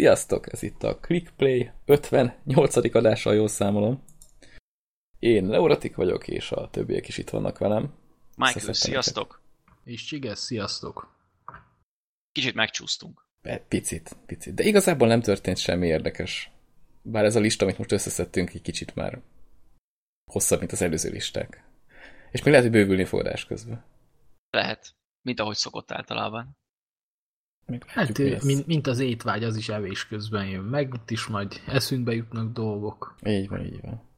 Sziasztok! Ez itt a ClickPlay 58. adása, jól számolom. Én Neuratik vagyok, és a többiek is itt vannak velem. Michael, sziasztok! És Csiges, sziasztok! Kicsit megcsúsztunk. Picit, picit. De igazából nem történt semmi érdekes. Bár ez a lista, amit most összeszedtünk, egy kicsit már hosszabb, mint az előző listák. És még lehet, hogy bővülni fogadás közben. Lehet. Mint ahogy szokott általában. Még hát, mint, mint az étvágy, az is evés közben jön meg, itt is majd eszünkbe jutnak dolgok. Így van, így van.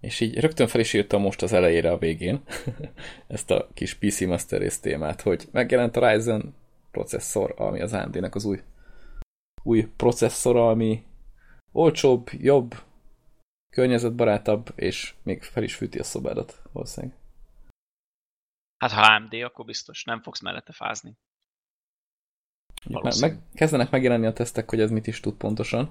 És így rögtön fel is írtam most az elejére a végén ezt a kis PC Master Race témát, hogy megjelent a Ryzen processzor, ami az AMD-nek az új, új processzora, ami olcsóbb, jobb, környezetbarátabb, és még fel is fűti a szobádat valószínűleg. Hát ha AMD, akkor biztos nem fogsz mellette fázni. Meg, kezdenek megjelenni a tesztek, hogy ez mit is tud pontosan.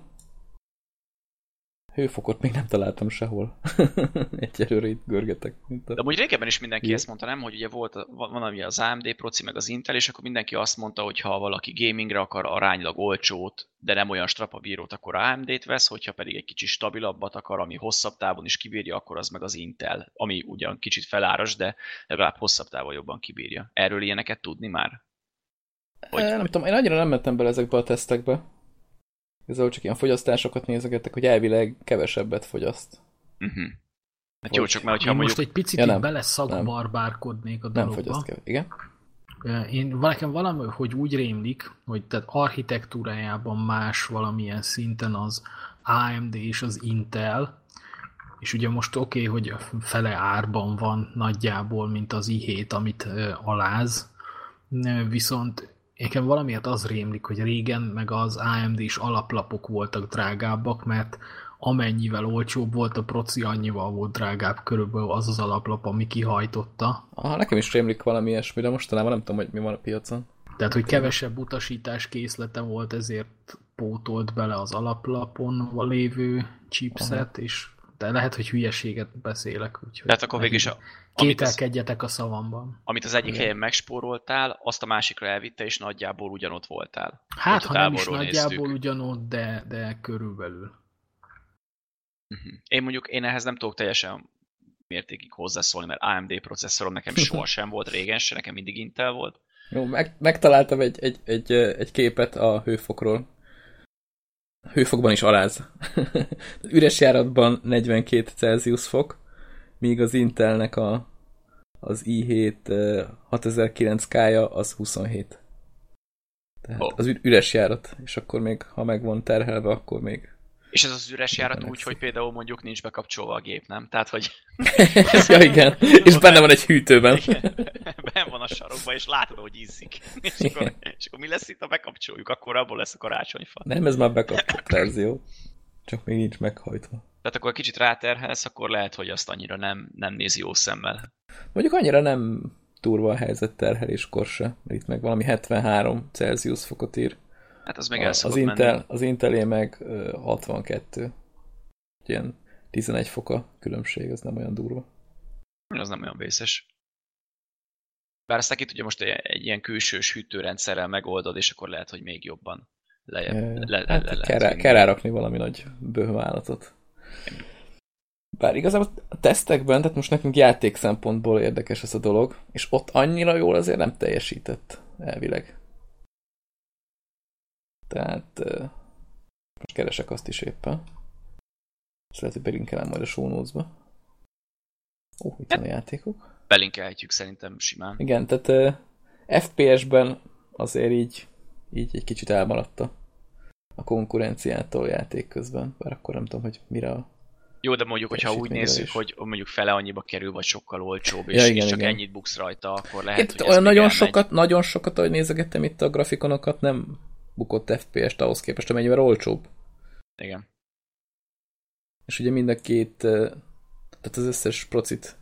Hőfokot még nem találtam sehol. Egyelőre itt görgetek. Mint a... De amúgy régebben is mindenki ezt mondta, nem? Hogy ugye volt, van ugye az AMD proci, meg az Intel, és akkor mindenki azt mondta, hogy ha valaki gamingre akar aránylag olcsót, de nem olyan strapabírót, akkor AMD-t vesz, hogyha pedig egy kicsit stabilabbat akar, ami hosszabb távon is kibírja, akkor az meg az Intel, ami ugyan kicsit feláras, de legalább hosszabb távon jobban kibírja. Erről ilyeneket tudni már? Hogy... Nem tudom, én annyira nem mentem bele ezekbe a tesztekbe. Igazából csak ilyen fogyasztásokat nézegettek, hogy elvileg kevesebbet fogyaszt. Uh-huh. Hát jó, csak mert hogyha én mondjuk... most egy picit ja, nem, bele szakbarbárkodnék a dologba. Nem fogyaszt keveset, igen. Én nekem valami, hogy úgy rémlik, hogy tehát architektúrájában más valamilyen szinten az AMD és az Intel, és ugye most oké, okay, hogy fele árban van nagyjából, mint az i7, amit aláz, viszont Nekem valamiért az rémlik, hogy régen meg az AMD-s alaplapok voltak drágábbak, mert amennyivel olcsóbb volt a proci, annyival volt drágább körülbelül az az alaplap, ami kihajtotta. Aha, nekem is rémlik valami ilyesmi, de mostanában nem tudom, hogy mi van a piacon. Tehát, hogy kevesebb utasítás készlete volt, ezért pótolt bele az alaplapon lévő chipset, Aha. és de lehet, hogy hülyeséget beszélek. Úgyhogy Tehát akkor végig is a, Kételkedjetek a szavamban. Amit az egyik Igen. helyen megspóroltál, azt a másikra elvitte, és nagyjából ugyanott voltál. Hát, ha nem is nagyjából néztük. ugyanott, de, de körülbelül. Uh-huh. Én mondjuk, én ehhez nem tudok teljesen mértékig hozzászólni, mert AMD processzorom nekem sohasem volt régen, se nekem mindig Intel volt. Jó, meg, megtaláltam egy, egy, egy, egy képet a hőfokról. A hőfokban is aláz. Üres járatban 42 Celsius fok, míg az Intelnek a, az i7 6009K-ja az 27. Tehát oh. az üres járat, és akkor még, ha meg van terhelve, akkor még... És ez az üres járat úgy, hogy például mondjuk nincs bekapcsolva a gép, nem? Tehát, hogy... ja, igen. És benne van egy hűtőben. benne van a sarokban, és látod, hogy izzik. És akkor, és akkor mi lesz itt, ha bekapcsoljuk? Akkor abból lesz a karácsonyfa. Nem, ez már bekapcsolt verzió. Csak még nincs meghajtva. Tehát akkor kicsit ráterhelsz, akkor lehet, hogy azt annyira nem, nem nézi jó szemmel. Mondjuk annyira nem turva a helyzet terheléskor se. Itt meg valami 73 Celsius fokot ír. Hát az meg el az Intel, menni. Az Intelé meg 62. Ilyen 11 foka különbség, ez nem olyan durva. Az nem olyan vészes. Bár ezt itt ugye most egy, egy ilyen külsős hűtőrendszerrel megoldod, és akkor lehet, hogy még jobban lejjebb. Le, le, hát le, le, kell, rá, kell rárakni valami nagy bővállatot. Bár igazából a tesztekben, tehát most nekünk játék szempontból érdekes ez a dolog, és ott annyira jól azért nem teljesített elvileg. Tehát most keresek azt is éppen. És lehet, hogy belinkelem majd a show. Ó, itt van a játékok. Belinkelhetjük szerintem simán. Igen, tehát FPS-ben azért így, így egy kicsit elmaradta a konkurenciától játék közben, bár akkor nem tudom, hogy mire a jó, de mondjuk, hogyha úgy nézzük, is. hogy mondjuk fele annyiba kerül, vagy sokkal olcsóbb, és, ja, igen, és csak igen. ennyit buksz rajta, akkor lehet, itt hogy olyan nagyon elmegy. sokat, nagyon sokat, ahogy nézegettem itt a grafikonokat, nem bukott FPS-t ahhoz képest, amennyivel olcsóbb. Igen. És ugye mind a két, tehát az összes procit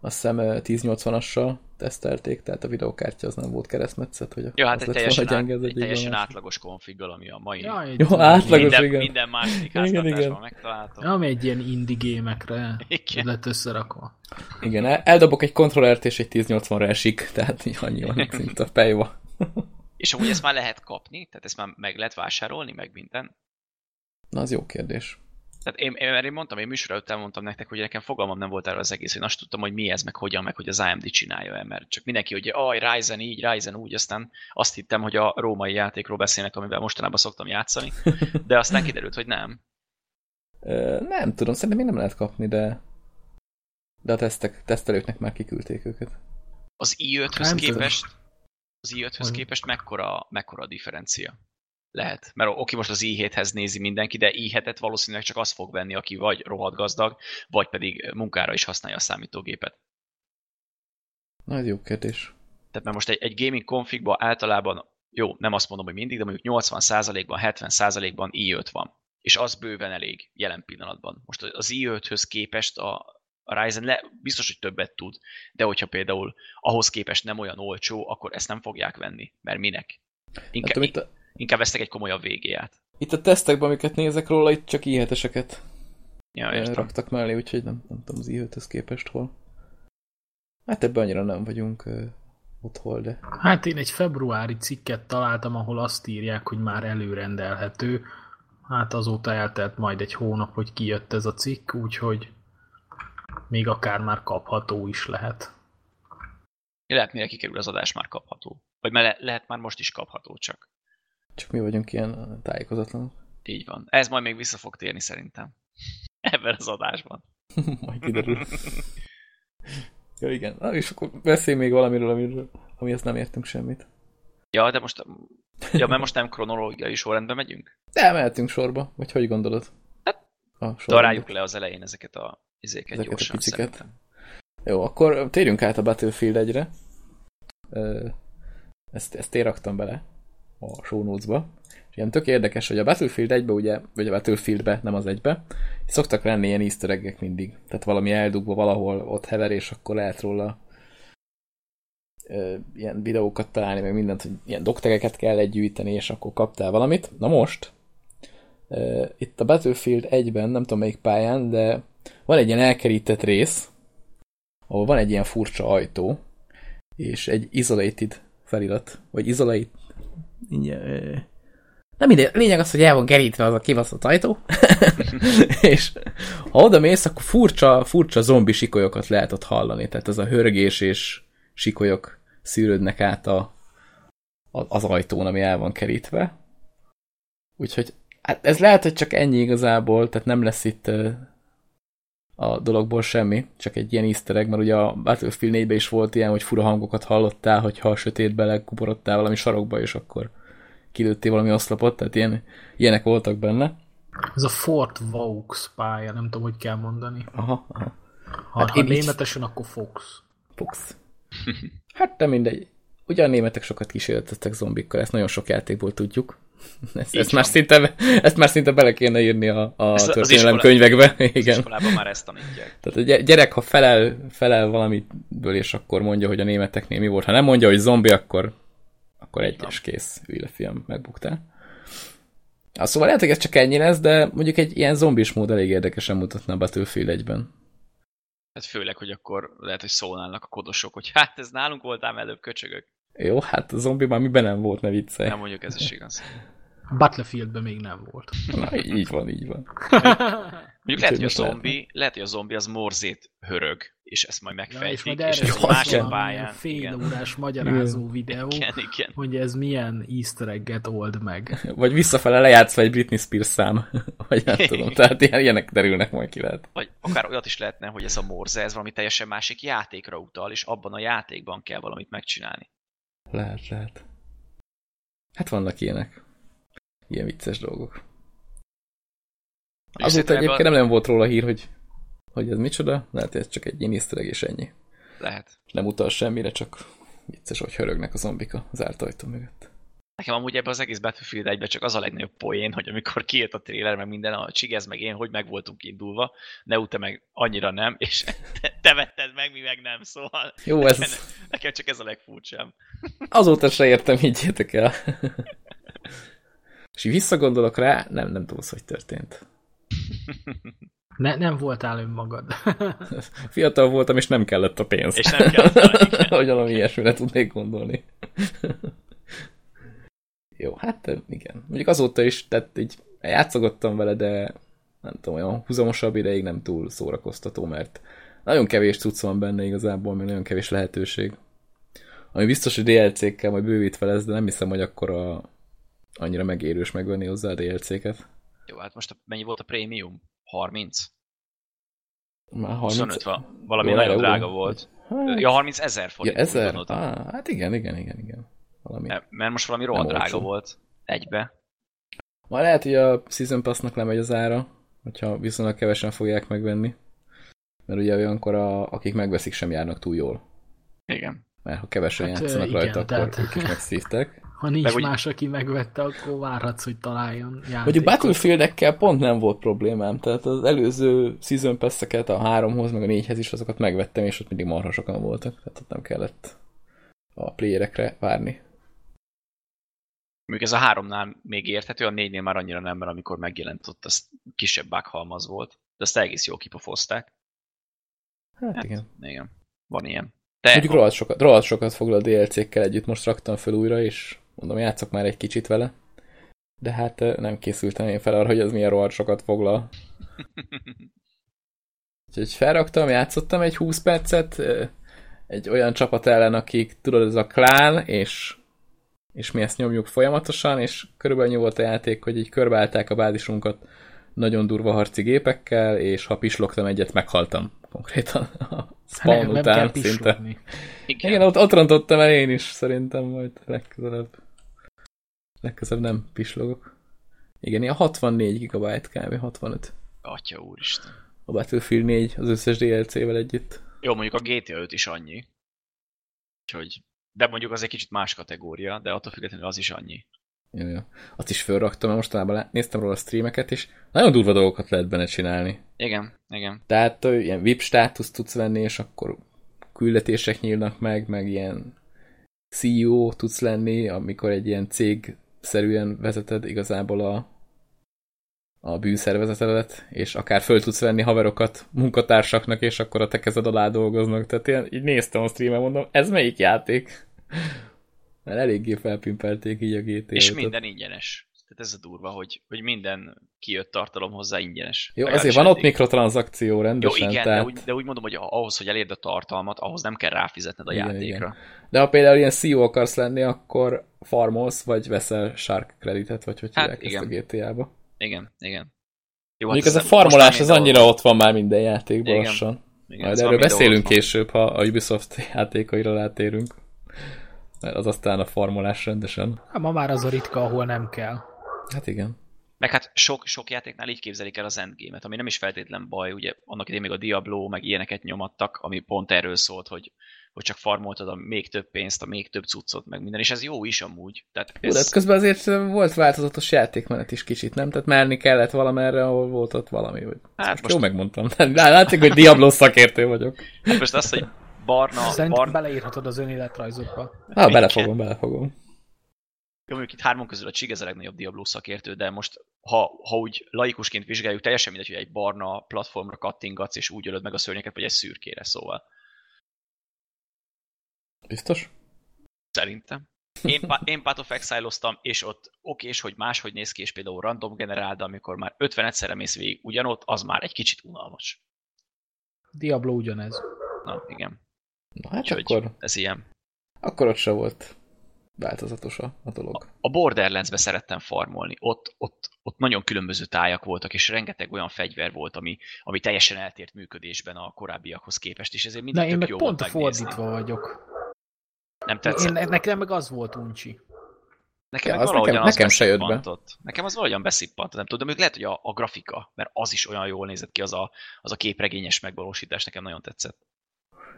azt hiszem 1080-assal tesztelték, tehát a videokártya az nem volt keresztmetszet, hogy Jó, hát egy teljesen, át, egy, egy teljesen átlagos konfiggal, ami a mai ja, egy Jó, átlagos, minden, igen. minden második igen, igen. megtaláltam. Ja, ami egy ilyen indie gémekre lett összerakva. Igen, eldobok egy kontrollert, és egy 1080-ra esik, tehát annyi van, mint a pejva. És amúgy ezt már lehet kapni? Tehát ezt már meg lehet vásárolni, meg minden? Na, az jó kérdés. Tehát én, én, én mondtam, én műsor előtt elmondtam nektek, hogy nekem fogalmam nem volt erről az egész, én azt tudtam, hogy mi ez, meg hogyan, meg hogy az AMD csinálja el, mert csak mindenki, hogy aj, Ryzen így, Ryzen úgy, aztán azt hittem, hogy a római játékról beszélnek, amivel mostanában szoktam játszani, de aztán kiderült, hogy nem. Ö, nem tudom, szerintem még nem lehet kapni, de de a tesztek, tesztelőknek már kiküldték őket. Az i5-höz képest, az i5-höz képest mekkora, mekkora a differencia? Lehet. Mert oké, most az i7-hez nézi mindenki, de i7-et valószínűleg csak az fog venni, aki vagy rohadt gazdag, vagy pedig munkára is használja a számítógépet. Na, ez jó kérdés. Tehát mert most egy, egy gaming configban általában, jó, nem azt mondom, hogy mindig, de mondjuk 80%-ban, 70%-ban i5 van. És az bőven elég jelen pillanatban. Most az i5-höz képest a, a Ryzen le, biztos, hogy többet tud, de hogyha például ahhoz képest nem olyan olcsó, akkor ezt nem fogják venni, mert minek? Inkább, hát, itt a... inkább vesztek egy komolyabb végéját. Itt a tesztekben, amiket nézek róla, itt csak i ja, raktak mellé, úgyhogy nem, nem tudom az i képest hol. Hát ebben annyira nem vagyunk uh, ott hol, de... Hát én egy februári cikket találtam, ahol azt írják, hogy már előrendelhető. Hát azóta eltelt majd egy hónap, hogy kijött ez a cikk, úgyhogy még akár már kapható is lehet. Lehet, mire kikerül az adás, már kapható. Vagy le lehet már most is kapható csak. Csak mi vagyunk ilyen tájékozatlanok. Így van. Ez majd még vissza fog térni szerintem. Ebben az adásban. majd kiderül. ja, igen. Na, és akkor beszélj még valamiről, amiről, amihez nem értünk semmit. Ja, de most... Ja, mert most nem kronológiai sorrendben megyünk? De mehetünk sorba. Vagy hogy gondolod? Hát, daráljuk le az elején ezeket a izéket ezeket gyorsan, a piciket. Szerintem. Jó, akkor térjünk át a Battlefield 1-re. Ezt, ezt én raktam bele a show notes-ba. És ilyen tök érdekes, hogy a Battlefield 1-be ugye, vagy a Battlefield-be, nem az egybe, szoktak lenni ilyen easter egg mindig. Tehát valami eldugva valahol ott hever, és akkor lehet róla ilyen videókat találni, meg mindent, hogy ilyen doktereket kell együtteni, és akkor kaptál valamit. Na most, itt a Battlefield 1-ben, nem tudom melyik pályán, de van egy ilyen elkerített rész, ahol van egy ilyen furcsa ajtó, és egy isolated felirat, vagy isolate, nem mindegy, lényeg az, hogy el van kerítve az a kibaszott ajtó, és ha oda mész, akkor furcsa, furcsa zombi sikolyokat lehet ott hallani, tehát ez a hörgés és sikolyok szűrődnek át a, a, az ajtón, ami el van kerítve. Úgyhogy hát ez lehet, hogy csak ennyi igazából, tehát nem lesz itt a dologból semmi, csak egy ilyen easter egg, mert ugye a Battlefield 4 is volt ilyen, hogy fura hangokat hallottál, hogyha a sötétbe lekuporodtál valami sarokba, és akkor kilőttél valami oszlopot, tehát ilyen, ilyenek voltak benne. Ez a Fort Vaux pálya, nem tudom, hogy kell mondani. Aha, aha. Ha, hát ha németesen, akkor Fox. Fox. Hát nem mindegy. Ugye a németek sokat kísérleteztek zombikkal, ezt nagyon sok játékból tudjuk. Ezt, ezt, már szinte, ezt már szinte bele kéne írni a, a történelem könyvekbe. Igen. Az iskolában már ezt tanítják. Tehát a gyerek, ha felel, felel valamiből, és akkor mondja, hogy a németeknél mi volt. Ha nem mondja, hogy zombi, akkor, akkor egy és kész. Hülye fiam, megbuktál. Szóval lehet, hogy ez csak ennyi lesz, de mondjuk egy ilyen zombis mód elég érdekesen mutatna a Battlefield 1-ben. Hát főleg, hogy akkor lehet, hogy szólnának a kodosok, hogy hát ez nálunk voltál előbb köcsögök. Jó, hát a zombi már miben nem volt, ne viccelj. Nem mondjuk ez is igaz. Battlefieldben még nem volt. Na, így van, így van. Mondjuk lehet, hogy a zombi, lehet, hogy a zombi az morzét hörög, és ezt majd megfejtik, ja, és, és ez a másik pályán. Fél igen. órás magyarázó videó, igen, igen. hogy ez milyen easter egget old meg. Vagy visszafele lejátszva egy Britney Spears szám, vagy nem tudom, tehát ilyen, ilyenek derülnek majd ki lehet. Vagy akár olyat is lehetne, hogy ez a morze, ez valami teljesen másik játékra utal, és abban a játékban kell valamit megcsinálni. Lehet, lehet. Hát vannak ilyenek. Ilyen vicces dolgok. Azóta egyébként nem, nem volt róla hír, hogy, hogy ez micsoda, lehet, hogy ez csak egy ilyen és ennyi. Lehet. Nem utal semmire, csak vicces, hogy hörögnek a zombika az zárt ajtó mögött. Nekem amúgy ebben az egész Battlefield egyben csak az a legnagyobb poén, hogy amikor kijött a trailer, meg minden, a Csigez meg én, hogy meg voltunk indulva, Neute meg annyira nem, és te, te vetted meg, mi meg nem, szóval Jó, ez... nekem, nekem csak ez a legfurcsább. Azóta se értem, higgyétek el. és így visszagondolok rá, nem, nem tudom, hogy történt. Ne, nem voltál önmagad. Fiatal voltam, és nem kellett a pénz. És nem kellett, Hogy valami ilyesmire tudnék gondolni. Jó, hát igen. Mondjuk azóta is, tehát így játszogottam vele, de nem tudom, olyan húzamosabb ideig nem túl szórakoztató, mert nagyon kevés cucc van benne igazából, még nagyon kevés lehetőség. Ami biztos, hogy DLC-kkel majd bővítve lesz, de nem hiszem, hogy akkor a, annyira megérős megvenni hozzá a DLC-ket. Jó, hát most mennyi volt a prémium? 30? Már 30... 25 van. Valami nagyon drága volt. Hát... Ja, 30 ezer forint. Ja, ezer? Ah, hát igen, igen, igen, igen. Valami. Mert most valami rohadt drága olcsó. volt. Egybe. Ma lehet, hogy a Season Pass-nak lemegy az ára, hogyha viszonylag kevesen fogják megvenni. Mert ugye olyankor, a, akik megveszik, sem járnak túl jól. Igen. Mert ha kevesen hát, játszanak igen, rajta, tehát... akkor ők is megszívtek. Ha nincs Meg, más, aki megvette, akkor várhatsz, hogy találjon játékot. Hogy a battlefield pont nem volt problémám, tehát az előző season pass a háromhoz, meg a négyhez is azokat megvettem, és ott mindig marha sokan voltak, tehát ott nem kellett a playerekre várni. Még ez a háromnál még érthető, a négynél már annyira nem, mert amikor megjelent ott, az kisebb bughalmaz volt. De azt egész jól kipofozták. Hát, hát igen. Igen, van ilyen. De Mondjuk rohadt sokat, rohadt sokat foglal a DLC-kkel együtt, most raktam fel újra, és mondom, játszok már egy kicsit vele. De hát nem készültem én fel arra, hogy ez milyen rohadt sokat foglal. Úgyhogy felraktam, játszottam egy 20 percet, egy olyan csapat ellen, akik, tudod, ez a klán, és, és mi ezt nyomjuk folyamatosan, és körülbelül nyugodt a játék, hogy így körbeállták a bázisunkat nagyon durva harci gépekkel, és ha pislogtam egyet, meghaltam konkrétan a spawn nem, után nem szinte. Igen, Igen ott, ott rontottam el én is, szerintem majd legközelebb. Legközelebb nem pislogok. Igen, ilyen 64 GB kb. 65. Atya úristen. A Battlefield 4 az összes DLC-vel együtt. Jó, mondjuk a GTA 5 is annyi. Úgyhogy, de mondjuk az egy kicsit más kategória, de attól függetlenül az is annyi. Jó, jó. Azt is fölraktam, mert mostanában néztem róla a streameket, és nagyon durva dolgokat lehet benne csinálni. Igen, igen. Tehát ilyen VIP státuszt tudsz venni, és akkor küldetések nyílnak meg, meg ilyen CEO tudsz lenni, amikor egy ilyen cég szerűen vezeted igazából a, a bűnszervezetedet, és akár föl tudsz venni haverokat munkatársaknak, és akkor a te kezed alá dolgoznak. Tehát ilyen, így néztem a streamen, mondom, ez melyik játék? Mert eléggé felpimpelték így a gt És minden ingyenes. Tehát ez a durva, hogy, hogy minden kijött tartalom hozzá ingyenes. Jó, azért van ott mikrotranszakció rendesen. Jó, igen, tehát... de, úgy, de úgy mondom, hogy ahhoz, hogy elérd a tartalmat, ahhoz nem kell ráfizetned a igen, játékra. Igen. De ha például ilyen CEO akarsz lenni, akkor farmolsz, vagy veszel Shark kreditet, vagy hogy hát, igen. ezt a GTA-ba. Igen, igen. Jó, Mondjuk hát ez, ez a farmolás, ez annyira ott van már minden játékban igen. lassan. Igen, Majd erről beszélünk később, ha a Ubisoft játékaira rátérünk. Mert az aztán a farmolás rendesen. Hát ma már az a ritka, ahol nem kell. Hát igen. Meg hát sok, sok játéknál így képzelik el az endgame-et, ami nem is feltétlen baj, ugye annak idején még a Diablo, meg ilyeneket nyomattak, ami pont erről szólt, hogy, hogy csak farmoltad a még több pénzt, a még több cuccot, meg minden, és ez jó is amúgy. Tehát ez... Jó, de közben azért volt változatos játékmenet is kicsit, nem? Tehát merni kellett valamerre, ahol volt ott valami. Vagy... Hát most... Jó megmondtam. Látszik, hogy Diablo szakértő vagyok. Hát most azt, hogy barna... Szerintem barna... beleírhatod az önéletrajzokba. Ah, belefogom, belefogom. Jó, mondjuk itt hármon közül a Csig ez a legnagyobb Diablo szakértő, de most, ha, ha úgy laikusként vizsgáljuk, teljesen mindegy, hogy egy barna platformra kattingatsz, és úgy ölöd meg a szörnyeket, vagy egy szürkére, szóval. Biztos? Szerintem. Én, én Path of exile és ott okés, hogy máshogy néz ki, és például random generál, de amikor már 50 egyszerre mész végig ugyanott, az már egy kicsit unalmas. Diablo ugyanez. Na, igen. Na hát Úgyhogy akkor... Ez ilyen. Akkor ott se volt változatos a, a dolog. A Borderlands-be szerettem farmolni. Ott, ott, ott nagyon különböző tájak voltak, és rengeteg olyan fegyver volt, ami, ami teljesen eltért működésben a korábbiakhoz képest, és ezért mindig Na, én meg jó pont fordítva vagyok. Nem tetszett? Én, nekem meg az volt uncsi. Nekem, ja, az nekem, nekem se jött be. Nekem az valahogyan beszippantott, nem tudom, még lehet, hogy a, a grafika, mert az is olyan jól nézett ki, az a, az a képregényes megvalósítás, nekem nagyon tetszett.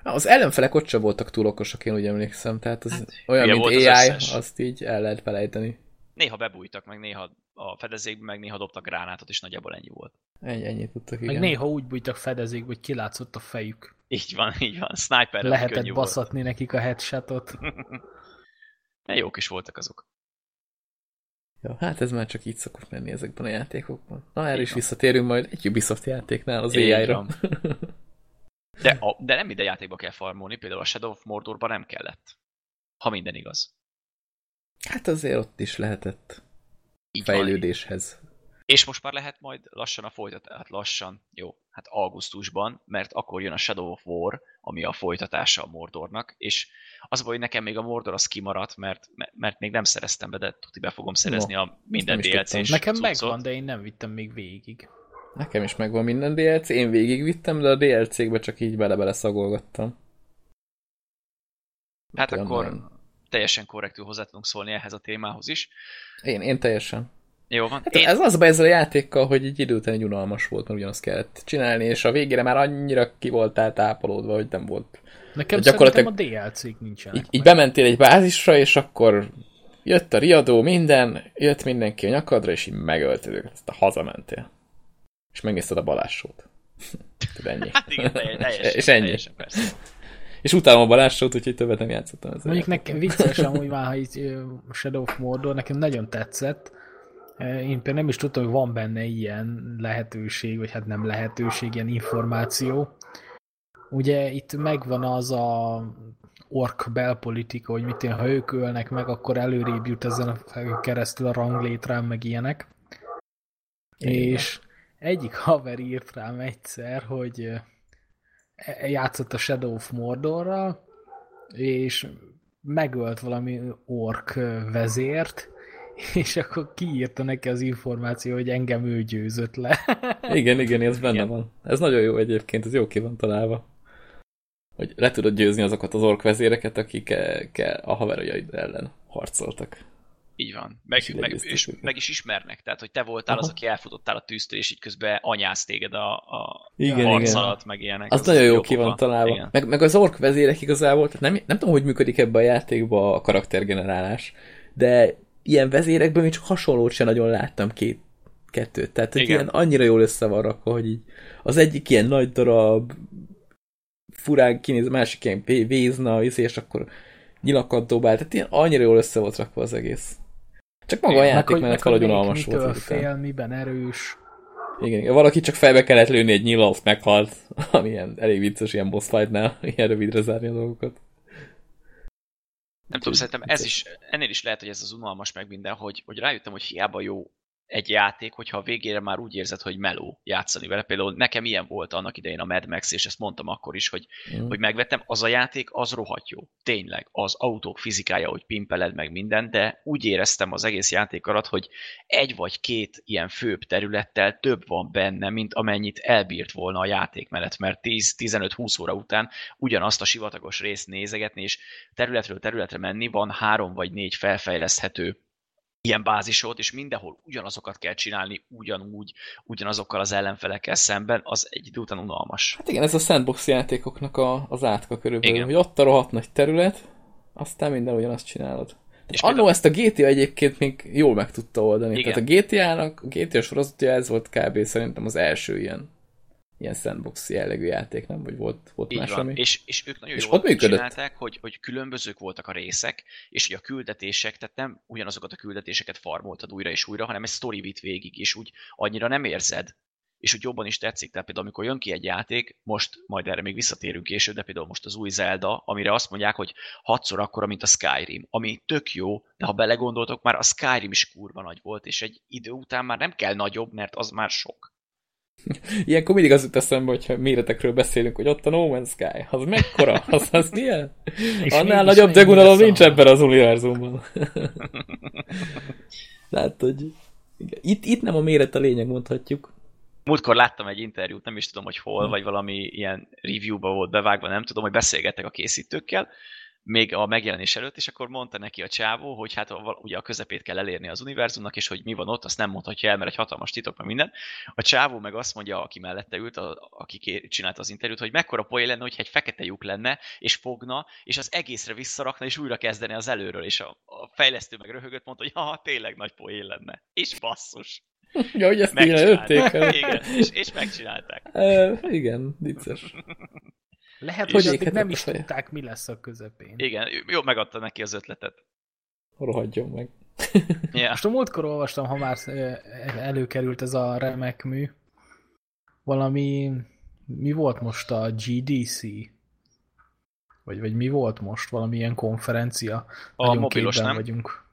Az ellenfelek ott sem voltak túl okosak, én úgy emlékszem, tehát az hát, olyan, mint AI, az azt így el lehet felejteni. Néha bebújtak, meg néha a fedezékbe, meg néha dobtak gránátot, és nagyjából ennyi volt. Ennyi, ennyit tudtak, igen. Meg néha úgy bújtak fedezékbe, hogy kilátszott a fejük. Így van, így van. Sniper Lehetett baszatni volt. nekik a headshotot. De jók is voltak azok. Ja, hát ez már csak így szokott menni ezekben a játékokban. Na, erre is visszatérünk majd egy Ubisoft játéknál az AI-ra. De, a, de nem minden játékba kell farmolni, például a Shadow of Mordorban nem kellett. Ha minden igaz. Hát azért ott is lehetett Így van. És most már lehet majd lassan a folytatás, hát lassan, jó, hát augusztusban, mert akkor jön a Shadow of War, ami a folytatása a Mordornak, és az baj, hogy nekem még a Mordor az kimaradt, mert, mert még nem szereztem be, de tuti be fogom szerezni No, a minden nem is DLC-s. Nekem cuccot. megvan, de én nem vittem még végig. Nekem is megvan minden DLC, én végigvittem, de a DLC-kbe csak így bele-bele szagolgattam. Hát Olyan akkor nagyon- teljesen korrektül hozzá tudunk szólni ehhez a témához is. Én, én teljesen. Jó van. Hát Én, ez az a baj ezzel a játékkal, hogy egy idő után egy unalmas volt, mert ugyanazt kellett csinálni, és a végére már annyira ki voltál tápolódva, hogy nem volt. Nekem Gyakorlatilag- szerintem a DLC-k nincsenek. Így, így bementél egy bázisra, és akkor jött a riadó, minden, jött mindenki a nyakadra, és így megölted őket, aztán hazamentél. És megnézted a balássót. Tudod, ennyi. Hát igen, teljes- teljesen, és ennyi. teljesen persze. És utána a balássót, úgyhogy többet nem játszottam ezzel. Mondjuk nekem vicces amúgy már, ha így ö, Shadow of Mordor, nekem nagyon tetszett. Én például nem is tudtam, hogy van benne ilyen lehetőség, vagy hát nem lehetőség, ilyen információ. Ugye itt megvan az a ork belpolitika, hogy mit én, ha ők ölnek meg, akkor előrébb jut ezen a keresztül a ranglétrán, meg ilyenek. Igen. És egyik haver írt rám egyszer, hogy e- játszott a Shadow of Mordorral, és megölt valami ork vezért, és akkor kiírta neki az információ, hogy engem ő győzött le. Igen, igen, ez benne Igen. van. Ez nagyon jó egyébként, ez jó ki van találva. Hogy le tudod győzni azokat az ork vezéreket, akik eh, a haverjaid ellen harcoltak. Így van. Meg, És meg, és meg is ismernek, tehát hogy te voltál az, Aha. aki elfutottál a tűztől, és így közben anyáz téged a, a Igen, harc igen. alatt, meg ilyenek. Az nagyon jó ki van találva. Igen. Meg, meg az ork vezérek igazából, tehát nem, nem tudom, hogy működik ebbe a játékba a karaktergenerálás, de ilyen vezérekből még csak hasonlót sem nagyon láttam két, kettőt. Tehát, hogy Igen. ilyen annyira jól össze van rakva, hogy így az egyik ilyen nagy darab, furán kinéz, a másik ilyen vé- vézna, izé, és akkor nyilakat dobál, tehát ilyen annyira jól össze volt rakva az egész. Csak maga a Meg játék hogy- mellett meg, hogy valahogy melyik unalmas mitől volt. fél, miben erős. Igen, igen, valaki csak fejbe kellett lőni egy nyíla, azt meghalt, ami ilyen elég vicces ilyen boss fightnál, ilyen rövidre zárni a dolgokat. Nem tudom, szerintem ez is, ennél is lehet, hogy ez az unalmas meg minden, hogy, hogy rájöttem, hogy hiába jó egy játék, hogyha a végére már úgy érzed, hogy meló játszani vele. Például nekem ilyen volt annak idején a Mad Max, és ezt mondtam akkor is, hogy, Mm. hogy megvettem, az a játék, az rohadt jó. Tényleg, az autók fizikája, hogy pimpeled meg minden, de úgy éreztem az egész játék alatt, hogy egy vagy két ilyen főbb területtel több van benne, mint amennyit elbírt volna a játék mellett, mert 10-15-20 óra után ugyanazt a sivatagos részt nézegetni, és területről területre menni, van három vagy négy felfejleszthető ilyen bázisot, és mindenhol ugyanazokat kell csinálni, ugyanúgy, ugyanazokkal az ellenfelekkel szemben, az egy idő után unalmas. Hát igen, ez a sandbox játékoknak a, az átka körülbelül, Igen. hogy ott a rohadt nagy terület, aztán minden ugyanazt csinálod. És annó ezt a GTA egyébként még jól meg tudta oldani. Igen. Tehát a GTA-nak, a GTA sorozatja ez volt kb. szerintem az első ilyen, ilyen sandbox jellegű játék, nem? Vagy volt, volt Így más, van. ami? És, és ők nagyon És jól ott működött. csinálták, hogy, hogy különbözők voltak a részek, és hogy a küldetések, tehát nem ugyanazokat a küldetéseket farmoltad újra és újra, hanem egy story vitt végig, és úgy annyira nem érzed, és úgy jobban is tetszik. Tehát például amikor jön ki egy játék, most majd erre még visszatérünk később, de például most az új Zelda, amire azt mondják, hogy hatszor akkora, mint a Skyrim, ami tök jó, de ha belegondoltok, már a Skyrim is kurva nagy volt, és egy idő után már nem kell nagyobb, mert az már sok. Ilyenkor mindig az jut eszembe, hogyha méretekről beszélünk, hogy ott a No Man's Sky, az mekkora? Az, az milyen? És Annál nagyobb dögunalom nincs ebben az univerzumban. Látod, itt, itt nem a méret a lényeg, mondhatjuk. Múltkor láttam egy interjút, nem is tudom, hogy hol, vagy valami ilyen reviewba volt bevágva, nem tudom, hogy beszélgettek a készítőkkel, még a megjelenés előtt, és akkor mondta neki a csávó, hogy hát a- ugye a közepét kell elérni az univerzumnak, és hogy mi van ott, azt nem mondhatja el, mert egy hatalmas titok, meg minden. A csávó meg azt mondja, aki mellette ült, a, aki ké- csinálta az interjút, hogy mekkora poén lenne, hogyha egy fekete lyuk lenne, és fogna, és az egészre visszarakna, és újra kezdeni az előről, és a, a fejlesztő meg röhögött, mondta, hogy ha, tényleg nagy poén lenne. És basszus. Ja, hogy ezt így el. Igen, és, és megcsinálták. Uh, igen, vicces. Lehet, Hogy addig nem is tudták, mi lesz a közepén. Igen, jó, megadta neki az ötletet. Rohadjon meg. Ja. Most a múltkor olvastam, ha már előkerült ez a remek mű, valami, mi volt most a GDC? Vagy, vagy mi volt most? Valamilyen konferencia? A Nagyon mobilos, nem? Vagyunk.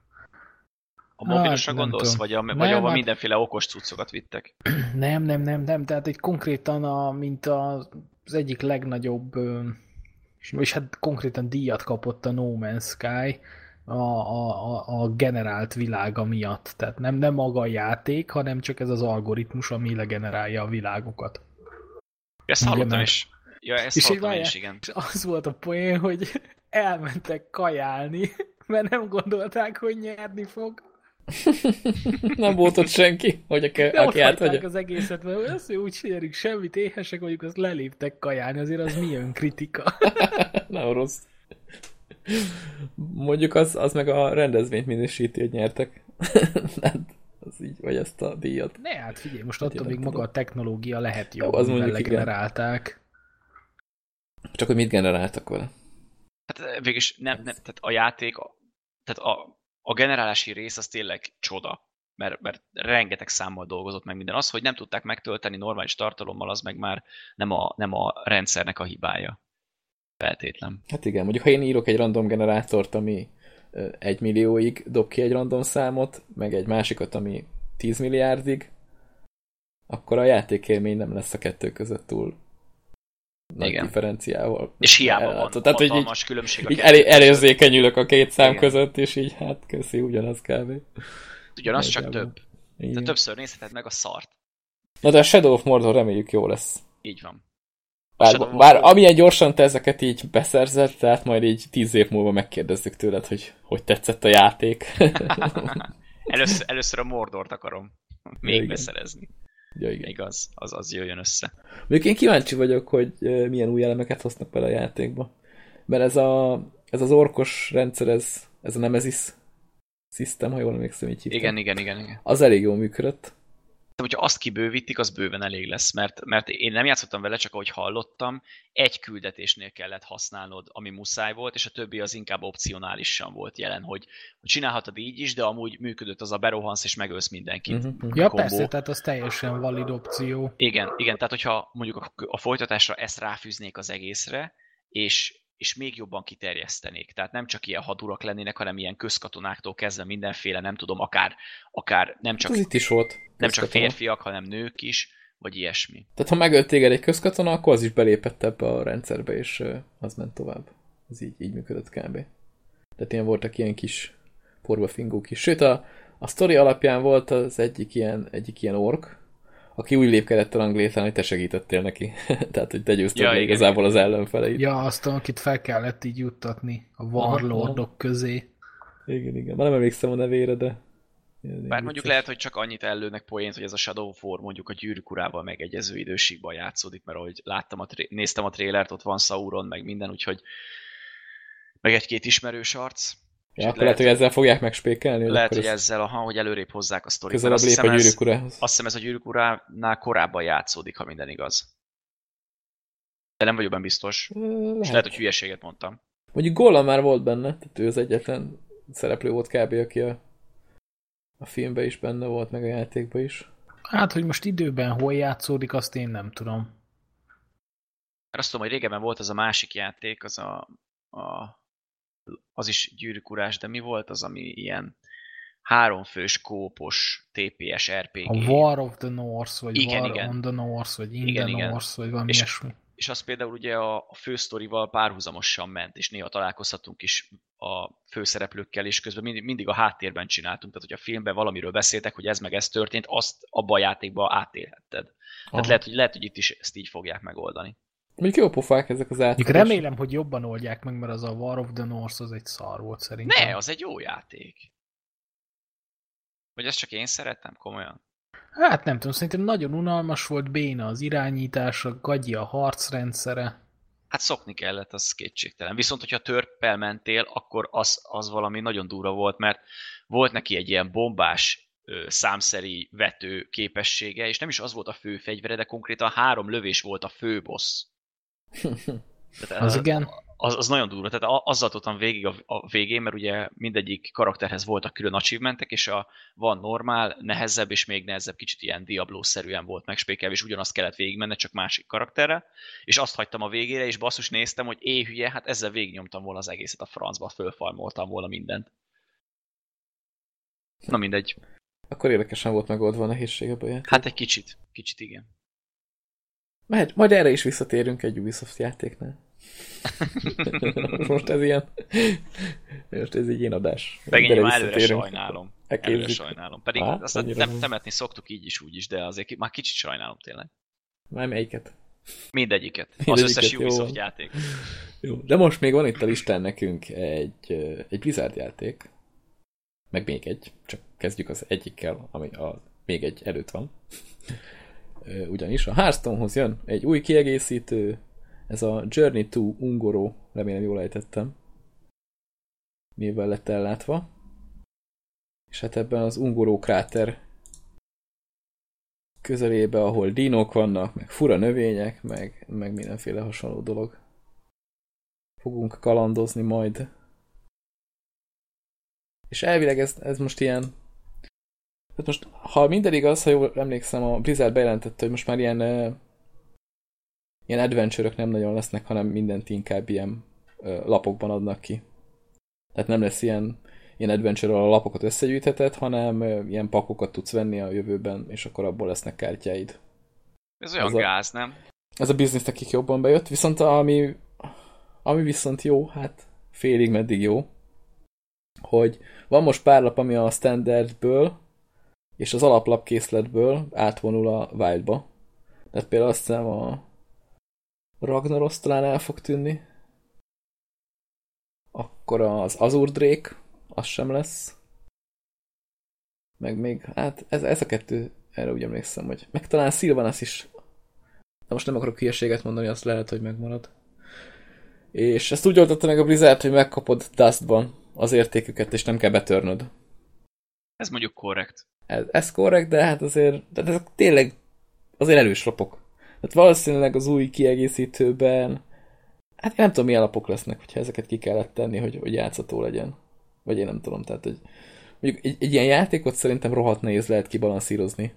A mobilosra nem gondolsz, vagy, a, vagy Nem, ahol hát- mindenféle okos cuccokat vittek? Nem, nem, nem, nem, tehát egy konkrétan, a, mint a, az egyik legnagyobb, és, hát konkrétan díjat kapott a No Man's Sky a, a, a, generált világa miatt. Tehát nem, nem maga a játék, hanem csak ez az algoritmus, ami legenerálja a világokat. Ezt hallottam mert- is. Ja, ezt És hallottam én is, igen. És az volt a poén, hogy elmentek kajálni, mert nem gondolták, hogy nyerni fog. Nem volt ott senki, hogy a ke- aki hagyták áthagyja. az egészet, mert azt, hogy úgy sérünk semmit, éhesek vagyunk, azt leléptek kajálni, azért az mi önkritika. Nem rossz. Mondjuk az, az meg a rendezvényt minősíti, hogy nyertek. Hát, az így, vagy ezt a díjat. Ne, hát figyelj, most Hát attól még nem maga a technológia lehet Jó, jobb, az mivel mondjuk igen. legenerálták. Csak hogy mit generáltak vele. Hát végülis nem, nem, tehát a játék, tehát a, a generálási rész az tényleg csoda. Mert, mert rengeteg számmal dolgozott meg minden. Az, hogy nem tudták megtölteni normális tartalommal, az meg már nem a, nem a rendszernek a hibája. Feltétlen. Hát igen, mondjuk ha én írok egy random generátort, ami egy millióig dob ki egy random számot, meg egy másikat, ami 10 milliárdig, akkor a játékélmény nem lesz a kettő között túl nagy Igen. differenciával. És hiába van Ellátod. Tehát, hogy így, különbség a így elé, elérzékenyülök a két szám Igen. között, és így hát köszi, ugyanaz kb. Ugyanaz, csak Nagyjából. több. Igen. Tehát többször nézheted meg a szart. Na de a Shadow of Mordor reméljük jó lesz. Így van. Bár, bár amilyen gyorsan te ezeket így beszerzed, tehát majd így tíz év múlva megkérdezzük tőled, hogy hogy tetszett a játék. Először, először a Mordort akarom még Igen. beszerezni. Ja, igen. Még az, az, jöjjön össze. Mondjuk én kíváncsi vagyok, hogy milyen új elemeket hoznak bele a játékba. Mert ez, a, ez az orkos rendszer, ez, ez a Nemesis System, ha jól emlékszem, így hívták. Igen, igen, igen, igen. Az elég jól működött. De hogyha azt kibővítik, az bőven elég lesz, mert, mert én nem játszottam vele, csak ahogy hallottam, egy küldetésnél kellett használnod, ami muszáj volt, és a többi az inkább opcionálisan volt jelen, hogy, hogy csinálhatod így is, de amúgy működött az a berohansz és megölsz mindenkit. Mhm. Ja, kombó. persze, tehát az teljesen valid opció. Igen, igen, tehát hogyha mondjuk a, a folytatásra ezt ráfűznék az egészre, és, és még jobban kiterjesztenék. Tehát nem csak ilyen hadurak lennének, hanem ilyen közkatonáktól kezdve mindenféle, nem tudom, akár, akár nem csak, Hát ez itt is volt. nem csak férfiak, hanem nők is, vagy ilyesmi. Tehát ha megölt téged egy közkatona, akkor az is belépett ebbe a rendszerbe, és az ment tovább. Ez így, így működött kb. Tehát ilyen voltak ilyen kis porbafingók is. Sőt, a, a sztori alapján volt az egyik ilyen, egyik ilyen ork, aki úgy lépkedett a ranglétrán, hogy te segítettél neki. Tehát, hogy te győzted Ja, igazából az ellenfeleit. Ja, azt, akit fel kellett így juttatni a warlordok közé. Igen, igen. Már nem emlékszem a nevére, de... ilyen Bár mondjuk vicces. lehet, hogy csak annyit ellőnek poént, hogy ez a Shadow of War mondjuk a gyűrűk urával megegyező időségben játszódik, mert ahogy láttam a tré- néztem a trélert, ott van Sauron, meg minden, úgyhogy meg egy-két ismerős arc. Ja, akkor lehet, hogy ezzel fogják megspékelni, lehet, hogy ez ezzel, aha, hogy előrébb hozzák a sztorit. közelebb lép a gyűrűk urához. azt hiszem ez a gyűrűk uránál korábban játszódik, ha minden igaz. De nem vagyok benne biztos. Ö, És Lehet. lehet, hogy hülyeséget mondtam. Mondjuk Gollum már volt benne, tehát ő az egyetlen szereplő volt kb. aki a, a filmben is benne volt, meg a játékban is. Hát, hogy most időben hol játszódik, azt én nem tudom. Azt tudom, hogy régebben volt az a másik játék, az a, a az is gyűrűk urás, de mi volt az, ami ilyen háromfős kópos TPS RPG. A War of the North, vagy Igen, War igen. on the North, vagy In Igen, the igen. North, vagy valami És- ilyesmi. és az például ugye a, a fősztorival párhuzamosan ment, és néha találkozhatunk is a főszereplőkkel, és közben mindig, mindig a háttérben csináltunk, tehát hogy a filmben valamiről beszéltek, hogy ez meg ez történt, azt abban a játékban átélhetted. Tehát Aha. lehet hogy, lehet, hogy itt is ezt így fogják megoldani. Mondjuk jó pofák ezek az átfedés. remélem, hogy jobban oldják meg, mert az a War of the North az egy szar volt szerintem. Ne, az egy jó játék. Vagy ezt csak én szerettem, komolyan? Hát nem tudom, szerintem nagyon unalmas volt, béna az irányítása, gagyi a harcrendszere. Hát szokni kellett, az kétségtelen. Viszont, hogyha törppel mentél, akkor az, az valami nagyon durva volt, mert volt neki egy ilyen bombás ö, számszeri vető képessége, és nem is az volt a fő fegyvere, de konkrétan három lövés volt a fő boss. Tehát, Az ö, igen. az, az nagyon durva. Tehát azzal tudtam végig a, a végén, mert ugye mindegyik karakterhez voltak külön achievementek, és a, van normál, nehezebb és még nehezebb, kicsit ilyen Diablo-szerűen volt megspékelve, és ugyanazt kellett végigmenni, csak másik karakterre, és azt hagytam a végére, és basszus néztem, hogy éhülye, hát ezzel végignyomtam volna az egészet a francba, fölfarmoltam volna mindent. Na mindegy. Akkor érdekesen volt megoldva a nehézség a játék. Hát egy kicsit. Kicsit igen. Mehet, majd erre is visszatérünk egy Ubisoft játéknál. Most ez ilyen... Most ez egy ilyen adás. Megint már előre sajnálom. Elkézzük. Előre sajnálom. Pedig Hát, azt nem, temetni szoktuk így is, úgy is, de azért már kicsit sajnálom tényleg. Már melyiket? Mindegyiket. Az Mindegyiket, összes jó Ubisoft van. játék. Jó. De most még van itt a listán nekünk egy, egy Blizzard játék. Meg még egy. Csak kezdjük az egyikkel, ami a még egy előtt van. Ugyanis a Hearthstonehoz jön egy új kiegészítő, ez a Journey to Ungoro, remélem jól ejtettem, névvel lett ellátva. És hát ebben az Ungoro kráter közelébe, ahol dinók vannak, meg fura növények, meg, meg mindenféle hasonló dolog. Fogunk kalandozni majd. És elvileg ez, ez most ilyen Hát most, ha minden igaz, ha jól emlékszem, a Blizzard bejelentette, hogy most már ilyen ilyen adventure nem nagyon lesznek, hanem mindent inkább ilyen lapokban adnak ki. Tehát nem lesz ilyen, ilyen adventure a lapokat összegyűjtheted, hanem ilyen pakokat tudsz venni a jövőben, és akkor abból lesznek kártyáid. Ez olyan Az a- gáz, nem? Ez a biznisz nekik jobban bejött, viszont ami, ami viszont jó, hát félig meddig jó, hogy van most pár lap, ami a standardből és az alaplap készletből átvonul a wildba. Tehát például azt hiszem a Ragnaros talán el fog tűnni. Akkor az Azur Drake, az sem lesz. Meg még, hát ez, ez a kettő, erre úgy emlékszem, hogy meg talán Sylvanas is de most nem akarok hülyeséget mondani, azt lehet, hogy megmarad. És ezt úgy oldotta meg a Blizzard, hogy megkapod Dustban az értéküket, és nem kell betörnöd. Ez mondjuk korrekt. Ez, ez korrekt, de hát azért, de ezek tényleg azért erős lapok. Tehát valószínűleg az új kiegészítőben, hát én nem tudom, milyen lapok lesznek, hogyha ezeket ki kellett tenni, hogy, hogy játszható legyen. Vagy én nem tudom, tehát hogy mondjuk egy, egy ilyen játékot szerintem rohadt nehéz lehet kibalanszírozni.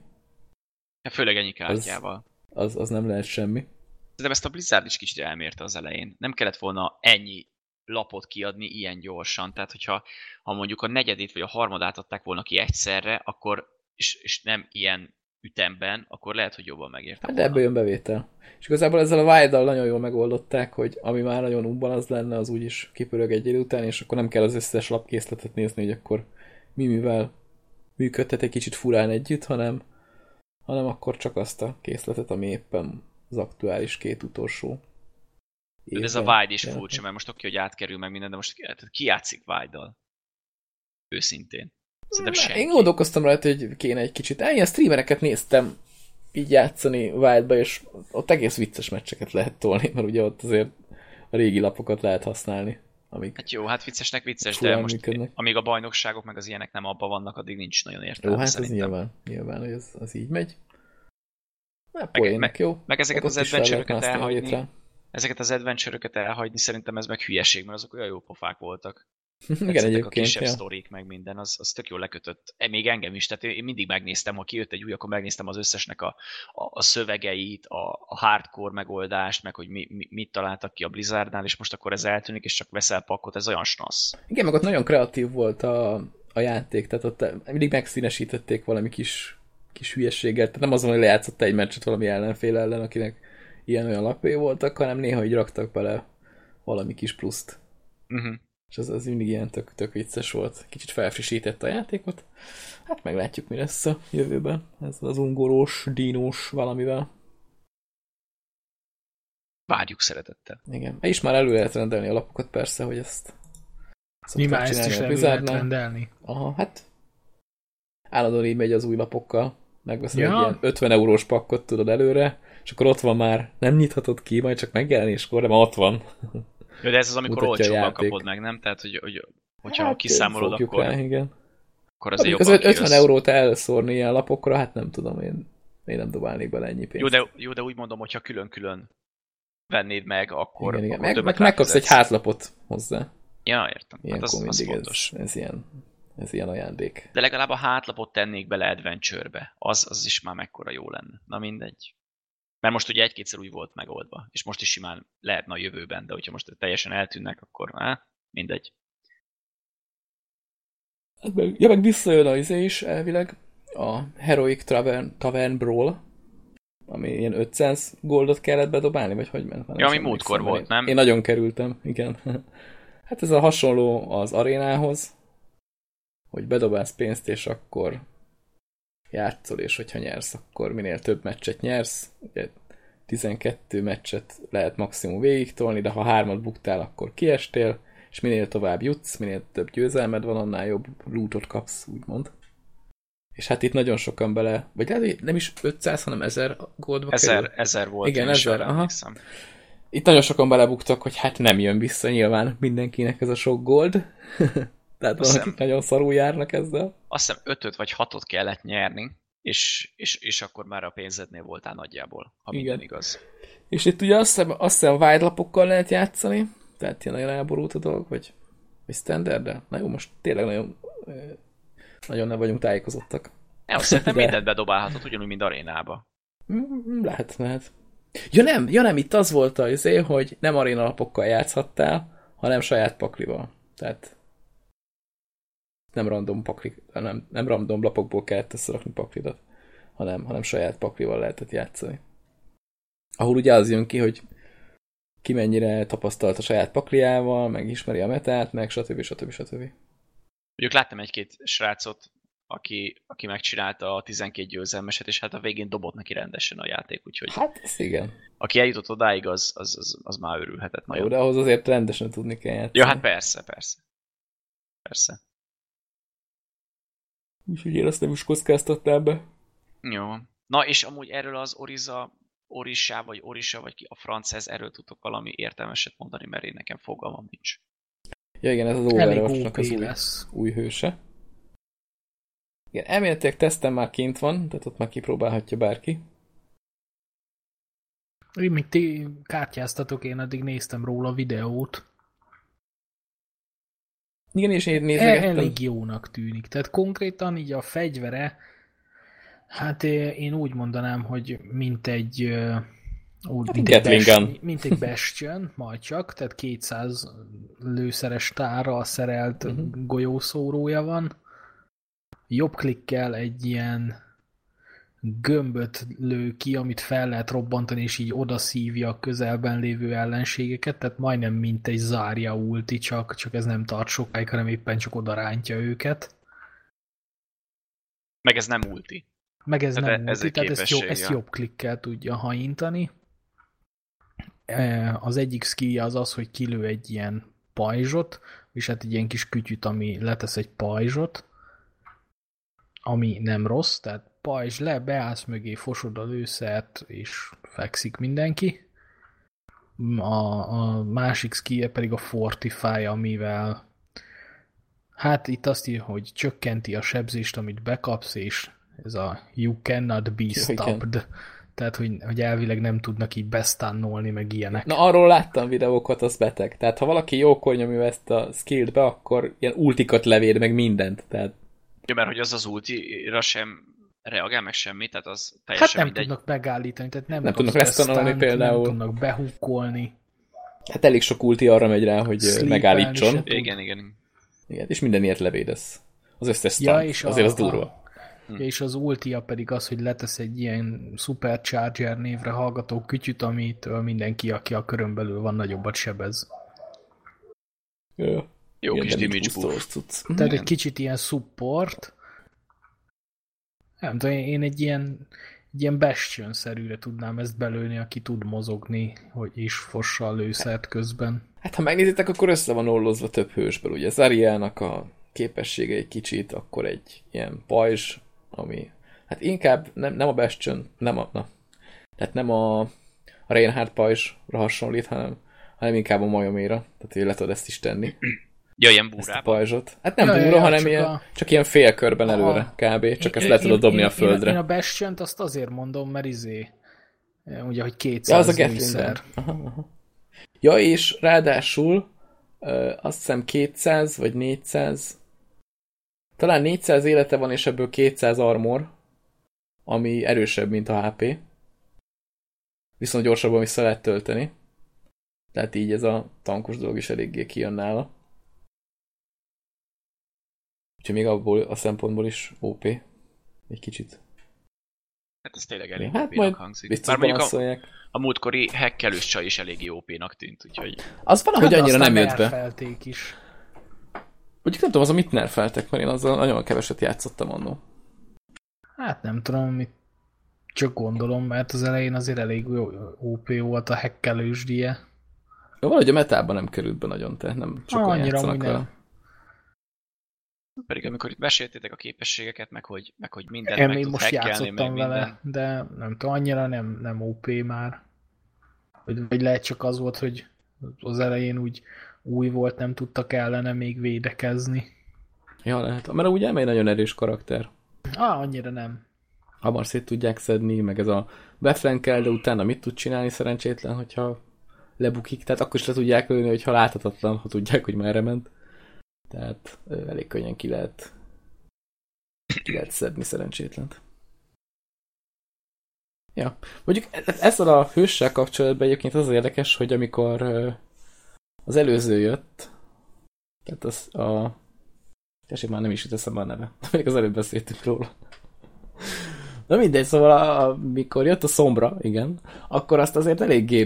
Főleg ennyi kártyával. Az, az nem lehet semmi. De ezt a Blizzard is kicsit elmérte az elején. Nem kellett volna ennyi lapot kiadni ilyen gyorsan. Tehát, hogyha ha mondjuk a negyedét vagy a harmadát adták volna ki egyszerre, akkor, és, és nem ilyen ütemben, akkor lehet, hogy jobban megérte Hát de ebből jön bevétel. És igazából ezzel a wild nagyon jól megoldották, hogy ami már nagyon unbalance lenne, az úgyis kipörög egy idő után, és akkor nem kell az összes lapkészletet nézni, hogy akkor mi mivel működtet egy kicsit furán együtt, hanem, hanem akkor csak azt a készletet, ami éppen az aktuális két utolsó. De ez a Wide is jelent furcsa, mert most oké, hogy átkerül meg minden, de most ki, játszik Wide-dal? Őszintén. Szerintem Na, senki. Én gondolkoztam rajta, hogy kéne egy kicsit. Én ilyen streamereket néztem így játszani Wildba, és ott egész vicces meccseket lehet tolni, mert ugye ott azért a régi lapokat lehet használni, amik Hát jó, hát viccesnek vicces, de most működnek. amíg a bajnokságok meg az ilyenek nem abban vannak, addig nincs nagyon jó, értelme hát ez szerintem. nyilván, nyilván, hogy az, az így megy. Hát Meg- poének, meg- jó? Meg ezeket Meg az ott is fel lehet adventure-öket mászni a elhagyni, hétre. Ezeket az adventure elhagyni szerintem ez meg hülyeség, mert azok olyan jó pofák voltak. Igen, Tetszettek a egyébként, kisebb ja. sztorik meg minden, az, az tök jól lekötött. E, Még engem is, tehát én mindig megnéztem, ha kijött egy új, akkor megnéztem az összesnek a, a, a szövegeit, a, a hardcore megoldást, meg hogy mi, mi, mit találtak ki a Blizzardnál, és most akkor ez eltűnik, és csak veszel pakkot, ez olyan snassz. Igen, meg ott nagyon kreatív volt a, a játék, tehát ott mindig megszínesítették valami kis, kis hülyességet, tehát nem azon, hogy lejátszott egy meccset valami ellenfél ellen, akinek ilyen-olyan lapjai voltak, hanem néha így raktak bele valami kis pluszt. Uh-huh. És az, az mindig ilyen tök, tök vicces volt. Kicsit felfrissítette a játékot. Hát meglátjuk, mi lesz a jövőben. Ez az ungorós, dínós valamivel. Várjuk szeretettel. Igen. És már elő lehet rendelni a lapokat persze, hogy ezt Mi már ezt is elő lehet rendelni. Aha, hát állandóan így megy az új lapokkal. Megveszel Ja. egy ilyen 50 eurós pakkot tudod előre, és akkor ott van már, nem nyithatod ki, majd csak megjelenéskor, de már ott van. Jó, de ez az, amikor olcsóban kapod meg, nem? Tehát, hogy, hogy hogyha Hát, kiszámolod, akkor, Rá, igen. akkor azért Azért jobban az 50 kijössz. eurót elszórni ilyen lapokra, hát nem tudom, én, én nem dobálnék bele ennyi pénzt. Jó de, jó, de úgy mondom, hogyha külön-külön vennéd meg, akkor, igen, igen. akkor Meg, meg megkapsz egy hátlapot hozzá. Ja, értem. Hát Ilyenkor az, az mindig fontos. ez, ez, ilyen, ez ilyen ajándék. De legalább a hátlapot tennék bele adventure-be. Az, az is már mekkora jó lenne. Na mindegy. Mert most ugye egy-kétszer úgy volt megoldva, és most is simán lehetne a jövőben, de hogyha most teljesen eltűnnek, akkor á, mindegy. Ja, meg visszajön az izé is elvileg, a Heroic Tavern, Tavern Brawl, ami ilyen 500 goldot kellett bedobálni, vagy hogy ment? Ja, ami múltkor volt, nem? Én nagyon kerültem, igen. Hát ez a hasonló az arénához, hogy bedobálsz pénzt, és akkor játszol, és hogyha nyersz, akkor minél több meccset nyersz. Ugye 12 meccset lehet maximum végig tolni, de ha hármat buktál, akkor kiestél, és minél tovább jutsz, minél több győzelmed van, annál jobb lootot kapsz, úgymond. És hát itt nagyon sokan bele, vagy lehet, nem is 500, hanem 1000 goldba ezer, kerül. Ezer volt. Igen, ezer, aha. Itt nagyon sokan belebuktak, hogy hát nem jön vissza nyilván mindenkinek ez a sok gold. Tehát azt valakik nagyon szarul járnak ezzel. Azt hiszem ötöt vagy hatot kellett nyerni, és, és, és akkor már a pénzednél voltál nagyjából, ha Igen. minden igaz. És itt ugye azt hiszem, azt hiszem wide lapokkal lehet játszani, tehát ilyen nagyon elborult a dolog, vagy, vagy standard -de. Na jó, most tényleg nagyon, nagyon nem vagyunk tájékozottak. Ja, szerintem De... mindent bedobálhatod, ugyanúgy, mint arénába. Mm, lehet, lehet. Ja nem, ja nem, itt az volt az izé, hogy nem aréna lapokkal játszhattál, hanem saját paklival. Tehát nem random pakli, nem, nem random lapokból kellett összerakni paklidat, hanem, hanem saját paklival lehetett játszani. Ahol ugye az jön ki, hogy ki mennyire tapasztalt a saját pakliával, meg ismeri a metát, meg stb. stb. stb. Mondjuk láttam egy-két srácot, aki, aki megcsinálta a 12 győzelmeset, és hát a végén dobott neki rendesen a játék, úgyhogy... Hát, ez igen. Aki eljutott odáig, az, az, az, az már örülhetett nagyon. Jó, de ahhoz azért rendesen tudni kell játszani. Ja, hát persze, persze. Persze. Úgyhogy én azt nem is kockáztatnám be. Jó. Na, és amúgy erről az Oriza, Orissá, vagy Orisa, vagy ki a francez, erről tudok valami értelmeset mondani, mert én nekem fogalmam nincs. Ja igen, ez az Overwatch-nak az új, lesz. új hőse. Igen, elméletileg tesztem már kint van, tehát ott már kipróbálhatja bárki. Én még ti kártyáztatok, én addig néztem róla videót. Igen, és én nézegettem. Elég jónak tűnik. Tehát konkrétan így a fegyvere, hát én úgy mondanám, hogy mint egy úgy, hát mint, egy best, mint egy Bastion, majd csak, tehát 200 lőszeres tára szerelt uh-huh. golyószórója van. Jobb klikkel egy ilyen gömböt lő ki, amit fel lehet robbantani, és így oda szívja a közelben lévő ellenségeket, tehát majdnem mint egy zárja ulti, csak, csak ez nem tart sokáig, hanem éppen csak oda rántja őket. Meg ez nem ulti. Meg ez tehát nem ez ulti, tehát ezt, jó, ezt jobb klikkel tudja hajintani. E, az egyik skillje az az, hogy kilő egy ilyen pajzsot, és hát egy ilyen kis kütyüt, ami letesz egy pajzsot, ami nem rossz, tehát pajzs le, beállsz mögé, fosod a lőszert, és fekszik mindenki. A, a másik skill pedig a Fortify, amivel hát itt azt írja, hogy csökkenti a sebzést, amit bekapsz, és ez a you cannot be stopped. Tehát, hogy, hogy elvileg nem tudnak így bestannolni, meg ilyenek. Na, arról láttam videókat, az beteg. Tehát, ha valaki jókor nyomja ezt a skillt be, akkor ilyen ultikat levéd, meg mindent. Tehát... Ja, mert hogy az az ultira sem reagál meg semmit, tehát az teljesen Hát nem mindegy. tudnak megállítani, tehát nem, nem tudnak lesztanulni például. Nem tudnak behukkolni. Hát elég sok ulti arra megy rá, hogy megállítson. Igen, igen. Igen, és minden ilyet levédesz. Az összes ja, és azért a, az durva. Hm. És az ultia pedig az, hogy letesz egy ilyen Supercharger névre hallgató kütyüt, amitől mindenki, aki a körön belül van, nagyobbat sebez. Ja. Jó kis damage boost. Tehát egy kicsit ilyen support, nem tudom, én egy ilyen, egy ilyen bastion-szerűre tudnám ezt belőni, aki tud mozogni, hogy is fossa a lőszert közben. Hát ha megnézitek, akkor össze van ollozva több hősből. Ugye Zariának a képessége egy kicsit, akkor egy ilyen pajzs, ami hát inkább nem, nem a Bastion, nem a, na, tehát nem a, a Reinhardt pajzsra hasonlít, hanem, hanem inkább a majoméra, tehát hogy le tudod ezt is tenni. Ja, ilyen búrába. pajzsot. Hát nem ja, búra, ja, hanem csak ilyen, a... csak ilyen félkörben előre kb. Csak én, ezt le tudod dobni én, a földre. Én, én a bastion azt azért mondom, mert izé, ugye, hogy 200 ja, az a Gatling aha, aha. Ja, és ráadásul azt hiszem 200 vagy 400 talán 400 élete van, és ebből 200 armor, ami erősebb, mint a HP. Viszont gyorsabban vissza lehet tölteni. Tehát így ez a tankos dolog is eléggé kijön nála. Úgyhogy még abból a szempontból is OP. Egy kicsit. Hát ez tényleg elég Hát majd hangzik. Biztos Bár mondjuk a, a múltkori hackelős csaj is eléggé OP-nak tűnt, úgyhogy Az valahogy Hát, annyira nem jött be. is. Úgyhogy nem tudom, az a mit nerfeltek, mert én azzal nagyon keveset játszottam annó. Hát nem tudom, mit csak gondolom, mert az elején azért elég jó- OP volt a hekkelős die. Jó, valahogy a metában nem került be nagyon, tehát nem sokan Annyira játszanak vele. nem. Pedig amikor itt meséltétek a képességeket, meg hogy, meg hogy mindent Én meg még tud most játszottam minden. vele, de nem tudom, annyira nem, nem OP már. Vagy, vagy lehet csak az volt, hogy az elején úgy új volt, nem tudtak ellene még védekezni. Ja, lehet. Mert úgy elmegy nagyon erős karakter. Ah, annyira nem. Hamar szét tudják szedni, meg ez a beflankel, de utána mit tud csinálni szerencsétlen, hogyha lebukik. Tehát akkor is le tudják lőni, hogyha láthatatlan, ha tudják, hogy merre ment. Tehát elég könnyen ki lehet, ki lehet szedni szerencsétlent. Ja, mondjuk e- ezzel a hőssel kapcsolatban egyébként az, érdekes, hogy amikor az előző jött, tehát az a Tessék, már nem is jut eszembe a neve. Még az előbb beszéltünk róla. Na mindegy, szóval amikor jött a szombra, igen, akkor azt azért eléggé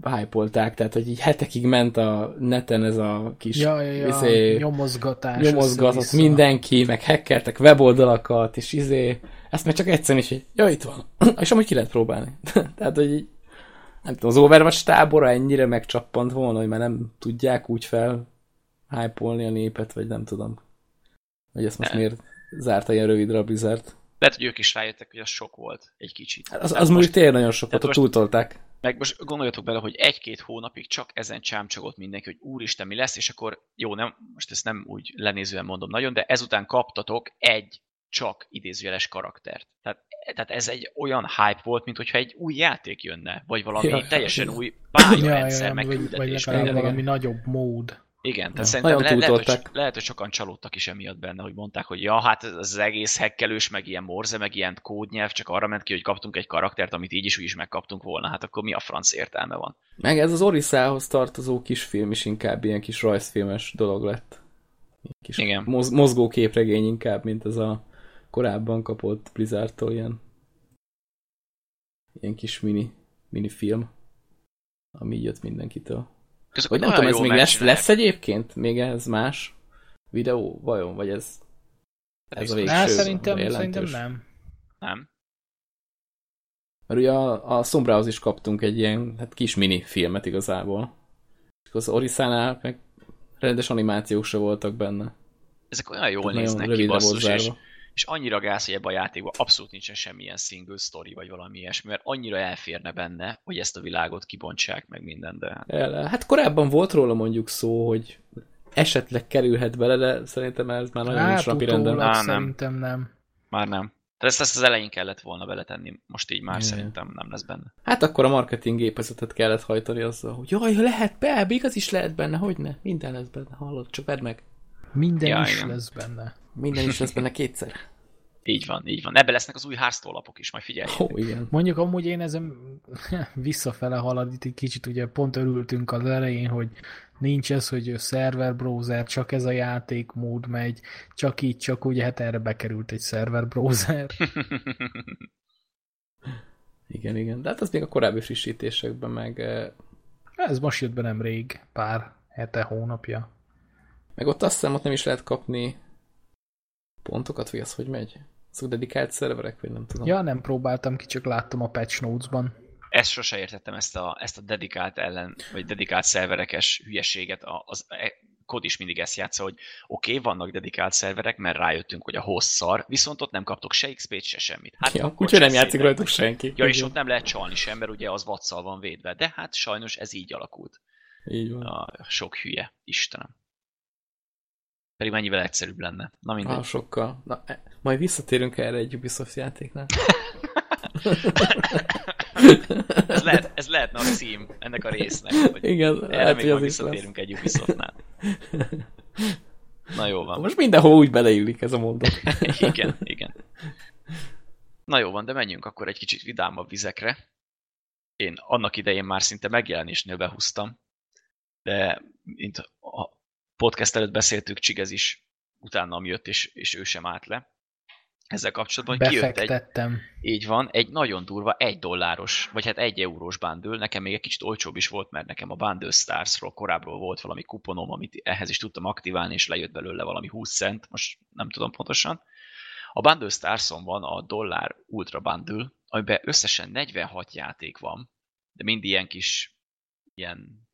behypolták, tehát hogy így hetekig ment a neten ez a kis Ja, ja, ja, izé, nyomozgatás. nyomozgatott mindenki, meg hackertek weboldalakat, és izé, ezt meg csak egyszerűen is, hogy ja, itt van. és amúgy ki lehet próbálni. tehát, hogy így, nem tudom, az Overwatch tábora ennyire megcsappant volna, hogy már nem tudják úgy fel hype a népet, vagy nem tudom. Hogy ezt most miért zárta ilyen rövidre a Blizzard. Lehet, hogy ők is rájöttek, hogy az sok volt egy kicsit. Hát Az, az most- mondjuk tényleg nagyon a most- túltolták. Meg most gondoljatok bele, hogy egy-két hónapig csak ezen csámcsogott mindenki, hogy úristen, mi lesz, és akkor jó, nem, most ezt nem úgy lenézően mondom nagyon, de ezután kaptatok egy csak idézőjeles karaktert. Tehát, tehát ez egy olyan hype volt, mint hogyha egy új játék jönne, vagy valami Ja, ja, teljesen igen. új Ja, ja, pályarendszer, ja, meg vagy, vagy legalább igen, valami nagyobb mód. Igen, tehát Ja, szerintem le, lehet, hogy, lehet, hogy sokan csalódtak is emiatt benne, hogy mondták, hogy ja, hát ez az egész hekkelős, meg ilyen morze, meg ilyen kódnyelv, csak arra ment ki, hogy kaptunk egy karaktert, amit így is úgy is megkaptunk volna, hát akkor mi a franc értelme van? Meg ez az Oriszához tartozó kisfilm is inkább ilyen kis rajzfilmes dolog lett. Kis Igen. Moz, mozgó képregény inkább, mint ez a korábban kapott Blizzardtól ilyen ilyen kis mini, mini film, ami jött mindenkitől. Ezek Vagy nem tudom, ez még lesz, lesz egyébként? Még ez más videó? Vajon? Vagy ez, ez a Biztos. végső? Hát a szerintem, jelentős? szerintem nem. Nem. Mert ugye a, a Sombrához is kaptunk egy ilyen hát kis mini filmet igazából. És az Orisánál meg rendes animációk se voltak benne. Ezek olyan jól Tehát néznek ki, basszus, és. És annyira gáz, hogy ebben a játékban abszolút nincsen semmilyen single story, vagy valami ilyesmi, mert annyira elférne benne, hogy ezt a világot kibontsák meg minden, de hát El, hát korábban volt róla mondjuk szó, hogy esetleg kerülhet bele, de szerintem ez már nagyon Hát nincs napi renden. Á, nem. szerintem nem. már nem. Tehát ezt, ezt az elején kellett volna beletenni, most így már Jaj. szerintem nem lesz benne. Hát akkor a marketing gépezetet kellett hajtani azzal, hogy jaj, lehet be, még az is lehet benne, hogy ne? Minden lesz benne, hallod, csak vedd meg. Minden Ja, is igen. lesz benne. Minden is lesz benne kétszer. Így van, így van. Ebbe lesznek az új Hearthstone lapok is, majd figyelj. Ó, igen. Mondjuk amúgy én ezen visszafele halad itt egy kicsit, ugye pont örültünk az elején, hogy nincs ez, hogy szerver browser, csak ez a játékmód megy, csak így, csak úgy, hát erre bekerült egy szerver browser. Igen, igen. De hát az még a korábbi frissítésekben meg, eh, Ez most jött be nemrég, pár hete, hónapja. Meg ott azt hiszem, ott nem is lehet kapni pontokat, vagy az hogy megy? Azok dedikált szerverek, vagy nem tudom. Ja, nem próbáltam ki, csak láttam a patch notes-ban. Ezt sose értettem, ezt a, ezt a dedikált ellen, vagy dedikált szerverekes hülyeséget. A- Az e- kod is mindig ezt játsza, hogy oké, okay, vannak dedikált szerverek, mert rájöttünk, hogy a hosszar, viszont ott nem kaptok se XP-t, se semmit. Hát ja, úgyhogy nem játszik rajtuk senki. Ja, és ott nem lehet csalni sem, mert ugye az vatszal van védve. De hát sajnos ez így alakult. Így van. A sok hülye, Istenem. Pedig mennyivel egyszerűbb lenne. Na mindegy. Ah, sokkal. Na, e- majd visszatérünk erre egy Ubisoft játéknál. Ez, lehet, ez lehetne a cím ennek a résznek. Hogy Igen, erre lehet, még hogy majd is lesz. visszatérünk egy Ubisoftnál. Na jó van. Most mindenhol úgy beleillik ez a mondat. igen, igen. Na jó van, de menjünk akkor egy kicsit vidámabb vizekre. Én annak idején már szinte megjelenésnél behúztam, de mint podcast előtt beszéltük, Csigez is utánam jött, és, és ő sem állt le. Ezzel kapcsolatban kijött egy, így van, egy nagyon durva, egy dolláros, vagy hát egy eurós bundle, nekem még egy kicsit olcsóbb is volt, mert nekem a Bundle Starsról korábbról volt valami kuponom, amit ehhez is tudtam aktiválni, és lejött belőle valami 20 cent, most nem tudom pontosan. A Bundle Starson van a dollár Ultra Bundle, amiben összesen 46 játék van, de mind ilyen kis, ilyen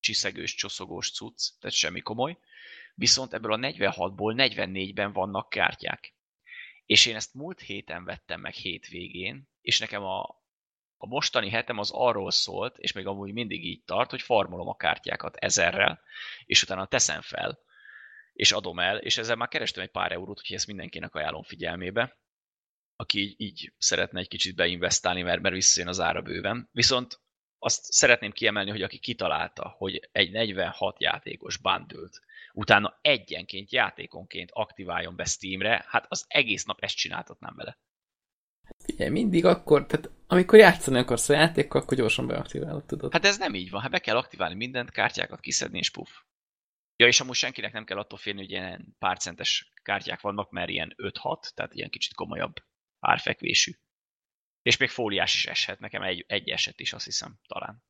csiszegős, csoszogós cucc, tehát semmi komoly. Viszont ebből a 46-ból 44-ben vannak kártyák. És én ezt múlt héten vettem meg hétvégén, és nekem a, a mostani hetem az arról szólt, és még amúgy mindig így tart, hogy farmolom a kártyákat ezerrel, és utána teszem fel, és adom el, és ezzel már kerestem egy pár eurót, úgyhogy ezt mindenkinek ajánlom figyelmébe, aki így, így szeretne egy kicsit beinvestálni, mert, mert visszajön az ára bőven. Viszont azt szeretném kiemelni, hogy aki kitalálta, hogy egy 46 játékos bandült, utána egyenként, játékonként aktiváljon be Steamre, hát az egész nap ezt csináltatnám vele. Figyelj, mindig akkor, tehát amikor játszani akarsz a játékkal, akkor gyorsan beaktiválod, tudod. Hát ez nem így van, hát be kell aktiválni mindent, kártyákat kiszedni és puff. Ja, és amúgy senkinek nem kell attól félni, hogy ilyen párcentes kártyák vannak, mert ilyen 5-6, tehát ilyen kicsit komolyabb árfekvésű. És még fóliás is eshet, nekem egy, egy eset is, azt hiszem, talán.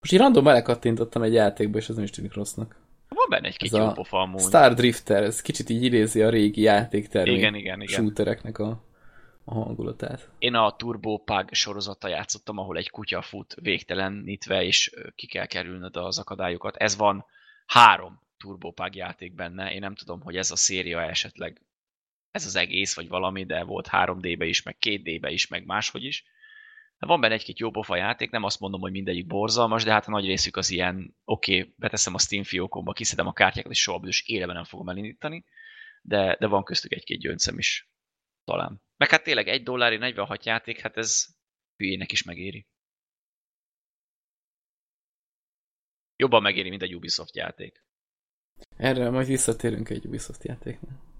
Most így random belekattintottam egy játékba, és ez nem is tűnik rossznak. Van benne egy-két jó pofa amúgy. Star Drifter, ez kicsit így idézi a régi játéktermék igen, igen, igen. shootereknek a, a hangulatát. Én a Turbo Pug sorozattal játszottam, ahol egy kutya fut végtelenítve, és ki kell kerülnöd az akadályokat. Ez van három Turbo Pug játék benne. Én nem tudom, hogy ez a széria esetleg ez az egész, vagy valami, de volt 3D-be is, meg 2D-be is, meg máshogy is. De van benne egy-két jó pofa játék, nem azt mondom, hogy mindegyik borzalmas, de hát a nagy részük az ilyen, oké, okay, beteszem a Steam fiókomba, kiszedem a kártyákat, és soha büdös éleben nem fogom elindítani, de, de van köztük egy-két gyöncem is. Talán. Meg hát tényleg egy dollári 46 játék, hát ez hülyének is megéri. Jobban megéri, mint egy Ubisoft játék. Erre majd visszatérünk egy Ubisoft játéknak.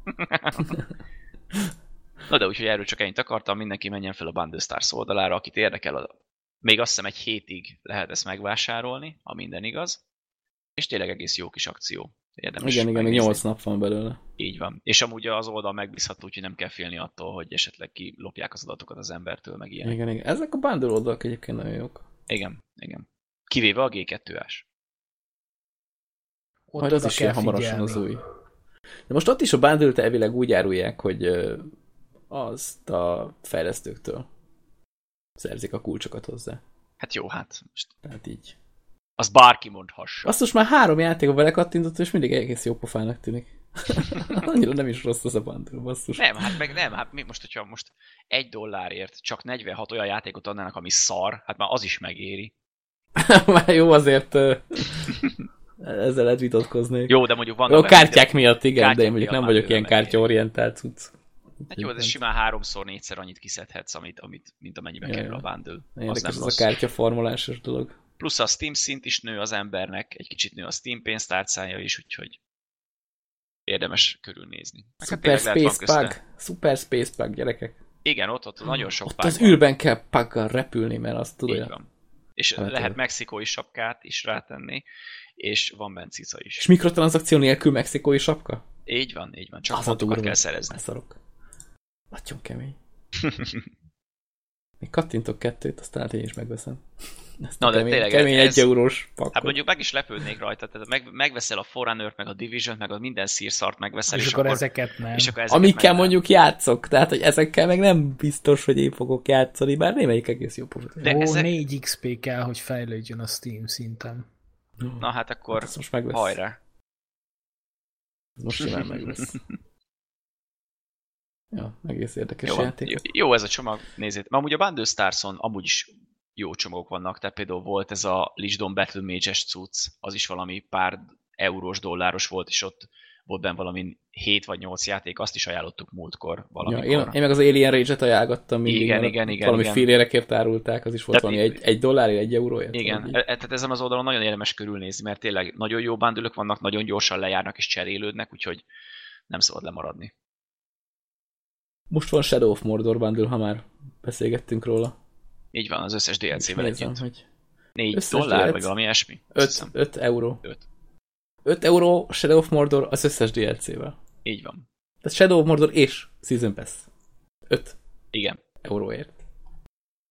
Na de úgyhogy erről csak ennyit akartam, mindenki menjen fel a Bundle Stars oldalára, akit érdekel, a... még azt hiszem egy hétig lehet ezt megvásárolni, ha minden igaz, és tényleg egész jó kis akció. Érdemes igen, igen, még 8 nap van belőle. Így van. És amúgy az oldal megbízható, úgyhogy nem kell félni attól, hogy esetleg kilopják az adatokat az embertől, meg ilyen. Igen, igen. Ezek a bundle oldalak egyébként nagyon jók. Igen, igen. Kivéve a G2-ás. Majd az is ilyen hamarosan az új. De most ott is a bundle elvileg úgy árulják, hogy azt a fejlesztőktől szerzik a kulcsokat hozzá. Hát jó, hát most. Tehát így. Az bárki mondhassa. Azt most már három játékba belekattintott, és mindig egész jó pofának tűnik. Annyira nem is rossz az a bundle, basszus. Nem, hát meg nem, hát mi most, hogyha most egy dollárért csak 46 olyan játékot adnának, ami szar, hát már az is megéri. már jó, azért ezzel lehet vitatkozni. Jó, de mondjuk van. A kártyák miatt, igen, kártyák de én mondjuk nem vagyok ilyen kártyaorientált cucc. Hát jó, de simán háromszor, négyszer annyit kiszedhetsz, amit, amit, mint amennyiben ja, kerül a bundle. Az nem az a kártyaformulásos dolog. Plusz a Steam szint is nő az embernek, egy kicsit nő a Steam pénztárcája is, úgyhogy érdemes körülnézni. Meg hát Super hát Space Pug, Super Space Pug, gyerekek. Igen, ott, ott nagyon sok ott az van. űrben kell paggal repülni, mert azt tudja. És lehet mexikói sapkát is rátenni, és van benne cica is. És mikrotranszakció nélkül mexikói sapka? Így van, így van. Csak az pontokat kell szerezni. Szarok. Nagyon kemény. Még kattintok kettőt, aztán hát én is megveszem. Ezt Na, de kemény, tényleg kemény ez, egy eurós pakkot. Hát mondjuk meg is lepődnék rajta, tehát meg, megveszel a forerunner meg a Division, meg a minden szírszart megveszel, és, és akkor, ezeket nem. És akkor ezeket Amikkel mondjuk játszok, tehát hogy ezekkel meg nem biztos, hogy én fogok játszani, bár némelyik egész jó pofot. De Ó, ezek... 4 XP kell, hogy fejlődjön a Steam szinten. Na hát akkor hát most megvesz. hajrá. Most simán megvesz. ja, egész érdekes jó, játék. Jó, jó, ez a csomag, nézzét. Ma amúgy a Bundle Starson amúgy is jó csomagok vannak, tehát például volt ez a Lisdon Battle Mage-es cucc, az is valami pár eurós, dolláros volt, és ott volt benne valami 7 vagy 8 játék, azt is ajánlottuk múltkor valamikor. Ja, én, én meg az Alien Rage-et ajánlottam mindig, igen, igen, igen, valami igen. félérekért árulták, az is volt Tehát valami egy, egy dollárért, egy euróért. Igen, e, tehát ezen az oldalon nagyon érdemes körülnézni, mert tényleg nagyon jó bándülök vannak, nagyon gyorsan lejárnak és cserélődnek, úgyhogy nem szabad lemaradni. Most van Shadow of Mordor bundle, ha már beszélgettünk róla. Így van, az összes DLC-vel együtt. Hogy 4 dollár, DLC. vagy valami ilyesmi? 5, 5 euró. 5. 5 euró Shadow of Mordor az összes DLC-vel. Így van. Tehát Shadow of Mordor és Season Pass. 5 Igen. euróért.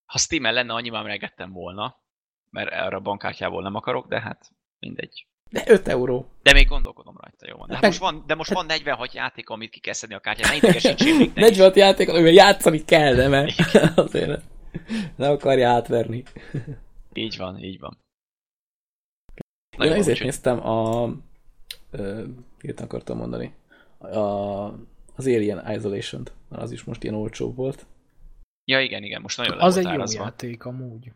Ha steam lenne, annyi már volna, mert erre a bankkártyából nem akarok, de hát mindegy. De 5 euró. De még gondolkodom rajta, jó van. De, Hát most van, de most van 46 játék, amit ki kell szedni a kártyát. Ne idegesítsél még ne is. 46 játék, amivel játszani kell, de mert azért nem akarja átverni. Így van, így van. Na, Én jó, ezért néztem a... Hirtelen akartam mondani. A, az Alien Isolation-t. mert Az is most ilyen olcsóbb volt. Ja, igen, igen, most nagyon Az egy jó árazva. játék amúgy.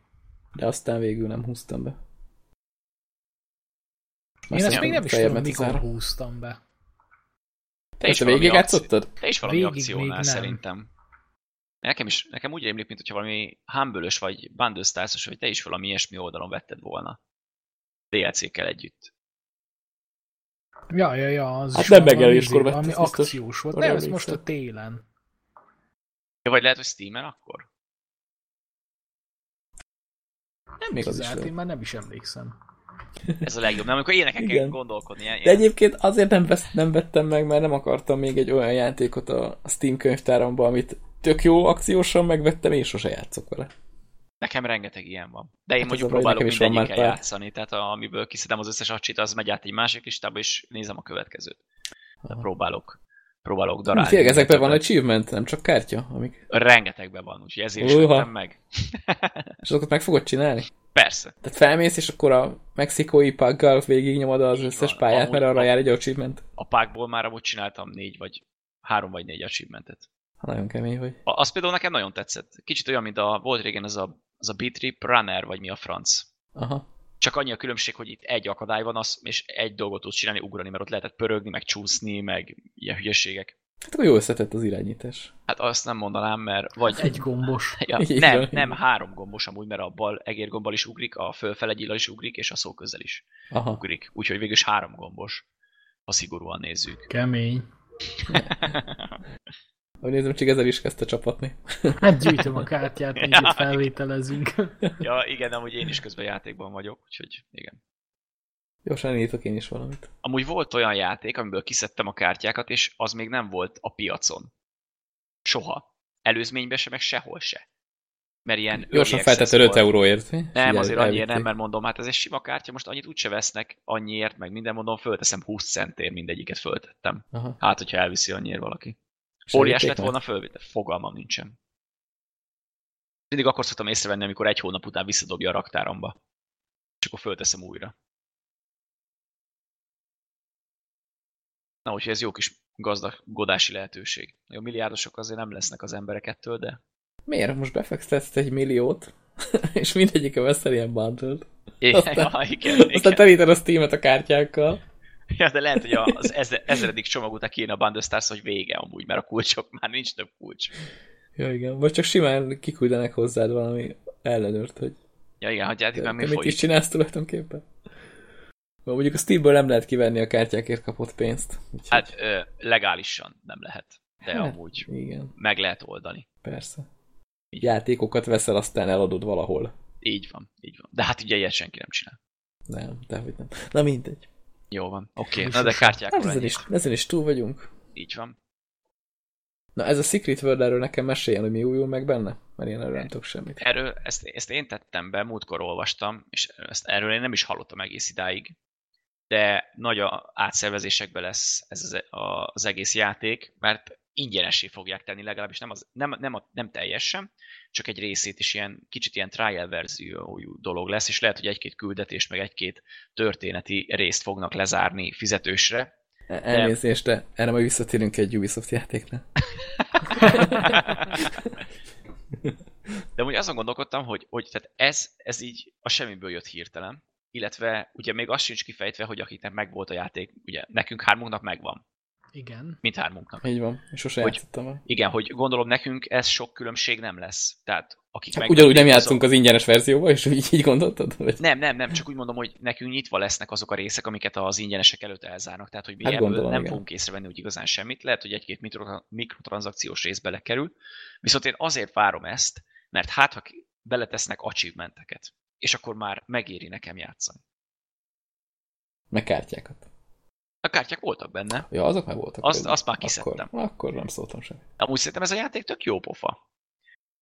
De aztán végül nem húztam be. Én ezt még nem is tudom, mikor ára. húztam be. Te is Te végig játszottad? Te is valami Végig akciónál szerintem. Nekem is, nekem úgy rémlik, mint hogyha valami humble vagy bundle vagy te is valami ilyesmi oldalon vetted volna. DLC-kkel együtt. Ja, ja, ja, az Hát is nem izé, vett, Ami akciós volt. Nem, ez most a télen. Ja, vagy lehet, hogy Steam-en akkor? Nem Még az lehet. én már nem is emlékszem. Ez a legjobb. Nem, amikor ilyeneken kell gondolkodni. Ilyen, De egyébként azért nem, vesz, nem vettem meg, mert nem akartam még egy olyan játékot a a Steam könyvtáramba, amit tök jó akciósan megvettem, és sose játszok vele. Nekem rengeteg ilyen van. De én Hát mondjuk próbálok is mindegyikkel játszani, tehát amiből kiszedem az összes acsit, az megy át egy másik listába, és nézem a következőt. De próbálok, próbálok darálni. Tényleg ezekben van achievement, nem csak kártya, amik... Rengetegben van, úgyhogy ezért is Uha. vettem meg. És azokat meg fogod csinálni? Persze. Tehát felmész, és akkor a mexikói paggal végignyomod az Így összes van. pályát, Amúgy mert arra a- jár egy achievement. A pákból már amúgy csináltam négy vagy három vagy négy achievementet. Nagyon kemény vagy. A- Az például nekem nagyon tetszett. Kicsit olyan, mint a, volt régen az a, az a Beat-Trip Runner, vagy mi a franc. Aha. Csak annyi a különbség, hogy itt egy akadály van, az, és egy dolgot tudsz csinálni, ugrani, mert ott lehetett pörögni, meg csúszni, meg ilyen hülyeségek. Hát akkor jó összetett az irányítás. Hát azt nem mondanám, mert vagy... Egy gombos. Ja, nem, nem három gombos amúgy, mert a bal egérgombbal is ugrik, a fölfele gyillal is ugrik, és a szó közel is Aha. ugrik. Úgyhogy végül is három gombos, ha szigorúan nézzük. Kemény. Ahogy nézem, csak ezzel is kezdte csapatni. Hát gyűjtöm a kártyát, még Ja. itt felvételezünk. ja, igen, amúgy én is közben játékban vagyok, úgyhogy igen. Gyorsan indítok én is valamit. Amúgy volt olyan játék, amiből kiszedtem a kártyákat, és az még nem volt a piacon. Soha. Előzményben se, meg sehol se. Mert ilyen Gyorsan feltetted 5 volt. euróért. mi? Nem, Figyelj, azért annyira nem, mert mondom, hát ez egy sima kártya, most annyit úgyse vesznek annyiért, meg minden mondom, fölteszem 20 centért mindegyiket föltettem. Aha. Hát, hogyha elviszi annyiért valaki. Óriás lett volna fölvétel. Fogalmam nincsen. Mindig akkor szoktam észrevenni, amikor egy hónap után visszadobja a raktáramba. És akkor fölteszem újra. Na, úgyhogy ez jó kis gazdagodási lehetőség. Jó, milliárdosok azért nem lesznek az emberek ettől, de... Miért? Most befektetsz egy milliót, és mindegyike veszel ilyen bundle É, Aztán- ja, igen, Aztán igen. a Steam-et a kártyákkal. Ja, de lehet, hogy az ezer, ezredik csomag után kéne a Bundle Stars, hogy vége amúgy, mert a kulcsok már nincs több kulcs. Ja, igen. Vagy csak simán kiküldenek hozzád valami ellenőrt, hogy Ja, igen, már, te mi mit is folyik. csinálsz tulajdonképpen. Vagy mondjuk a Steamből nem lehet kivenni a kártyákért kapott pénzt. Úgyhogy, Hát ö, legálisan nem lehet, de Hát. amúgy igen, meg lehet oldani. persze. Így. Játékokat veszel, aztán eladod valahol. Így van, így van. De hát ugye ilyet senki nem csinál. Nem, dehogy nem. Na mindegy. Jó van, oké. Okay. Na de sose. Hát kártyákról ezen is, ezen is túl vagyunk. Így van. Na ez a Secret World erről nekem meséljen, hogy mi újul meg benne? Mert én erről nem tudok semmit. Erről, ezt, ezt én tettem be, múltkor olvastam, és ezt erről én nem is hallottam egész idáig. De nagy a átszervezésekben lesz ez az, a, az egész játék, mert ingyenesé fogják tenni, legalábbis nem, az, nem, nem, a, nem teljesen, csak egy részét is ilyen, kicsit ilyen trial verziójú dolog lesz, és lehet, hogy egy-két küldetést, meg egy-két történeti részt fognak lezárni fizetősre. E- Elnézést, de erre majd visszatérünk egy Ubisoft játéknál. De úgy azon gondolkodtam, hogy, hogy tehát ez, ez így a semmiből jött hirtelen, illetve ugye még az sincs kifejtve, hogy akiknek megvolt a játék, ugye nekünk hármunknak megvan, Igen. mint hármunknak. Így van, és sose Hogy- játszottam vele. Igen, hogy gondolom nekünk ez sok különbség nem lesz. Tehát akik Hát megvették, ugyanúgy nem azok- játszunk az ingyenes verzióba, és így, így gondoltad? Vagy? Nem, nem, nem, csak úgy mondom, hogy nekünk nyitva lesznek azok a részek, amiket az ingyenesek előtt elzárnak. Tehát, hogy mi Hát ebből gondolom, nem igen. fogunk észrevenni úgy igazán semmit. Lehet, hogy egy-két mikro- mikrotranszakciós rész belekerül. Viszont én azért várom ezt, mert hát, ha beletesznek achievementeket, és akkor már megéri nekem játszani. Meg kártyákat. A kártyák voltak benne. Ja, azok már voltak. Azt, benne. azt már kiszedtem. Akkor, akkor nem szóltam sem. Amúgy szerintem ez a játék tök jó pofa.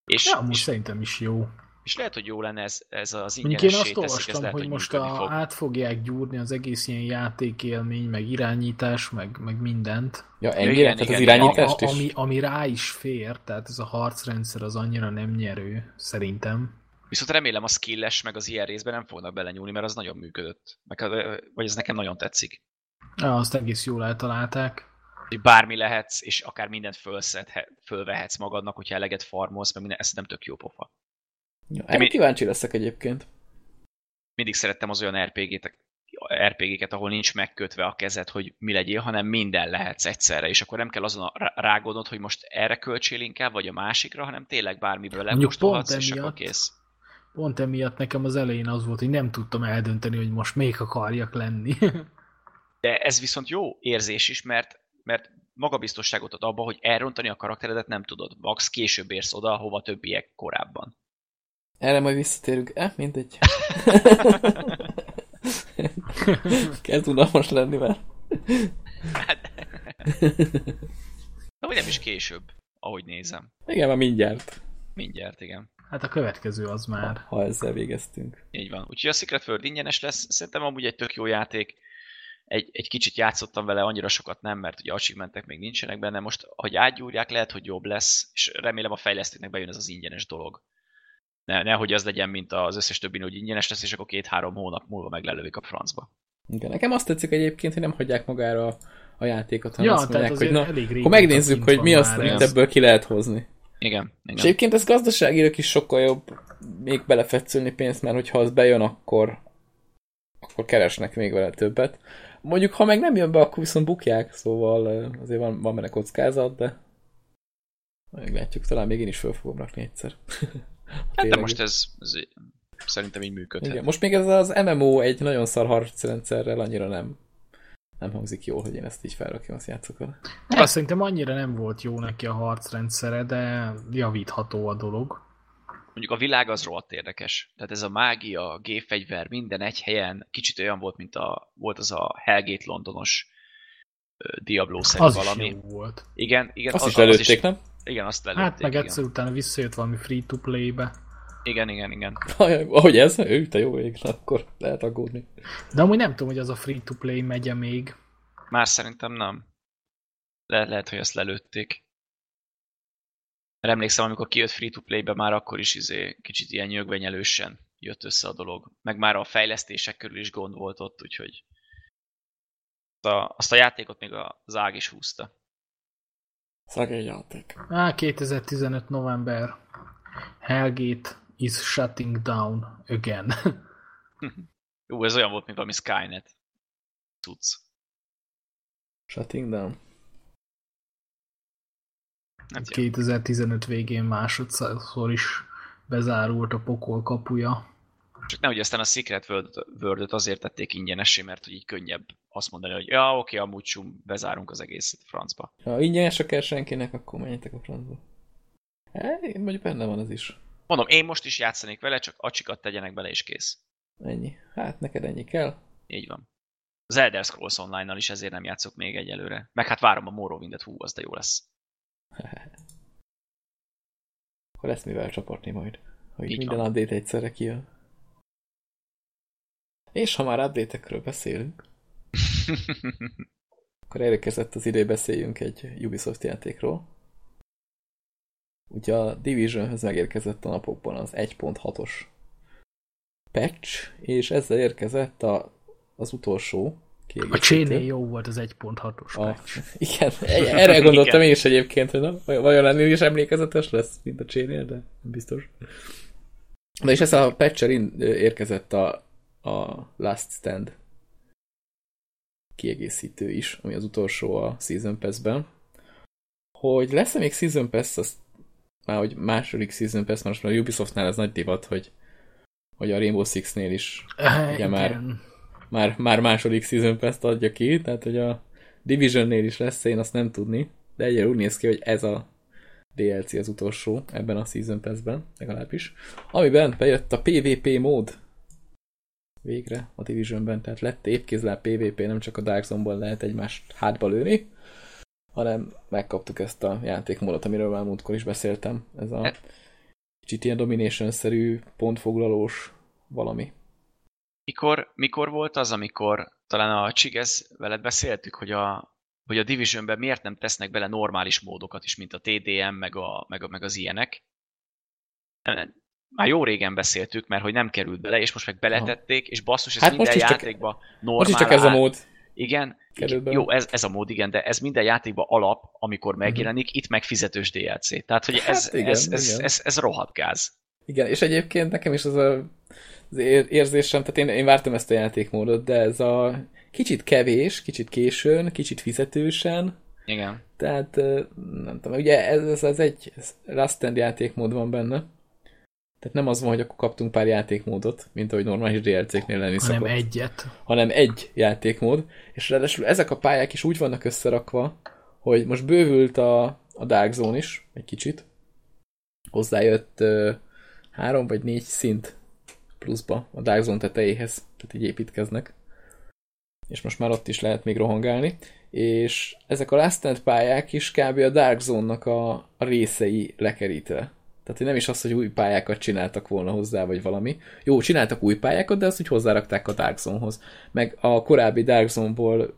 És, Ja, amúgy és, szerintem is jó. és lehet, hogy jó lenne ez, ez az Mondjuk én ingyenessé azt teszik, ez olvastam, lehet, hogy most működni a, fog. át fogják gyúrni az egész ilyen játékélmény, meg irányítás, meg, meg mindent. Ja, ennyire? Igen, Tehát igen, az igen. irányítást a, a, ami, ami rá is fér, tehát ez a harcrendszer az annyira nem nyerő, szerintem. Viszont remélem a skilles meg az ilyen részben nem fognak belenyúlni, mert az nagyon működött. Meg, vagy ez nekem nagyon tetszik. Ja, azt egész jól eltalálták. Hogy bármi lehetsz, és akár mindent fölszedhe, fölvehetsz magadnak, hogyha eleget farmolsz, meg minden, ez nem tök jó pofa. Ja, erre mi- kíváncsi leszek egyébként. Mindig szerettem az olyan RPG-ket, RPG-ket, ahol nincs megkötve a kezed, hogy mi legyél, hanem minden lehetsz egyszerre, és akkor nem kell azon rágódnod, hogy most erre költsél inkább, vagy a másikra, hanem tényleg bármiből lekóstolhatsz, és akkor kész. Pont emiatt nekem az elején az volt, hogy nem tudtam eldönteni, hogy most még akarjak lenni. De ez viszont jó érzés is, mert, mert magabiztosságot ad abba, hogy elrontani a karakteredet nem tudod. Max később érsz oda, hova többiek korábban. Erre majd visszatérünk. Eh, mindegy. Kezd unalmas lenni már. De vagy nem is később, ahogy nézem. Igen, már mindjárt, Mindjárt, igen. hát a következő az már. ha ezzel végeztünk. Így van. Úgyhogy a Secret World ingyenes lesz. Szerintem amúgy egy tök jó játék. Egy, egy kicsit játszottam vele, annyira sokat nem, mert ugye achievementek még nincsenek benne. Most, hogy átgyúrják, lehet, hogy jobb lesz, és remélem a fejlesztőknek bejön ez az ingyenes dolog. Ne, nehogy az legyen, mint az összes többi, hogy ingyenes lesz, és akkor két-három hónap múlva meglelövik a francba. Igen, nekem azt tetszik egyébként, hogy nem hagyják magára a, játékot, hanem Ja, azt tehát mondják, hogy na, akkor megnézzük, hogy mi azt, már amit ebből ki lehet hozni. Igen, És igen. egyébként ez gazdaságilag is sokkal jobb még belefetszülni pénzt, mert hogyha az bejön, akkor akkor keresnek még vele többet. Mondjuk, ha meg nem jön be, akkor viszont bukják, szóval azért van, van benne kockázat, de meglátjuk, talán még én is föl fogom rakni egyszer. Hát de most ez, ez szerintem így működhet. Igen, most még ez az MMO egy nagyon szar harcrendszerrel annyira nem nem hangzik jól, hogy én ezt így felrakjam, azt játszok vele. Ja, szerintem annyira nem volt jó neki a harcrendszere, de javítható a dolog. Mondjuk a világ az rohadt érdekes. Tehát ez a mágia, a gépfegyver, minden egy helyen, kicsit olyan volt, mint a, volt az a Hellgate Londonos ö, Diablo-szerű Az valami. is jó volt. Igen, igen. Azt az, is lelőtték, az nem? Igen, azt lelőtték. Hát meg igen. egyszer utána visszajött valami free-to-play-be. igen, igen, igen. Ahogy ez, ő, te jó ég, akkor lehet aggódni. De amúgy nem tudom, hogy az a free-to-play megye még. Már szerintem nem. Le- lehet, hogy azt lelőtték. Mert emlékszem, amikor kijött free-to-play-be, már akkor is izé, kicsit ilyen nyögvenyelősen jött össze a dolog. Meg már a fejlesztések körül is gond volt ott, úgyhogy azt a, azt a játékot még az ág is húzta. Szegény játék. Á, 2015 november. Hellgate is shutting down again. Jó, ez olyan volt, mint valami Skynet. Cucc. Shutting down. Hát jó. 2015 végén másodszor is bezárult a pokol kapuja. Csak nehogy aztán a Secret World- azért tették ingyenessé, mert hogy így könnyebb azt mondani, hogy ja, oké, amúgy sum, bezárunk az egészet francba. Ha ingyenes a kell senkinek, akkor menjetek a francba. Hát, mondjuk benne van az is. Mondom, én most is játszanék vele, csak acsikat tegyenek bele, és kész. Ennyi. Hát neked ennyi kell. Így van. Az Elder Scrolls Online-nal is ezért nem játszok még egyelőre. Meg hát várom a Morrowindet, hú, az de jó lesz. Akkor lesz mivel csapatni majd. Hogy Így minden van. update egyszerre kijön. És ha már update-ekről beszélünk, akkor elérkezett az idő, beszéljünk egy Ubisoft játékról. Ugye a Divisionhöz megérkezett a napokban az 1.6-os patch, és ezzel érkezett a, az utolsó A csénél jó volt az 1.6-os A, patch. igen, erre gondoltam Igen. én is egyébként, hogy na, vajon ennél is emlékezetes lesz, mint a csénél, de nem biztos. Na és ez a patcher in, érkezett a, a Last Stand kiegészítő is, ami az utolsó a Season Pass-ben. Hogy lesz-e még Season Pass, azt már hogy második Season Pass, most már a Ubisoftnál ez nagy divat, hogy, hogy a Rainbow Six-nél is Eh, Ugye már- igen. már, már második Season Pass-t adja ki, tehát hogy a Division-nél is lesz, én azt nem tudni, de egyre úgy néz ki, hogy ez a DLC az utolsó ebben a Season Pass-ben, legalábbis. Amiben bejött a PvP mód. végre a Divisionben, tehát lett épkézláb PvP, nem csak a Dark Zone-ból lehet egymást hátba lőni, hanem megkaptuk ezt a játékmódot, amiről már múltkor is beszéltem. Ez a e- kicsit ilyen domination-szerű, pontfoglalós valami. Mikor, mikor volt az, amikor talán a Csigez veled beszéltük, hogy a, hogy a Divisionben miért nem tesznek bele normális módokat is, mint a TDM, meg, a, meg, a, meg az ilyenek. Már jó régen beszéltük, mert hogy nem került bele, és most meg beletették, és basszus, ez hát minden játékba normál. Most is csak ez a mód. Igen, jó, ez, ez a mód, igen, de ez minden játékban alap, amikor mhm. megjelenik, uh-huh. itt meg fizetős DLC. Tehát, hogy ez, hát igen, ez, ez, igen. ez, ez, ez rohadt gáz. Igen, és egyébként nekem is az a, az érzésem, tehát én, én vártam ezt a játékmódot, de ez a kicsit kevés, kicsit későn, kicsit fizetősen. Igen. Tehát nem tudom, ugye ez, ez, ez egy Rust End játékmód van benne. Tehát nem az van, hogy akkor kaptunk pár játékmódot, mint ahogy normális DLC-knél lenni Hanem szokott. egyet. Hanem egy játékmód. És ráadásul ezek a pályák is úgy vannak összerakva, hogy most bővült a, a Dark Zone is egy kicsit. Hozzájött uh, három vagy négy szint pluszba a Dark Zone tetejéhez, tehát így építkeznek. És most már ott is lehet még rohangálni. És ezek a Last Stand pályák is kb. a Dark Zone-nak a, a részei lekerítve. Tehát hogy nem is az, hogy új pályákat csináltak volna hozzá, vagy valami. Jó, csináltak új pályákat, de azt úgy hozzárakták a Dark Zone-hoz. Meg a korábbi Dark Zone-ból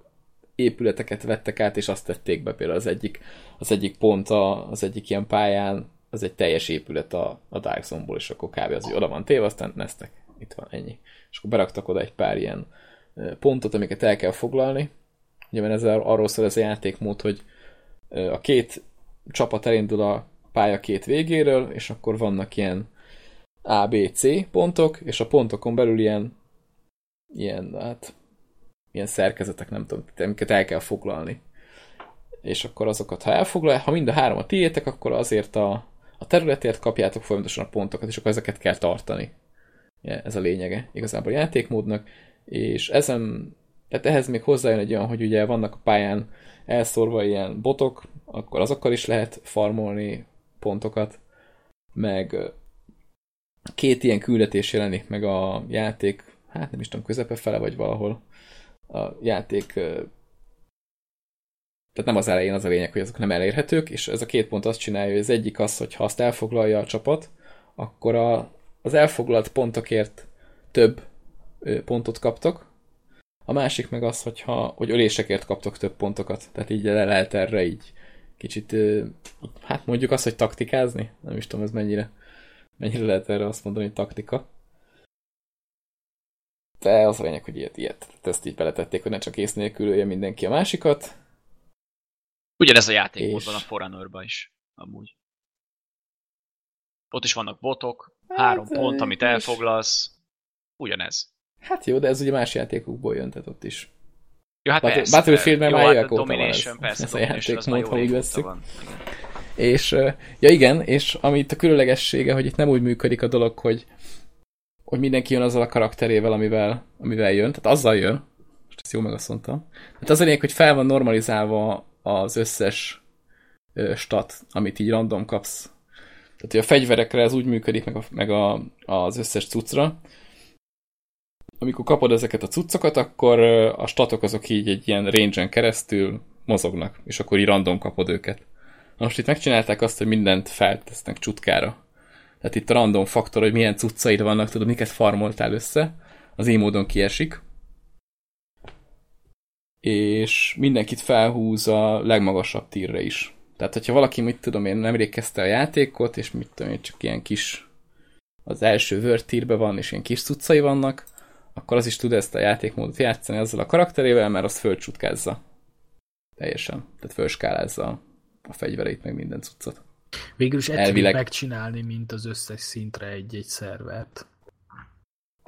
épületeket vettek át, és azt tették be például az egyik, az egyik pont a, az egyik ilyen pályán, az egy teljes épület a, a Dark Zone-ból, és akkor kb. az, hogy oda van téve, aztán neztek. Itt van ennyi. És akkor beraktak oda egy pár ilyen pontot, amiket el kell foglalni. Ugye, mert ez arról szól ez a játékmód, hogy a két csapat elindul a pálya két végéről, és akkor vannak ilyen A, B, C pontok, és a pontokon belül ilyen ilyen, hát ilyen szerkezetek, nem tudom, amiket el kell foglalni. És akkor azokat, ha elfoglal, ha mind a három a tiétek, akkor azért a, a területért kapjátok folyamatosan a pontokat, és akkor ezeket kell tartani. Ez a lényege igazából a játékmódnak, és ezen, tehát ehhez még hozzájön egy olyan, hogy ugye vannak a pályán elszórva ilyen botok, akkor azokkal is lehet farmolni pontokat, meg két ilyen küldetés jelenik meg a játék, hát nem is tudom, közepe fele, vagy valahol a játék tehát nem az elején az a lényeg, hogy azok nem elérhetők, és ez a két pont azt csinálja, hogy az egyik az, hogy ha azt elfoglalja a csapat, akkor a, az elfoglalt pontokért több pontot kaptok, a másik meg az, hogyha, hogy ölésekért kaptok több pontokat, tehát így le lehet erre így kicsit, hát mondjuk azt, hogy taktikázni, nem is tudom, ez mennyire, mennyire lehet erre azt mondani, hogy taktika. De az a lényeg, hogy ilyet, ilyet. Ezt így beletették, hogy ne csak ész nélkül mindenki a másikat. Ugyanez a játék és... van a Forerunner is, amúgy. Ott is vannak botok, hát, három pont, amit elfoglalsz. Ugyanez. Hát jó, de ez ugye más játékokból jön, tehát ott is. Jó, hát Bat- persze, Battlefield-ben már évek óta van ez, persze, ez a játékmód, ha úgy veszük. És, ja igen, és ami itt a különlegessége, hogy itt nem úgy működik a dolog, hogy, hogy mindenki jön azzal a karakterével, amivel, amivel jön, tehát azzal jön, most ezt jó meg azt mondtam. Hát az a lényeg, hogy fel van normalizálva az összes stat, amit így random kapsz. Tehát, hogy a fegyverekre ez úgy működik, meg, a, meg a, az összes cuccra, amikor kapod ezeket a cuccokat, akkor a statok azok így egy ilyen range keresztül mozognak, és akkor így random kapod őket. Na most itt megcsinálták azt, hogy mindent feltesznek csutkára. Tehát itt random faktor, hogy milyen cuccaid vannak, tudod, miket farmoltál össze, az én módon kiesik. És mindenkit felhúz a legmagasabb tírre is. Tehát, hogyha valaki, mit tudom én, nemrég kezdte a játékot, és mit tudom én, csak ilyen kis az első Word van, és ilyen kis cuccai vannak, akkor az is tud ezt a játékmódot játszani azzal a karakterével, mert azt fölcsutkázza. Teljesen. Tehát fölskálázza a fegyvereit, meg minden cuccot. Végül is egyszerűbb megcsinálni, mint az összes szintre egy-egy szervert.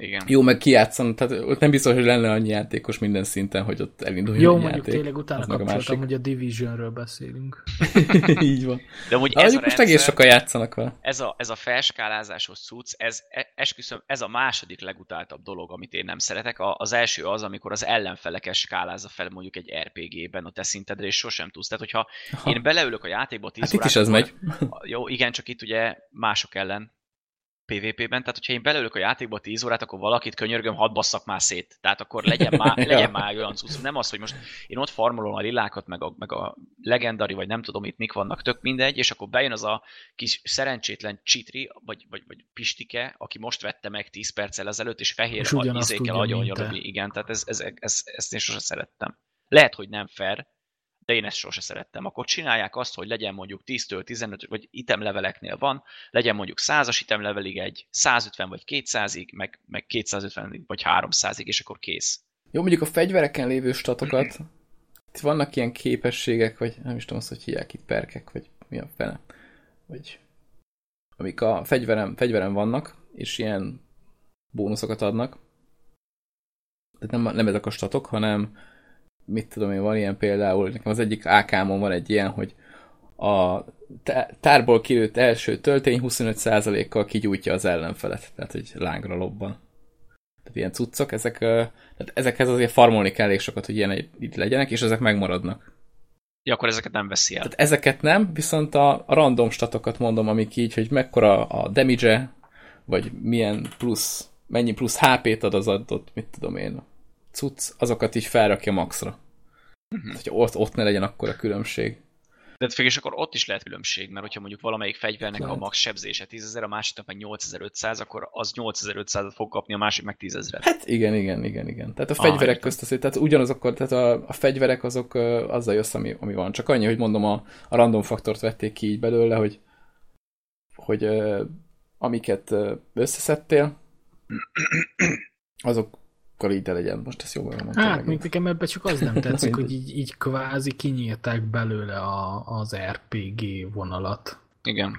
Igen. Jó, meg kijátszani, tehát ott nem biztos, hogy lenne annyi játékos minden szinten, hogy ott elinduljon Jó, mondjuk játék. tényleg utána kapcsoltam, hogy a Divisionről beszélünk. Így van. De amúgy ez a most rendszer, egész sokan játszanak vele. Ez a, ez a felskálázásos cucc, ez, e, esküszöm, ez a második legutáltabb dolog, amit én nem szeretek. A, az első az, amikor az ellenfeleket skálázza fel mondjuk egy RPG-ben a te szintedre, és sosem tudsz. Tehát, hogyha Aha. én beleülök a játékba 10 hát itt is ez megy. Jó, igen, csak itt ugye mások ellen, PvP-ben, tehát hogyha én belőlök a játékba 10 órát, akkor valakit könyörgöm, hadd basszak már szét. Tehát akkor legyen már, legyen már olyan cucc. Nem az, hogy most én ott farmolom a lilákat, meg a, meg a legendari, vagy nem tudom itt mik vannak, tök mindegy, és akkor bejön az a kis szerencsétlen csitri, vagy, vagy, vagy pistike, aki most vette meg 10 perccel ezelőtt, és fehér és izékkel agyon Igen, tehát ez, ez, ez, ez, ezt én sosem szerettem. Lehet, hogy nem fair, de én ezt sose szerettem. Akkor csinálják azt, hogy legyen mondjuk 10-től 15, vagy itemleveleknél van, legyen mondjuk 100-as itemlevelig egy, 150 vagy 200-ig, meg, meg 250 vagy 300-ig, és akkor kész. Jó, mondjuk a fegyvereken lévő statokat, itt vannak ilyen képességek, vagy nem is tudom azt, hogy hívják itt perkek, vagy mi a fene, vagy amik a fegyverem, fegyverem vannak, és ilyen bónuszokat adnak. Tehát nem, nem ezek a statok, hanem mit tudom én, van ilyen például, nekem az egyik AK-mon van egy ilyen, hogy a tárból kilőtt első töltény 25%-kal kigyújtja az ellenfelet, tehát hogy lángra lobban. Tehát ilyen cuccok, ezek, tehát ezekhez azért farmolni kell elég sokat, hogy ilyen itt legyenek, és ezek megmaradnak. Ja, akkor ezeket nem veszi el. Tehát ezeket nem, viszont a, a random statokat mondom, amik így, hogy mekkora a damage -e, vagy milyen plusz, mennyi plusz HP-t ad az adott, mit tudom én, cucc, azokat is felrakja maxra. Uh-huh. hogy ott, ott ne legyen akkor a különbség. De hát és akkor ott is lehet különbség, mert hogyha mondjuk valamelyik fegyvernek lehet. a max sebzése 10.000, a másiknak meg 8500, akkor az 8500-at fog kapni, a másik meg 10.000. Hát igen, igen, igen, igen. Tehát a ah, fegyverek ah, közt azért, tehát ugyanazokkal, tehát a, a fegyverek azok uh, azzal jössz, ami, ami van. Csak annyi, hogy mondom, a, a random faktort vették ki így belőle, hogy, hogy uh, amiket uh, összeszedtél, azok akkor így legyen. Most ezt jól mondtam. Hát, még nekem ebben csak az nem tetszik, hogy így, így kvázi kinyírták belőle a, az RPG vonalat. Igen.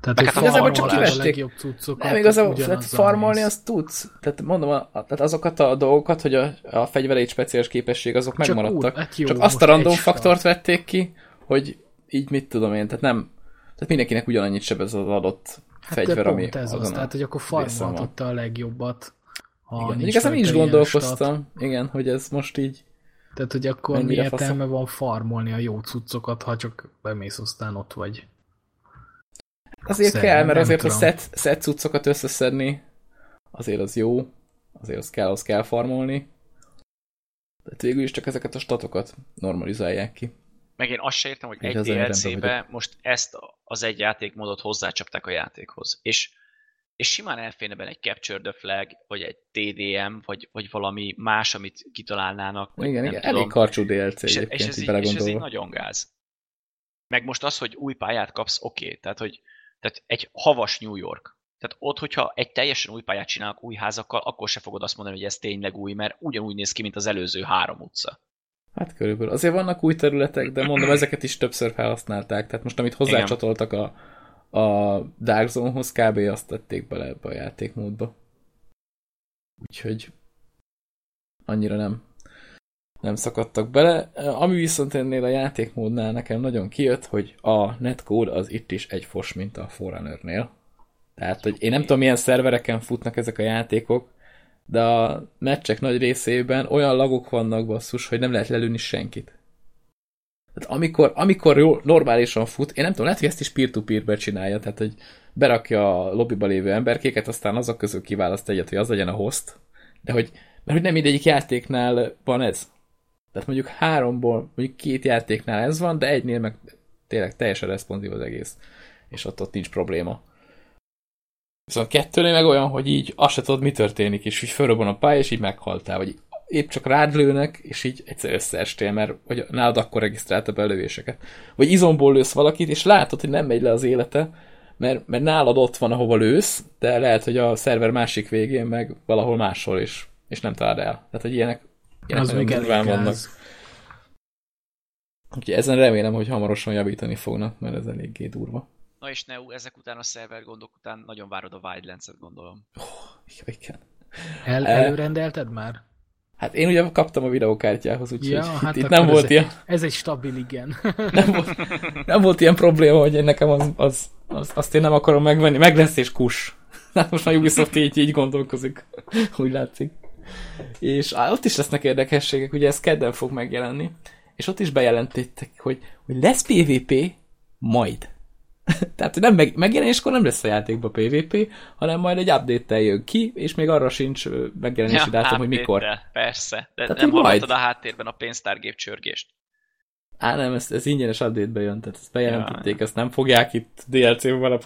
Tehát, hát igazából csak kivették. a legjobb cuccokat. Nem, igazából tehát farmolni azt tudsz. Tehát mondom, a, tehát azokat a dolgokat, hogy a, a fegyvereid speciális képesség, azok csak megmaradtak. Úgy, hát jó, csak azt a random faktort vették ki, hogy így mit tudom én, tehát nem, tehát mindenkinek ugyanannyit sebez az adott hát fegyver, ami ez az, tehát hogy akkor farmolhatta a legjobbat. Ha Igen, ezen is gondolkoztam, stat. igen, hogy ez most így Tehát, hogy akkor mi értelme faszom. van farmolni a jó cuccokat, ha csak bemész, aztán ott vagy. Azért Szerintem, kell, mert azért, tudom. hogy szed, szed cuccokat összeszedni, azért az jó, azért az kell, az kell farmolni. Tehát végül is csak ezeket a statokat normalizálják ki. Meg én azt se értem, hogy Én egy DLC-be most ezt az egy játékmódot hozzácsapták a játékhoz. És és simán elférne benne egy Capture the Flag, vagy egy TDM, vagy, vagy valami más, amit kitalálnának. Vagy igen, igen, tudom. elég karcsú DLC és, és, ez így, és ez így nagyon gáz. Meg most az, hogy új pályát kapsz, oké, okay. tehát, hogy tehát egy havas New York. Tehát ott, hogyha egy teljesen új pályát csinálnak új házakkal, akkor se fogod azt mondani, hogy ez tényleg új, mert ugyanúgy néz ki, mint az előző három utca. Hát körülbelül. Azért vannak új területek, de mondom, ezeket is többször felhasználták. Tehát most, amit hozzácsatoltak a, a Dark Zone-hoz kb. azt tették bele ebbe a játékmódba. Úgyhogy annyira nem, nem szakadtak bele. Ami viszont ennél a játékmódnál nekem nagyon kijött, hogy a netcode az itt is egy fos, mint a Forerunner-nél. Tehát, hogy én nem tudom, milyen szervereken futnak ezek a játékok, de a meccsek nagy részében olyan lagok vannak basszus, hogy nem lehet lelőni senkit. Tehát amikor, amikor jó, normálisan fut, én nem tudom, lehet, hogy ezt is peer-to-peer-be csinálja, tehát hogy berakja a lobbyba lévő emberkéket, aztán azok közül kiválaszt egyet, hogy az legyen a host, de hogy, mert hogy nem mindegyik játéknál van ez. Tehát mondjuk háromból, mondjuk két játéknál ez van, de egynél meg tényleg teljesen responsív az egész, és ott, ott nincs probléma. Viszont kettőnél meg olyan, hogy így azt se tudod, mi történik, és így fölrobban a pálya, és így meghaltál, vagy épp csak rád lőnek, és így egyszer összeestél, mert hogy nálad akkor regisztrálta be a lövéseket. Vagy izomból lősz valakit, és látod, hogy nem megy le az élete, mert, mert nálad ott van, ahova lősz, de lehet, hogy a szerver másik végén meg valahol máshol is, és nem talál el. Tehát, hogy ilyenek, ilyenek az még vannak. Úgyhogy ezen remélem, hogy hamarosan javítani fognak, mert ez eléggé durva. Na és Neu, ezek után a szerver gondok után nagyon várod a Wildlands-et, gondolom. Oh, igen. El, előrendelted már? Hát én ugye kaptam a videókártyához, úgyhogy ja, hát itt, itt nem volt ez ilyen... Ez egy stabil, igen. nem, volt, nem volt ilyen probléma, hogy én nekem az, az, az, azt én nem akarom megvenni. Meg lesz és kus. Hát most már Ubisoft így, így gondolkozik. Úgy látszik. És á, ott is lesznek érdekességek, ugye ez kedden fog megjelenni, és ott is bejelentettek, hogy, hogy lesz PvP majd. Tehát nem meg, megjelenéskor nem lesz a játékba PvP, hanem majd egy update-tel jön ki, és még arra sincs megjelenési ja, dátum, hogy mikor. Persze, de tehát nem hallottad majd... a háttérben a pénztárgép csörgést. Á, nem, ez, ez ingyenes update-be jön, tehát ezt bejelentették, ja. ezt nem fogják itt DLC-be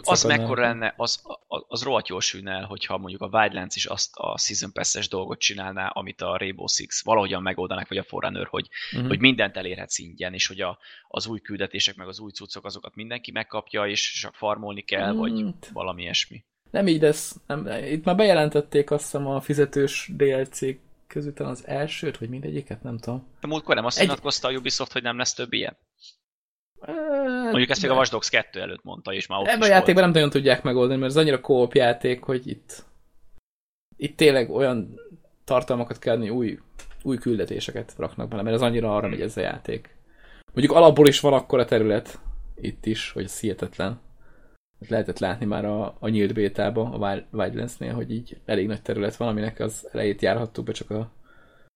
belepakolni. Az mekkora lenne, az, az, az rohadt jól sülne el, hogyha mondjuk a Wildlands is azt a Season Pass-es dolgot csinálná, amit a Rainbow Six valahogyan megoldanak, vagy a Forerunner, hogy, uh-huh. hogy mindent elérhetsz ingyen, és hogy a, az új küldetések, meg az új cuccok, azokat mindenki megkapja, és csak farmolni kell, vagy hmm. valami ilyesmi. Nem így lesz. Nem, itt már bejelentették azt hiszem a fizetős DLC közül az elsőt, vagy mindegyiket, nem tudom. De múltkor nem azt Egy... nyilatkozta a Ubisoft, hogy nem lesz több ilyen? Mondjuk ezt még a Watch Dogs 2 előtt mondta, és már ott Ebben a játékban volt. nem nagyon tudják megoldani, mert ez annyira kóp játék, hogy itt itt tényleg olyan tartalmakat kell adni, új, új küldetéseket raknak bele, mert ez annyira arra megy ez a játék. Mondjuk alapból is van akkor a terület itt is, hogy ez hihetetlen. Lehetett látni már a, a nyílt bétába, a Wildlands-nél, hogy így elég nagy terület van, aminek az elejét járhattuk be csak a,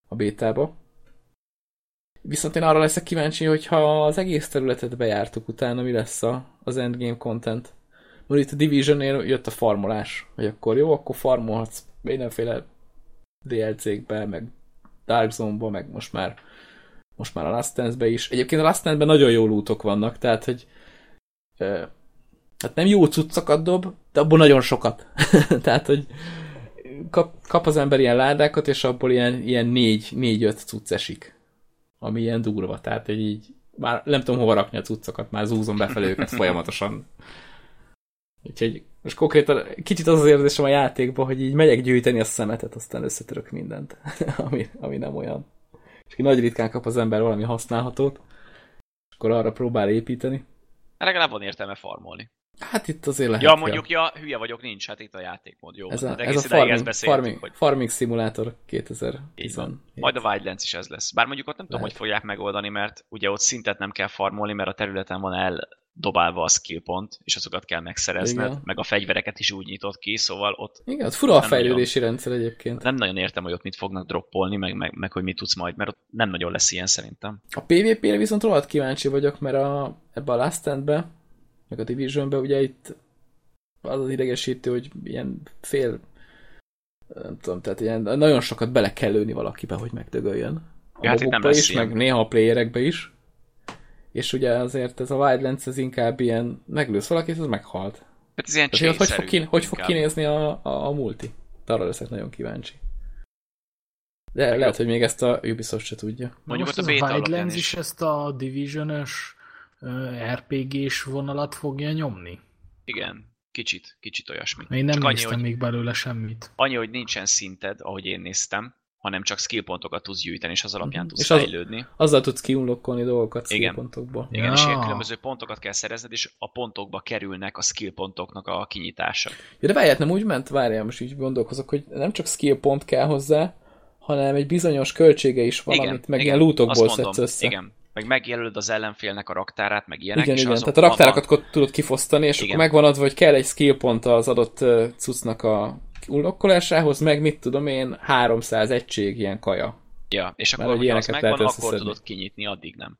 a bétába. Viszont én arra leszek kíváncsi, hogy ha az egész területet bejártuk utána, mi lesz a, az endgame content. Mert itt a Division-nél jött a farmolás, hogy akkor jó, akkor farmolhatsz mindenféle DLC-kbe, meg Dark Zone-ba, meg most már most már a Last Dance-be is. Egyébként a Last Dance-ben nagyon jó lootok vannak, tehát, hogy e, hát nem jó cuccokat dob, de abból nagyon sokat. tehát, hogy kap, kap az ember ilyen ládákat, és abból ilyen, ilyen négy, négy-öt cucc esik ami ilyen durva, tehát hogy így már nem tudom hova rakni a cuccokat, már zúzom befelé őket folyamatosan. Úgyhogy most konkrétan kicsit az az érzésem a játékban, hogy így megyek gyűjteni a szemetet, aztán összetörök mindent, ami, ami nem olyan. És ki nagy ritkán kap az ember valami használhatót, és akkor arra próbál építeni. Legalább van értelme farmolni. Hát itt azért lehet. Ja, mondjuk, ja, hülye vagyok, nincs, hát itt a játékmód, jó. Ez a, ez a farming, farming, hogy... farming Simulator 2017. Majd a Wildlands is ez lesz. Bár mondjuk ott nem lehet. tudom, hogy fogják megoldani, mert ugye ott szintet nem kell farmolni, mert a területen van el dobálva a skill pont, és azokat kell megszerezned, Igen. meg a fegyvereket is úgy nyitott ki, szóval ott... Igen, ott fura a fejlődési nagyon, rendszer egyébként. Nem nagyon értem, hogy ott mit fognak droppolni, meg, meg, meg hogy mit tudsz majd, mert ott nem nagyon lesz ilyen szerintem. A PvP-re viszont rohadt kíváncsi vagyok, mert a, ebbe a Last Stand-be meg a division ugye itt az az idegesítő, hogy ilyen fél nem tudom, tehát ilyen nagyon sokat bele kell lőni valakibe, hogy megdögöljön. A ja, hát itt nem is, ilyen. meg néha a playerekbe is. És ugye azért ez a Wildlands ez inkább ilyen, meglősz valakit, az meghalt. Hát ez ilyen Tehát, hogy, fog, ki, hogy fog kinézni a, a, a multi? De arra leszek nagyon kíváncsi. De lehet, hogy még ezt a Ubisoft se tudja. Mondjuk most ott a, a Wildlands is ezt a Division-ös RPG-s vonalat fogja nyomni? Igen, kicsit, kicsit olyasmi. Én nem csak néztem annyi, még belőle semmit. Annyi, hogy nincsen szinted, ahogy én néztem, hanem csak skillpontokat tudsz gyűjteni, és az alapján mm tudsz és fejlődni. Az, azzal tudsz kiunlokkolni dolgokat skillpontokból. Igen, ja. és ilyen különböző pontokat kell szerezned, és a pontokba kerülnek a skillpontoknak a kinyitása. Ja, de várját, nem úgy ment, várjál, most így gondolkozok, hogy nem csak skillpont kell hozzá, hanem egy bizonyos költsége is valamit, igen, meg igen, ilyen lootokból szedsz össze. Igen, meg megjelölöd az ellenfélnek a raktárát, meg ilyenek. Igen, és igen, tehát a raktárakat van... tudod kifosztani, és igen. akkor megvan adva, hogy kell egy skill pont az adott cuccnak a unlokkolásához, meg mit tudom én, 300 egység ilyen kaja. Ja, és akkor, Mert, hogy az megvan, akkor tudod kinyitni, addig nem.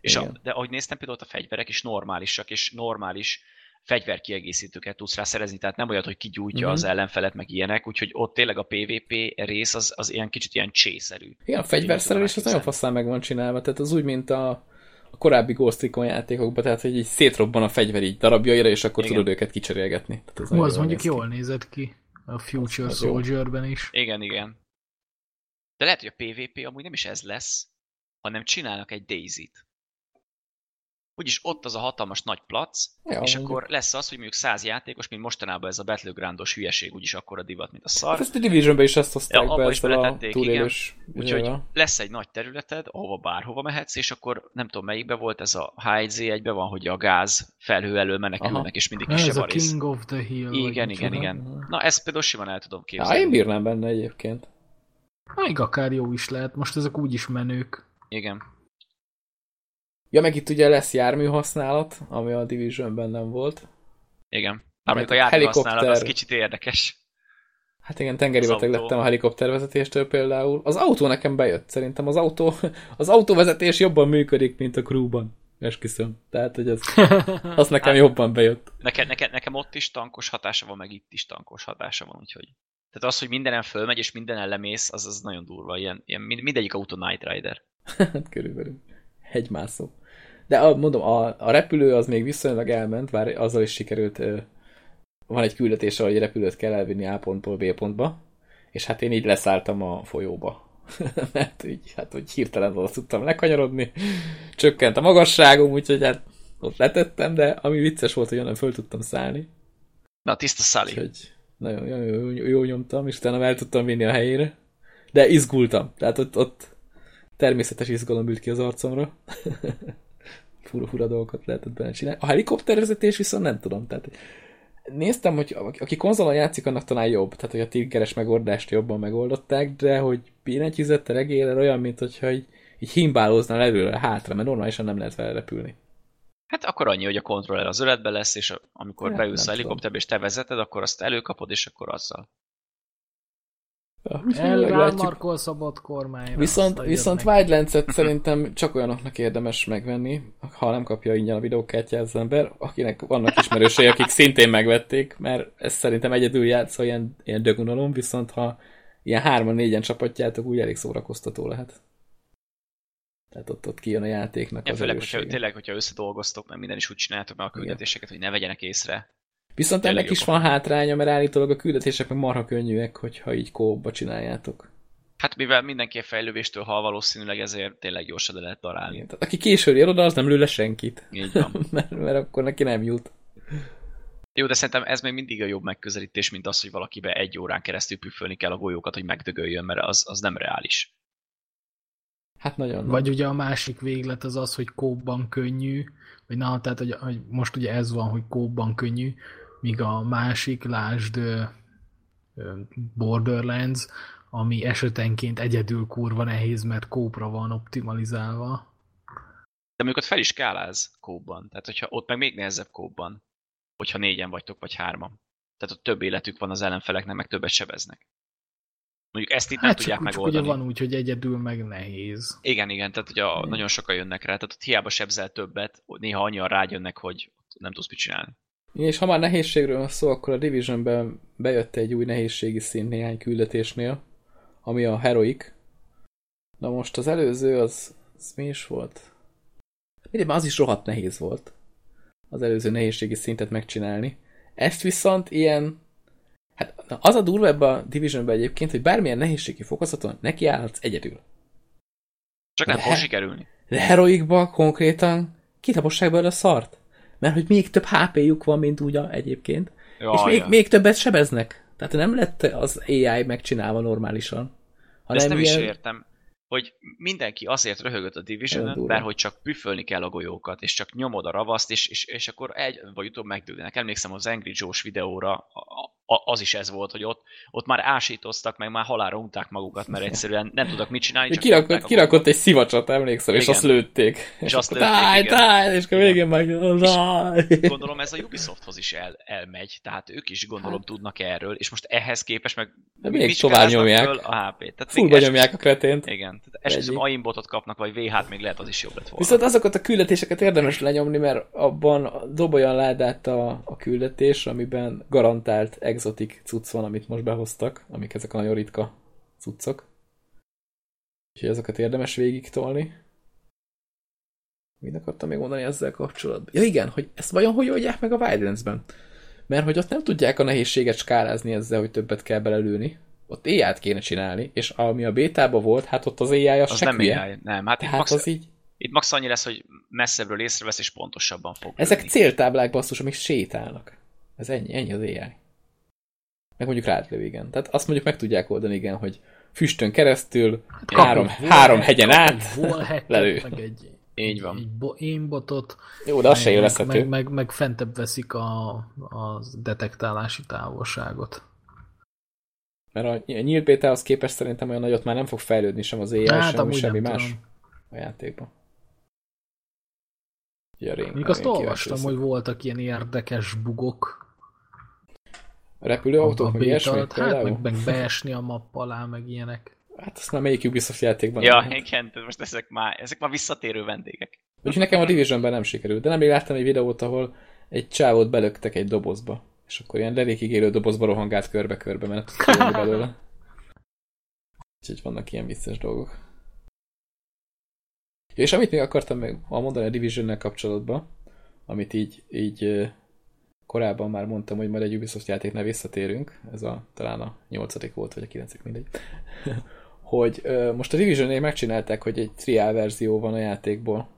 És a, de ahogy néztem, például a fegyverek is normálisak, és normális fegyverkiegészítőket tudsz rá szerezni, tehát nem olyat, hogy kigyújtja uh-huh. az ellenfelet, meg ilyenek, úgyhogy ott tényleg a PvP rész az, az ilyen kicsit ilyen csészerű. Igen, a fegyverszerelés az nagyon faszán meg van csinálva, tehát az úgy, mint a, a korábbi Ghost Recon játékokban, tehát hogy így szétrobban a fegyver így darabjaira, és akkor Igen. tudod őket kicserélgetni. Tehát az, az mondjuk jól nézett ki a Future Soldier-ben is. Igen, igen. De lehet, hogy a PvP amúgy nem is ez lesz, hanem csinálnak egy Daisy-t úgyis ott az a hatalmas nagy plac, ja, és mondjuk. akkor lesz az, hogy mondjuk száz játékos, mint mostanában ez a Battlegroundos hülyeség, úgyis akkor a divat, mint a szar. Hát ezt a Divisionben is ezt hozták ja, be, ezt a túlélős. Úgyhogy lesz egy nagy területed, ahova bárhova mehetsz, és akkor nem tudom melyikbe volt, ez a HZ1-ben van, hogy a gáz felhő elől menekülnek, Aha. és mindig kisebb ez a King of the Hill. Igen, igen, igen. Na, ezt például simán el tudom képzelni. Ja, én bírnám benne egyébként. Még akár jó is lehet, most ezek úgyis menők. Igen. Ja, meg itt ugye lesz járműhasználat, ami a Divisionben nem volt. Igen. Amikor a járműhasználat az kicsit érdekes. Hát igen, tengeri beteg lettem a helikoptervezetéstől például. Az autó nekem bejött, szerintem az autó, az autóvezetés jobban működik, mint a crewban. esküszöm. Tehát, hogy az, az nekem jobban bejött. Neke, neke, nekem ott is tankos hatása van, meg itt is tankos hatása van, úgyhogy... Tehát az, hogy mindenen fölmegy, és mindenen lemész, az, az nagyon durva. Ilyen, ilyen mindegyik autó Night Rider. hát körülbelül. Hegymászó. De a, mondom, a, a repülő az még viszonylag elment, bár azzal is sikerült, van egy küldetés, hogy repülőt kell elvinni A pontból B pontba, és hát én így leszálltam a folyóba. Mert így, hát, hogy hirtelen oda tudtam lekanyarodni, csökkent a magasságom, úgyhogy hát ott letettem, de ami vicces volt, hogy onnan föl tudtam szállni. Na, tiszta szállni. Úgyhogy nagyon jó, jó, jó, jó nyomtam, és utána el tudtam vinni a helyére. De izgultam, tehát ott, ott természetes izgalom ült ki az arcomra. fura, fura dolgokat lehetett benne csinálni. A helikoptervezetés viszont nem tudom, tehát néztem, hogy aki konzolon játszik, annak talán jobb, tehát hogy a tiggeres megoldást jobban megoldották, de hogy billentyűzettel regélel olyan, mint hogyha így, így himbálóznál előre hátra, mert normálisan nem lehet vele repülni. Hát akkor annyi, hogy a kontroller az öletbe lesz, és amikor hát, beülsz a helikopterbe és te vezeted, akkor azt előkapod, és akkor azzal. Ja, Elrámarkol szabad kormányra. Viszont, viszont Wildlands-et szerintem csak olyanoknak érdemes megvenni, ha nem kapja ingyen a videókártyát az ember, akinek vannak ismerősei, akik szintén megvették, mert ez szerintem egyedül játszol ilyen, ilyen dögunalom, viszont ha ilyen hárman-négyen csapatjátok, úgy elég szórakoztató lehet. Tehát ott, ott kijön a játéknak ja, az főleg, hogyha, tényleg, hogyha összedolgoztok, mert minden is úgy csináltok meg a küldetéseket, hogy ne vegyenek észre. Viszont ennek is van hátránya, mert állítólag a küldetések meg marha könnyűek, hogyha így kóba csináljátok. Hát mivel mindenki a fejlővéstől hal valószínűleg ezért tényleg gyorsan le lehet darálni. Igen, tehát aki későn ér oda, az nem lő le senkit. Így van. mert, mert akkor neki nem jut. Jó, de szerintem ez még mindig a jobb megközelítés, mint az, hogy valakibe egy órán keresztül püfölni kell a golyókat, hogy megdögöljön, mert az, az nem reális. Hát nagyon. Vagy ugye a másik véglet az az, hogy kóban könnyű, vagy na, tehát hogy, hogy most ugye ez van, hogy kóban könnyű, míg a másik, lásd Borderlands, ami esetenként egyedül kurva nehéz, mert kópra van optimalizálva. De mondjuk ott fel is káláz kóban, tehát hogyha ott meg még nehezebb kóban, hogyha négyen vagytok, vagy hárman. Tehát ott több életük van az ellenfeleknek, meg többet sebeznek. Mondjuk ezt itt hát nem tudják csak megoldani. Ugye van úgy, hogy egyedül meg nehéz. Igen, igen, tehát ugye a, nagyon sokan jönnek rá, tehát ott hiába sebzel többet, néha annyian rájönnek, hogy nem tudsz mit csinálni. És ha már nehézségről van szó, akkor a Divisionben bejött egy új nehézségi szint néhány küldetésnél, ami a Heroic. Na most az előző, az, az mi is volt? Mindegy, az is rohadt nehéz volt. Az előző nehézségi szintet megcsinálni. Ezt viszont ilyen Hát az a durva ebben a Divisionben egyébként, hogy bármilyen nehézségi fokozaton nekiállhatsz egyedül. Csak nem fog sikerülni. De Heroicba konkrétan kitapossák belőle a szart. Mert hogy még több HP-juk van, mint úgy egyébként. Jaj, és még, még többet sebeznek. Tehát nem lett az AI megcsinálva normálisan. Hanem ezt nem ilyen... is értem hogy mindenki azért röhögött a division mert hogy csak püfölni kell a golyókat, és csak nyomod a ravaszt, és, és, és akkor egy vagy utóbb megdőlnek. Emlékszem az Angry Joe-s videóra, az is ez volt, hogy ott, ott már ásítoztak, meg már halálra unták magukat, mert egyszerűen nem tudok mit csinálni. Csak kirakott, kirakott egy szivacsot, emlékszem, Igen. és azt lőtték. És, és azt lőtték, táj, táj, és akkor végén meg Gondolom ez a Ubisofthoz is el, elmegy, tehát ők is gondolom hát. tudnak erről, és most ehhez képest meg De még tovább nyomják. A HP-t. Fullba nyomják a kretént. Igen, tehát esetleg kapnak, vagy VH-t még lehet az is jobb lett volna. Viszont azokat a küldetéseket érdemes lenyomni, mert abban dob olyan ládát a, a küldetés, amiben garantált exotik cucc van, amit most behoztak, amik ezek a nagyon ritka cuccok. Úgyhogy azokat érdemes végig tolni. Mit akartam még mondani ezzel kapcsolatban? Ja igen, hogy ezt vajon hogy oldják meg a Wildlands-ben? Mert hogy ott nem tudják a nehézséget skálázni ezzel, hogy többet kell belelőni. Ott AI-t kéne csinálni, és ami a bétában volt, hát ott az AI az, az nem AI, nem. Hát itt max, az így... Itt max annyi lesz, hogy messzebbről észrevesz, és pontosabban fog Ezek lőni. céltáblák basszus, amik sétálnak. Ez ennyi, ennyi az AI. Meg mondjuk rátlő, igen. Tehát azt mondjuk meg tudják oldani, igen, hogy füstön keresztül, hát, három, három hegyen át, lelő. Meg egy, Így van. Egy bo énbotot. Jó, de az se élvezhető. Meg, meg, meg fentebb veszik a, a detektálási távolságot. Mert a nyílt bétához képest szerintem olyan nagyot már nem fog fejlődni sem az AI, hát, sem semmi más tudom. a játékban. Ja, Még azt olvastam, hogy voltak ilyen érdekes bugok. A repülőautók, meg ilyesmi? Hát, meg, meg beesni a mapp alá, meg ilyenek. Hát azt már melyik Ubisoft játékban? Ja, nem. igen, most ezek már, ezek már visszatérő vendégek. Úgyhogy nekem a Divisionben nem sikerült, de nemrég láttam egy videót, ahol egy csávót belöktek egy dobozba, és akkor ilyen derékig élő dobozba rohangált körbe-körbe, mert belőle. Úgyhogy vannak ilyen vicces dolgok. És amit még akartam meg mondani a Division-nel kapcsolatban, amit így, így korábban már mondtam, hogy majd egy Ubisoft játéknál visszatérünk, ez a, talán a nyolcadik volt, vagy a kilencik, mindegy, hogy ö, most a division megcsinálták, hogy egy trial verzió van a játékból.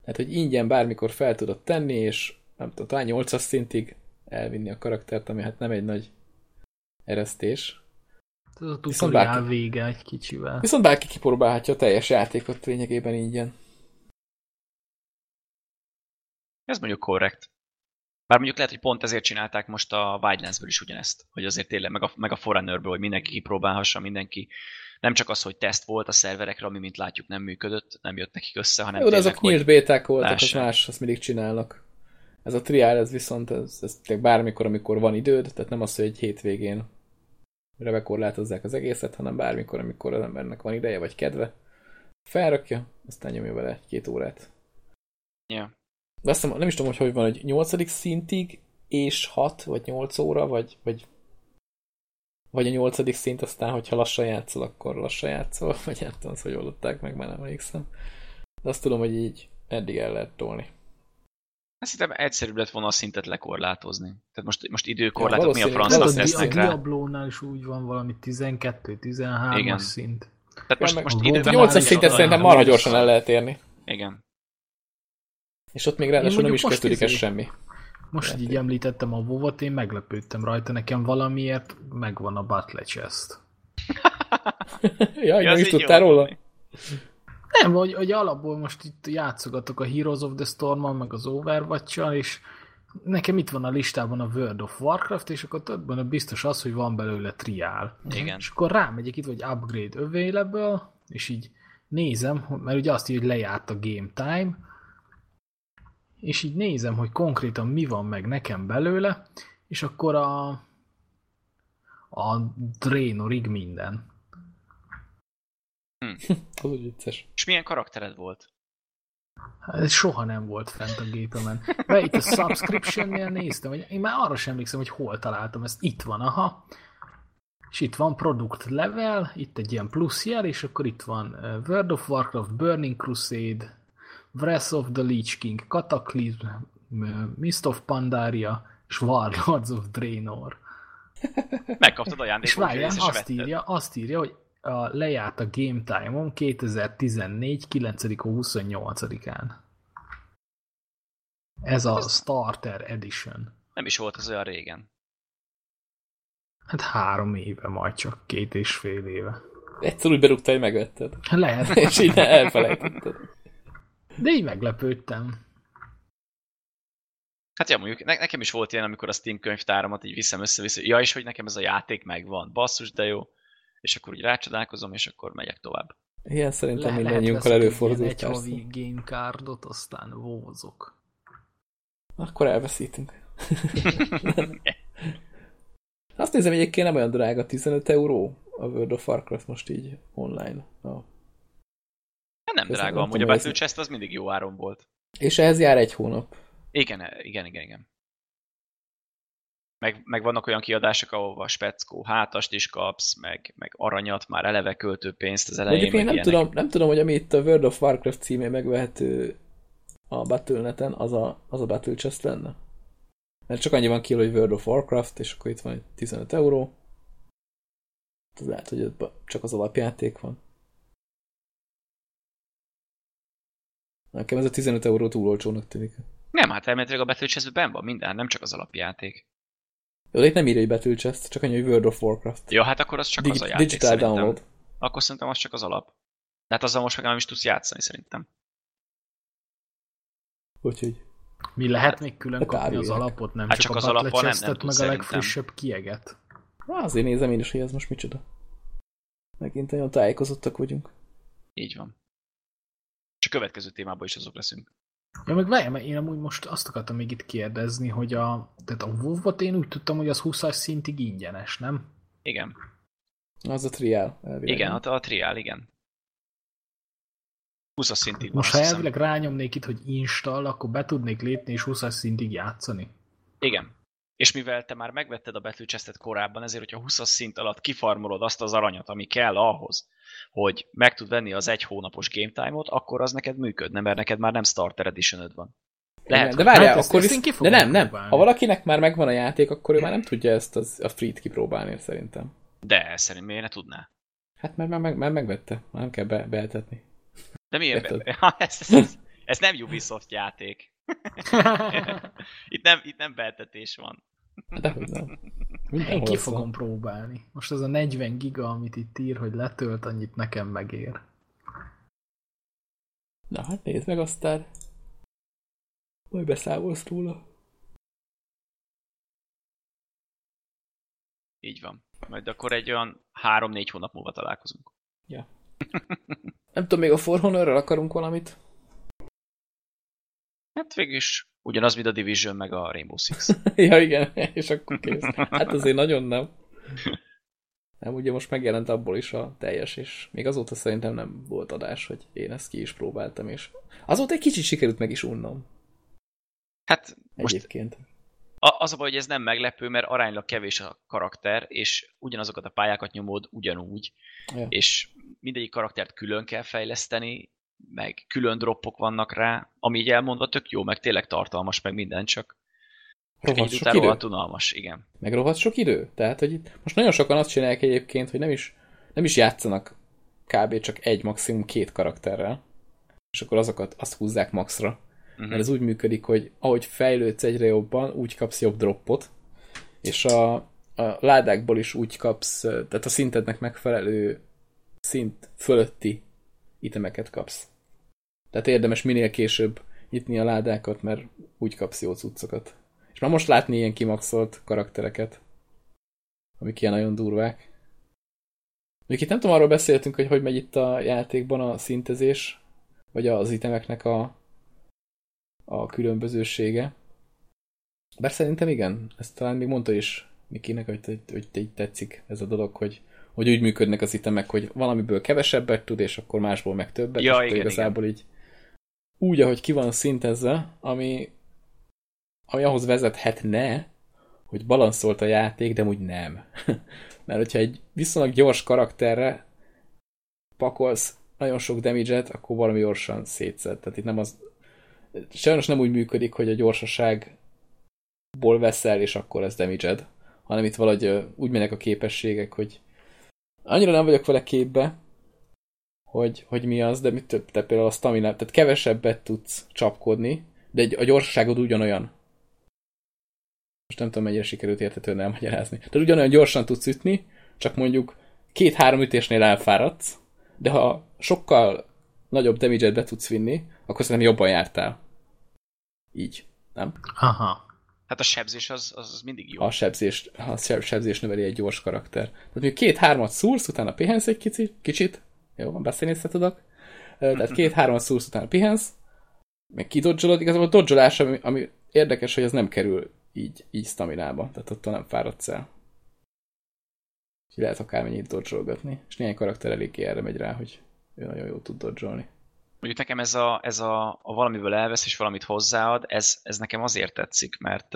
Tehát, hogy ingyen bármikor fel tudod tenni, és nem tudom, talán 8 szintig elvinni a karaktert, ami hát nem egy nagy eresztés. Ez a tutorial bárki, vége egy kicsivel. Viszont bárki kipróbálhatja a teljes játékot lényegében ingyen. Ez mondjuk korrekt. Bár mondjuk lehet, hogy pont ezért csinálták most a Wildlandsből is ugyanezt, hogy azért tényleg, meg a, meg a Foreignerből, hogy mindenki kipróbálhassa, mindenki nem csak az, hogy teszt volt a szerverekre, ami, mint látjuk, nem működött, nem jött nekik össze, hanem Jó, de azok nyílt béták voltak, az más, azt mindig csinálnak. Ez a triál, ez viszont ez, ez bármikor, amikor van időd, tehát nem az, hogy egy hétvégén bekorlátozzák az egészet, hanem bármikor, amikor az embernek van ideje vagy kedve, felrakja, aztán nyomja vele egy-két órát. Yeah. De azt nem is tudom, hogy hogy van, hogy 8. szintig és 6 vagy 8 óra, vagy, vagy vagy a 8. szint, aztán, hogyha lassan játszol, akkor lassan játszol, vagy nem tudom, hogy oldották meg, már nem emlékszem. De azt tudom, hogy így eddig el lehet tolni. Azt hiszem egyszerűbb lett volna a szintet lekorlátozni. Tehát most, most időkorlátot ja, mi a francnak tesznek rá? A Diablo-nál is úgy van valami 12-13 szint. Tehát most, ja, most időben 8 szintet szerintem marha gyorsan el lehet érni. Igen. És ott még ráadásul nem is kezdődik ez semmi. Most, hogy így említettem a wow én meglepődtem rajta, nekem valamiért megvan a Battle Chest. Jaj, ja, nem is tudtál róla? Nem, hogy, hogy alapból most itt játszogatok a Heroes of the storm meg az overwatch és nekem itt van a listában a World of Warcraft, és akkor többen biztos az, hogy van belőle triál. Igen. És akkor rámegyek itt, hogy upgrade available, és így nézem, mert ugye azt írja, hogy lejárt a game time, és így nézem, hogy konkrétan mi van meg nekem belőle, és akkor a, a Draenorig minden. Hm. Az úgy vicces. És milyen karaktered volt? Hát, ez soha nem volt fent a gépemen. Mert itt a subscription-nél néztem, hogy én már arra sem emlékszem, hogy hol találtam ezt. Itt van, aha. És itt van product level, itt egy ilyen plusz jel, és akkor itt van World of Warcraft, Burning Crusade, Wrath of the Lich King, Cataclysm, Mist of Pandaria és Warlords of Draenor. Megkaptad ajándékot. És várjál, azt írja, azt írja, hogy a, lejárt a Game Time-on 2014. 9. 28-án. Ez a Starter Edition. Nem is volt az olyan régen. Hát három éve, majd csak két és fél éve. Egyszer úgy berúgtál, hogy megvetted. Lehet. és így elfelejtetted. De így meglepődtem. Hát ja, mondjuk ne, nekem is volt ilyen, amikor a Steam könyvtáramat így viszem össze-vissza. Ja, és hogy nekem ez a játék megvan. Basszus, de jó. És akkor úgy rácsodálkozom, és akkor megyek tovább. Igen, szerintem Le, mindannyiunkkal előfordul. Egy havi game cardot, aztán vózok. Akkor elveszítünk. Azt nézem, egyébként nem olyan drága, 15 euró a World of Warcraft most így online. A Hát nem drága, amúgy a Battle Chest az mindig jó áron volt. És ehhez jár egy hónap. Igen, igen, igen, igen. Meg, meg vannak olyan kiadások, ahol a speckó hátast is kapsz, meg, meg aranyat, már eleve költő pénzt az elején. Mondjuk én nem tudom, nem tudom, hogy ami itt a World of Warcraft címé megvehető a Battle.net-en, az a, az a Battle Chest lenne. Mert csak annyi van ki, hogy World of Warcraft, és akkor itt van 15 euró. Ez lehet, hogy csak az alapjáték van. Nekem ez a 15 euró túl olcsónak tűnik. Nem, hát elméletileg a Battle chest ben van minden, nem csak az alapjáték. Jó, de itt nem írja, hogy Battle Chest, csak annyi, hogy World of Warcraft. Jó, hát akkor az csak Digi az a játék Digital szerintem. download. Akkor szerintem az csak az alap. De hát azzal most meg nem is tudsz játszani szerintem. Úgyhogy. Mi lehet még külön hát kapni az alapot, nem hát csak, csak az alapot nem, nem meg a legfrissebb kieget? Na, azért nézem én is, hogy ez most micsoda. Megint nagyon tájékozottak vagyunk. Így van. És a következő témában is azok leszünk. Ja, meg várjál, mert én amúgy most azt akartam még itt kérdezni, hogy a, tehát a wow én úgy tudtam, hogy az 20-as szintig ingyenes, nem? Igen. Az a triál. Elvileg. Igen, a, a triál, igen. 20 szintig Most ha elvileg rányomnék itt, hogy install, akkor be tudnék lépni és 20 szintig játszani. Igen. És mivel te már megvetted a Battle Chestet korábban, ezért, hogyha 20 szint alatt kifarmolod azt az aranyat, ami kell ahhoz, hogy meg tud venni az egy hónapos game time-ot, akkor az neked működne, mert neked már nem Starter edition van. Lehet, de várjál, hát akkor ezt, ezt de nem, nem. Próbálni. Ha valakinek már megvan a játék, akkor ő már nem tudja ezt az, a free-t kipróbálni, szerintem. De szerintem miért ne tudná? Hát mert már, meg, már megvette, már nem kell be, beeltetni. De miért? Be, ha, ez, ez, ez, ez nem Ubisoft játék. itt, nem, itt nem beeltetés van. Dehogy nem. Én ki fogom próbálni. Most az a 40 giga, amit itt ír, hogy letölt, annyit nekem megér. Na hát nézd meg aztán. Majd beszámolsz róla. Így van. Majd akkor egy olyan 3-4 hónap múlva találkozunk. Ja. Nem tudom, még a For akarunk valamit? Hát végül is ugyanaz, mint a Division, meg a Rainbow Six. ja, igen, és akkor kész. Hát azért nagyon nem. Nem, ugye most megjelent abból is a teljes, és még azóta szerintem nem volt adás, hogy én ezt ki is próbáltam, és azóta egy kicsit sikerült meg is unnom. Hát Egyébként. most az a baj, hogy ez nem meglepő, mert aránylag kevés a karakter, és ugyanazokat a pályákat nyomod ugyanúgy, ja. és mindegyik karaktert külön kell fejleszteni, meg külön droppok vannak rá, ami így elmondva tök jó, meg tényleg tartalmas, meg minden, csak rohadt sok idő. unalmas, igen. Meg rohadt sok idő. Tehát, hogy itt most nagyon sokan azt csinálják egyébként, hogy nem is, nem is játszanak kb. csak egy, maximum két karakterrel, és akkor azokat azt húzzák maxra. Uh-huh. Mert ez úgy működik, hogy ahogy fejlődsz egyre jobban, úgy kapsz jobb droppot, és a, a ládákból is úgy kapsz, tehát a szintednek megfelelő szint fölötti itemeket kapsz. Tehát érdemes minél később nyitni a ládákat, mert úgy kapsz jó cuccokat. És már most látni ilyen kimaxolt karaktereket, amik ilyen nagyon durvák. Még itt nem tudom, arról beszéltünk, hogy hogy megy itt a játékban a szintezés, vagy az itemeknek a, a különbözősége. Bár szerintem igen, ezt talán még mondta is Mikinek, hogy, hogy, hogy tetszik ez a dolog, hogy hogy úgy működnek az itemek, hogy valamiből kevesebbet tud, és akkor másból meg többet, ja, és igen, igazából igen. így úgy, ahogy ki van szintezve, ami, ami ahhoz vezethetne, hogy balanszolt a játék, de úgy nem. Mert hogyha egy viszonylag gyors karakterre pakolsz nagyon sok damage akkor valami gyorsan szétszed. Tehát itt nem az... Sajnos nem úgy működik, hogy a gyorsaságból veszel, és akkor ez damage hanem itt valahogy úgy mennek a képességek, hogy annyira nem vagyok vele képbe, hogy, hogy mi az, de mit több, te például a stamina, tehát kevesebbet tudsz csapkodni, de egy, a gyorsaságod ugyanolyan. Most nem tudom, mennyire sikerült értetően elmagyarázni. Tehát ugyanolyan gyorsan tudsz ütni, csak mondjuk két-három ütésnél elfáradsz, de ha sokkal nagyobb damage be tudsz vinni, akkor szerintem jobban jártál. Így, nem? Aha. Hát a sebzés az, az mindig jó. A sebzés, a sebzés növeli egy gyors karakter. Tehát mondjuk két-hármat szúrsz, utána pihensz egy kicsit, kicsit jó, van, beszélni tudok. Tehát két-hármat szúrsz, utána pihensz, meg kidodzsolod, igazából a dodzsolás, ami, ami érdekes, hogy ez nem kerül így, így staminába, tehát ott nem fáradsz el. Úgyhogy lehet akármennyit dodzsolgatni, és néhány karakter eléggé erre megy rá, hogy ő nagyon jól tud dodzsolni. Mondjuk nekem ez a, ez a, a valamiből elvesz és valamit hozzáad, ez, ez nekem azért tetszik, mert,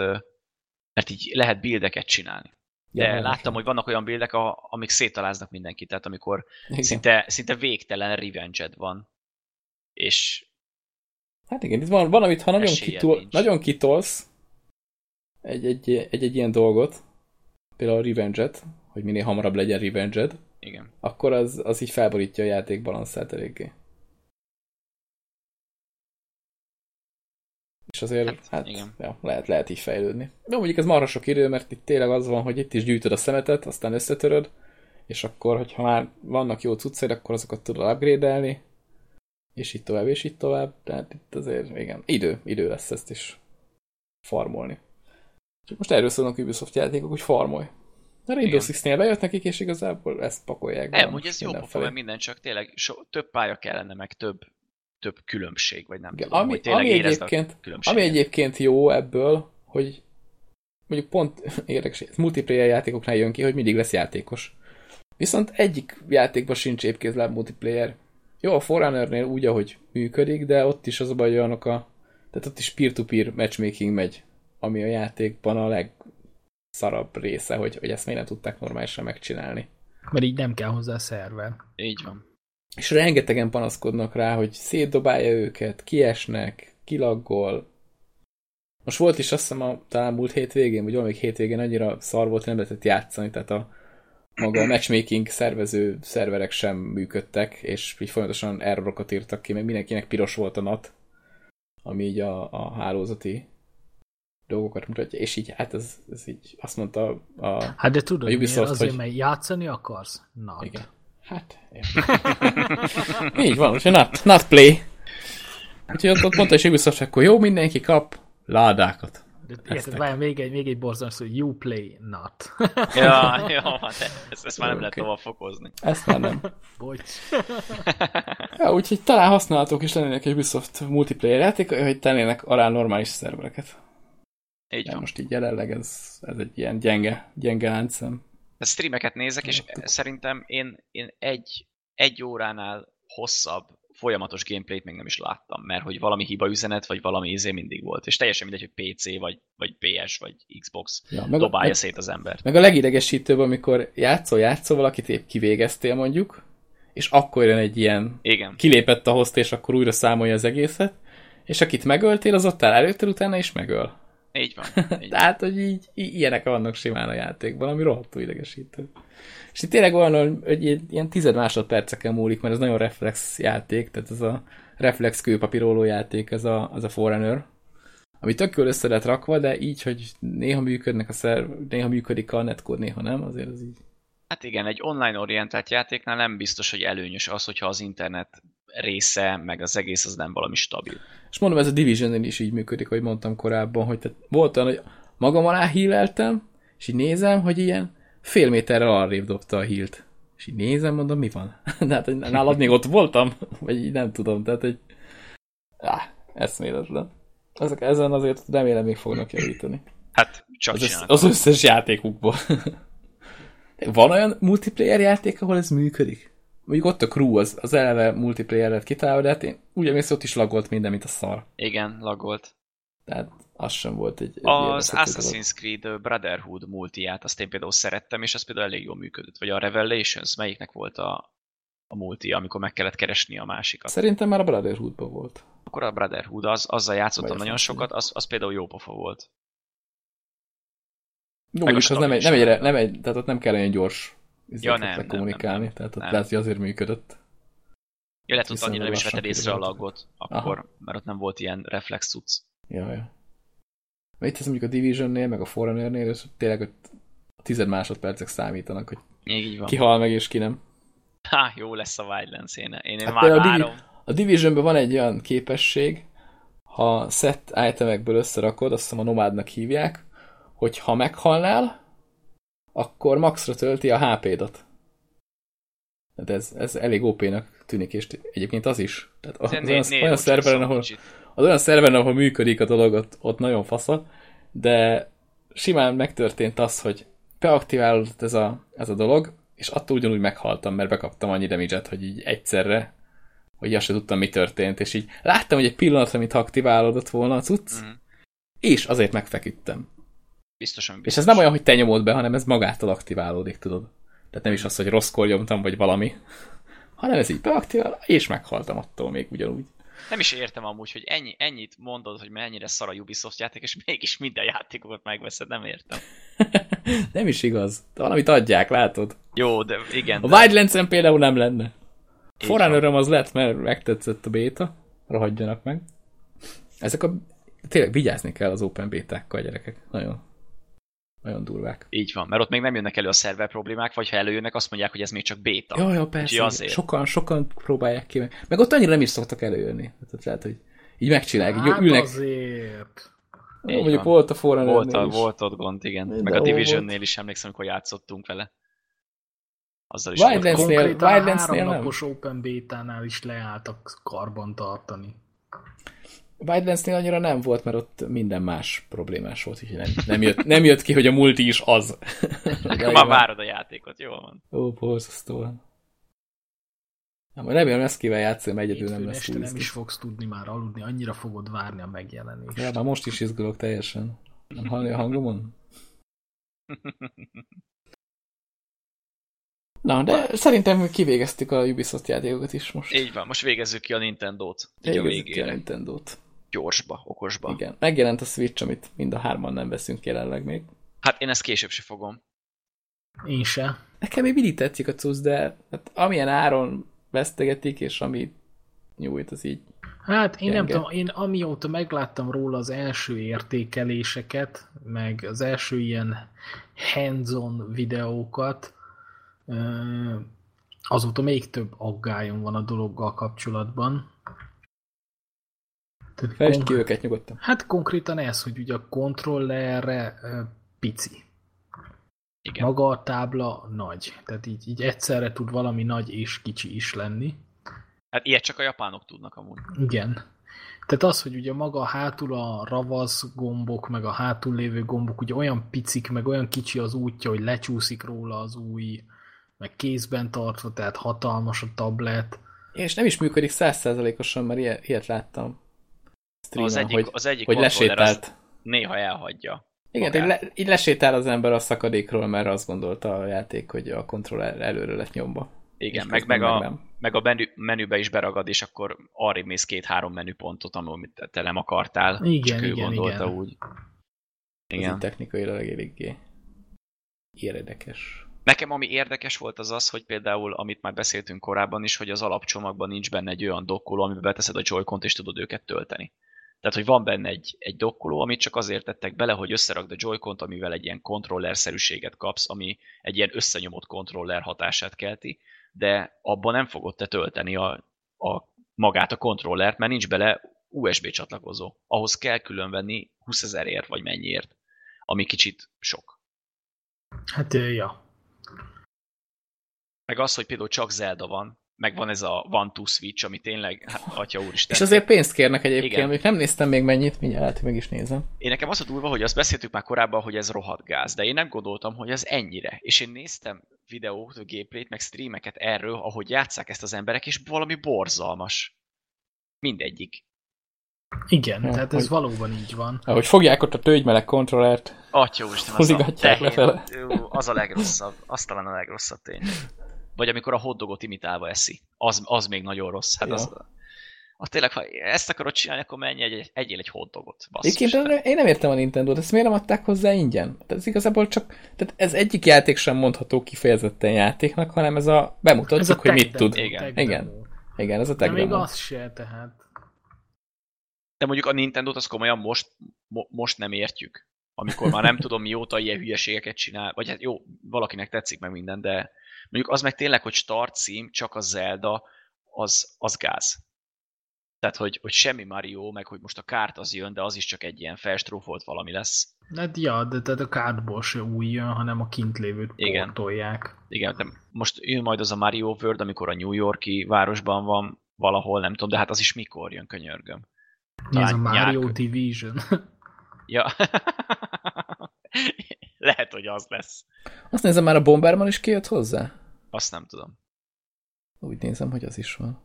mert így lehet bildeket csinálni. De ja, láttam, nekem. hogy vannak olyan bildek, amik szétaláznak mindenkit, tehát amikor szinte, szinte végtelen revenge van. És Hát igen, itt van, van amit ha nagyon, kitol, nagyon kitolsz egy, egy, egy, egy ilyen dolgot, például a revenge hogy minél hamarabb legyen revenge igen. akkor az, az így felborítja a játék balanszát eléggé. És azért, hát, hát igen. Ja, lehet, lehet így fejlődni. De mondjuk ez marha sok idő, mert itt tényleg az van, hogy itt is gyűjtöd a szemetet, aztán összetöröd, és akkor, hogyha már vannak jó cuccaid, akkor azokat tudod upgrade és így tovább, és így tovább. Tehát itt azért, igen, idő, idő lesz ezt is farmolni. Csak most erről szólnak Ubisoft játékok, hogy farmolj. A Rainbow Six-nél bejött nekik, és igazából ezt pakolják. Nem, hogy ez jó pofa, mert minden, csak tényleg so, több pálya kellene, meg több több különbség, vagy nem Igen, tudom, ami, ami, egyébként, ami egyébként jó ebből, hogy mondjuk pont érdekes, multiplayer játékoknál jön ki, hogy mindig lesz játékos. Viszont egyik játékban sincs épkézláb multiplayer, jó, a Forerunnernél úgy, ahogy működik, de ott is az a baj, hogy olyanok a... Tehát ott is peer-to-peer matchmaking megy, ami a játékban a legszarabb része, hogy, hogy ezt még nem tudták normálisan megcsinálni. Mert így nem kell hozzá szerver. Így van. És rengetegen panaszkodnak rá, hogy szétdobálja őket, kiesnek, kilaggol. Most volt is azt hiszem a, talán múlt hétvégén, vagy valamelyik hétvégén annyira szar volt, nem lehetett játszani, tehát a maga a matchmaking szervező szerverek sem működtek, és így folyamatosan errorokat írtak ki, meg mindenkinek piros volt a NAT, ami így a, a hálózati dolgokat mutatja, és így, hát ez, ez így azt mondta a Hát de tudod, a Ubisoft, miért? azért, hogy- mert játszani akarsz? Na, Igen. Hát, így van, úgyhogy not, not play. Úgyhogy ott, ott mondta is Ubisoft, akkor jó, mindenki kap ládákat. De érted, várjál, még egy, még egy borzalmas, hogy you play not. Ja, jó, hát ezt, ezt már nem lehet Oké. tovább fokozni. Ezt már nem. Bocs. Ja, úgyhogy talán használhatók is lennének egy Ubisoft multiplayer játékai, hogy tennének alá normális szervereket. Így van. most így jelenleg ez, ez egy ilyen gyenge, gyenge láncszem. De streameket nézek, és szerintem én, én egy, egy óránál hosszabb folyamatos gameplayt még nem is láttam, mert hogy valami hiba üzenet, vagy valami izé mindig volt. És teljesen mindegy, hogy PC, vagy, vagy PS, vagy Xbox Ja, meg, a, dobálja meg, szét az embert. meg a legidegesítőbb, amikor játszol, játszol, valakit épp kivégeztél mondjuk, és akkor jön egy ilyen Igen. kilépett a host, és akkor újra számolja az egészet, és akit megöltél, az ott áll előtted, utána is megöl. Így van. Így. Tehát, hogy így, így ilyenek vannak simán a játékban, ami rohadtul idegesítő. És itt tényleg olyan, hogy- ilyen- tized másodperceken múlik, mert ez nagyon reflex játék, tehát ez a reflex kőpapíróló játék, ez a, az a Forerunner, ami tök jól össze lett rakva, de így, hogy néha működnek a szerv, néha működik a netcode, néha nem, azért ez így. Hát igen, egy online orientált játéknál nem biztos, hogy előnyös az, hogyha az internet része, meg az egész az nem valami stabil. És mondom, ez a division is így működik, ahogy mondtam korábban, hogy tehát volt olyan, hogy magam alá híleltem, és így nézem, hogy ilyen fél méterrel arrébb dobta a hílt. És így nézem, mondom, mi van? De hát, hogy nálad még ott voltam? Vagy így nem tudom, tehát egy... Áh, eszméletlen. Ezek, ezen azért remélem még fognak javítani. Hát csak Az, össz, az összes játékukból. Van olyan multiplayer játék, ahol ez működik? Mondjuk ott a crew, az, az eleve multiplayer lett kitalálva, de hát én úgy emlékszem, ott is lagolt minden, mint a szar. Igen, lagolt. Tehát az sem volt egy, egy Az. Assassin's Creed Brotherhood multiját, azt én például szerettem, és az például elég jól működött. Vagy a Revelations, melyiknek volt a, a multi, amikor meg kellett keresni a másikat. Szerintem már a Brotherhoodban volt. Akkor a Brotherhood, az, azzal játszottam Vagy nagyon sokat, az, az például jó pofa volt. Jó, mondjuk az nem egy, nem, egy, nem egy, tehát ott nem kell olyan gyors Ja, nem, nem, kommunikálni, nem, nem. tehát Nem. lehet, hogy azért működött. Ja, lehet, hogy annyira nem is vetted észre a lagot, akkor, mert ott nem volt ilyen reflex cucc. Ja, ja. Mert itt ez mondjuk a Divisionnél, meg a Forerunnernél, és tényleg a tized másodpercek számítanak, hogy így van. ki hal meg és ki nem. Há, jó lesz a Wildlands, én, én, én Hát már a, várom. Divi- a Divisionben van egy olyan képesség, ha set itemekből összerakod, azt hiszem a nomádnak hívják, hogy ha meghalnál, akkor maxra tölti a HP-dat. Tehát ez, ez elég OP-nak tűnik, és egyébként az is. Tehát az, olyan, né- olyan szerveren, ahol, az olyan szerveren, ahol működik a dolog, ott, ott nagyon fasza, de simán megtörtént az, hogy beaktiválódott ez a, ez a dolog, és attól ugyanúgy meghaltam, mert bekaptam annyi damage hogy így egyszerre, hogy azt sem tudtam, mi történt, és így láttam, hogy egy pillanatra, mint aktiválódott volna a cucc, Mhm. és azért megfeküdtem. Biztosan És biztos. ez nem olyan, hogy te nyomod be, hanem ez magától aktiválódik, tudod. Tehát nem is az, hogy rosszkor nyomtam, vagy valami, hanem ez így beaktivál, és meghaltam attól még ugyanúgy. Nem is értem amúgy, hogy ennyi, ennyit mondod, hogy mennyire szar a Ubisoft játék, és mégis minden játékokat megveszed, nem értem. nem is igaz. De valamit adják, látod? Jó, de igen. A de- Wildlands-en például nem lenne. Van. öröm az lett, mert megtetszett a béta. Rohadjanak meg. Ezek a... Tényleg vigyázni kell az open bétákkal, gyerekek. Nagyon, nagyon durvák. Így van, mert ott még nem jönnek elő a szerver problémák, vagy ha előjönnek, azt mondják, hogy ez még csak béta. Jó, jó, Úgyhogy persze. azért. Sokan, sokan próbálják ki. Meg, ott annyira nem is szoktak előjönni. Tehát lehet, hogy így megcsinálják. Így Hát ülnek. azért. Jó, mondjuk van. volt a Forerunner Volt, a, is. volt ott gond, igen. De Meg a Divisionnél is emlékszem, amikor játszottunk vele. Azzal is. Wildlandsnél- Konkrétan a Wildlandsnél nem. napos Open Beta-nál is leálltak karban tartani. Wildlands-nél annyira nem volt, mert ott minden más problémás volt, úgyhogy nem, nem, jött, nem jött ki, hogy a multi is az. Akkor már várod a játékot, jól van. Ó, borzasztóan. Nem, remélem ezt játszani, mert egyedül nem lesz este nem is fogsz tudni már aludni, annyira fogod várni a megjelenést. Ja, már most is izgulok teljesen. Nem hallni a hangomon? Na, de szerintem kivégeztük a Ubisoft játékokat is most. Így van, most végezzük ki a Nintendo-t. Így a Végezzük ki a. Nintendo-t. Gyorsba, okosba. Igen. Megjelent a Switch, amit mind a hárman nem veszünk jelenleg még. Hát én ezt később se fogom. Én se. Nekem még mindig tetszik a cucc, de hát amilyen áron vesztegetik, és ami nyújt, az így. Hát én nem Gyenge. tudom, én amióta megláttam róla az első értékeléseket, meg az első ilyen hands-on videókat, azóta még több aggályom van a dologgal kapcsolatban. Tehát Fejtsd ki őket nyugodtan. Hát konkrétan ez, hogy ugye a kontrollerre pici. Igen. Maga a tábla nagy. Tehát így, így egyszerre tud valami nagy és kicsi is lenni. Hát ilyet csak a japánok tudnak amúgy. Igen. Tehát az, hogy ugye maga hátul a ravasz gombok, meg a hátul lévő gombok ugye olyan picik, meg olyan kicsi az útja, hogy lecsúszik róla az új, meg kézben tartva, tehát hatalmas a tablet. És nem is működik százszázalékosan, mert ilyet, ilyet láttam. Streamen, Az egyik, hogy, az egyik hogy lesétált. néha elhagyja. Igen, magát. így, le, így lesétál az ember a szakadékról, mert azt gondolta a játék, hogy a kontroller előre lett nyomva. Igen, meg, meg, a, meg nem. meg a menü, menübe is beragad, és akkor arrébb mész két-három menüpontot, amit te nem akartál. Igen, csak ő igen, gondolta igen. úgy. Ez Igen. így technikailag eléggé érdekes. Nekem ami érdekes volt az az, hogy például, amit már beszéltünk korábban is, hogy az alapcsomagban nincs benne egy olyan dokkoló, amiben beteszed a joy és tudod őket tölteni. Tehát, hogy van benne egy, egy dokkoló, amit csak azért tettek bele, hogy összerakd a joy amivel egy ilyen kontroller-szerűséget kapsz, ami egy ilyen összenyomott kontroller hatását kelti, de abban nem fogod te tölteni a, a magát a kontrollert, mert nincs bele USB csatlakozó. Ahhoz kell külön venni 20 ezerért, vagy mennyiért, ami kicsit sok. Hát, ja. Meg az, hogy például csak Zelda van, meg van ez a One-Two Switch, ami tényleg, hát atya úristen. És azért pénzt kérnek egyébként, Igen. még nem néztem még mennyit, mindjárt meg is nézem. Én nekem az a durva, hogy azt beszéltük már korábban, hogy ez rohadt gáz, de én nem gondoltam, hogy ez ennyire. És én néztem videót, gameplayt, meg streameket erről, ahogy játszák ezt az emberek, és valami borzalmas. Mindegyik. Igen, Ja, tehát ez hogy- valóban így van. Ahogy fogják ott a tőgymeleg kontrollert, Atya úristen, az a lefele. ú, az a legrosszabb. Az talán a legrosszabb tény. Vagy amikor a hotdogot imitálva eszi. Az, az még nagyon rossz. Hát Ja. az, az tényleg, ha ezt akarod csinálni, akkor menj egy, egyél egy hotdogot. Egyébként én- nem értem a Nintendo-t, ezt miért nem adták hozzá ingyen? Tehát ez igazából csak, tehát ez egyik játék sem mondható kifejezetten játéknak, hanem ez a bemutatjuk, Ez a hogy mit tud. Igen. tech Igen. demo. Igen, ez a De tech még demo. az se, tehát. De mondjuk a Nintendo-t az komolyan most, mo, most nem értjük. Amikor már nem tudom mióta ilyen hülyeségeket csinál, vagy hát jó, valakinek tetszik meg minden, de mondjuk az meg tényleg, hogy start cím, csak a Zelda, az, az gáz. Tehát, hogy, hogy semmi Mario, meg hogy most a kárt az jön, de az is csak egy ilyen felstrófolt valami lesz. Hát ja, de tehát a kártból se új jön, hanem a kint lévőt Igen. portolják. Igen, de most jön majd az a Mario World, amikor a New Yorki városban van valahol, nem tudom, de hát az is mikor jön, könyörgöm. Ez a Mario nyár- Division? Ja. Lehet, hogy az lesz. Azt nézem, már a Bomberman is kijött hozzá? Azt nem tudom. Úgy nézem, hogy az is van.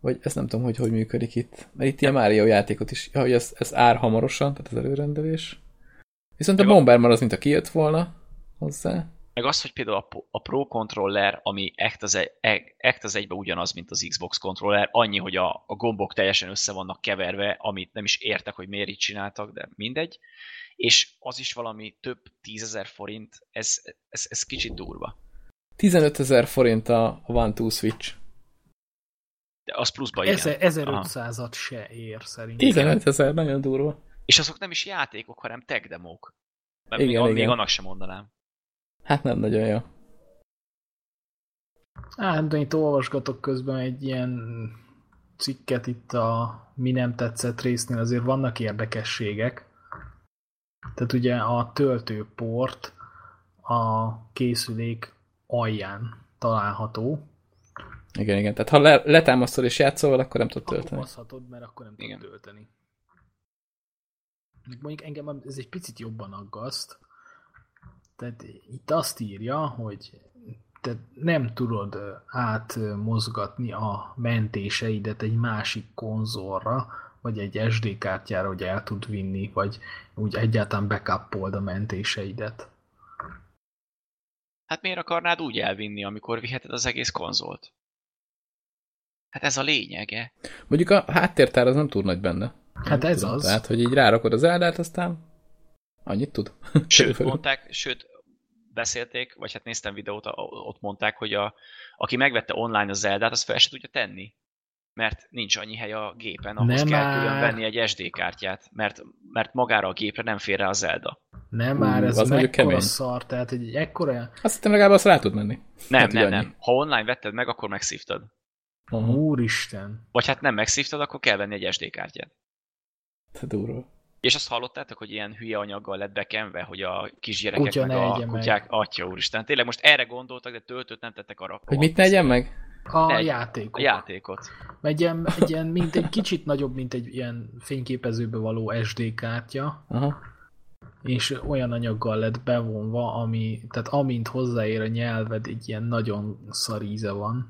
Vagy ezt nem tudom, hogy hogy működik itt. Mert itt ilyen Mario játékot is, hogy ez, ez ár hamarosan, tehát az előrendelés. Viszont a Meg a- Bomberman az, mint a kijött volna hozzá. Meg az, hogy például a Pro Controller, ami act az, egy, act az egybe ugyanaz, mint az Xbox controller, annyi, hogy a, a gombok teljesen össze vannak keverve, amit nem is értek, hogy miért így csináltak, de mindegy. És az is valami több tízezer forint, ez, ez, ez kicsit durva. 15 ezer forint a One-Two Switch. De az pluszba igen. Ezer- Aha. 1500-at se ér szerintem. 15 ezer, nagyon durva. És azok nem is játékok, hanem tech demók. Mert Igen, még, igen. még annak sem mondanám. Hát nem nagyon jó. Hát, de itt olvasgatok közben egy ilyen cikket itt a mi nem tetszett résznél, azért vannak érdekességek. Tehát ugye a töltőport a készülék alján található. Igen, igen. Tehát ha le, letámasztod és játszol, akkor nem tud Akkor tölteni. baszhatod, mert akkor nem tud tölteni. Mondjuk engem ez egy picit jobban aggaszt. Tehát itt azt írja, hogy tehát nem tudod átmozgatni a mentéseidet egy másik konzolra, vagy egy SD kártyára, hogy el tud vinni, vagy úgy egyáltalán backupold a mentéseidet. Hát miért akarnád úgy elvinni, amikor viheted az egész konzolt? Hát ez a lényege. Mondjuk a háttértár az nem túl nagy benne. Hát ez Tudom, az. Tehát, hogy így rárakod az áldát, aztán annyit tud. Sőt, mondták, sőt, beszélték, vagy hát néztem videót, ott mondták, hogy a, aki megvette online a Zeldát, az fel se tudja tenni. Mert nincs annyi hely a gépen, ahhoz Nem kell már. külön venni egy SD kártyát, mert, mert magára a gépre nem fér rá a Zelda. Nem Hú, már, ez az mondjuk mekkora kemény. szar, tehát egy ekkora... Azt hittem legalább azt rá tud menni. Nem, Hát, nem, nem. annyi. Ha online vetted meg, akkor megszívtad. Aha. Úristen. Vagy hát nem megszívtad, akkor kell venni egy SD kártyát. Te durva. És azt hallottátok, hogy ilyen hülye anyaggal lett bekenve, hogy a kisgyerekek Kutya meg a egye meg. kutyák, atya úristen. Tényleg most erre gondoltak, de töltőt nem tettek arra. Hogy mit ne egyen meg? A Ne, játékok. A játékot. Egy ilyen, egy ilyen, mint egy kicsit nagyobb, mint egy ilyen fényképezőbe való SD kártya, Aha. és olyan anyaggal lett bevonva, ami, tehát amint hozzáér a nyelved, egy ilyen nagyon szaríze van.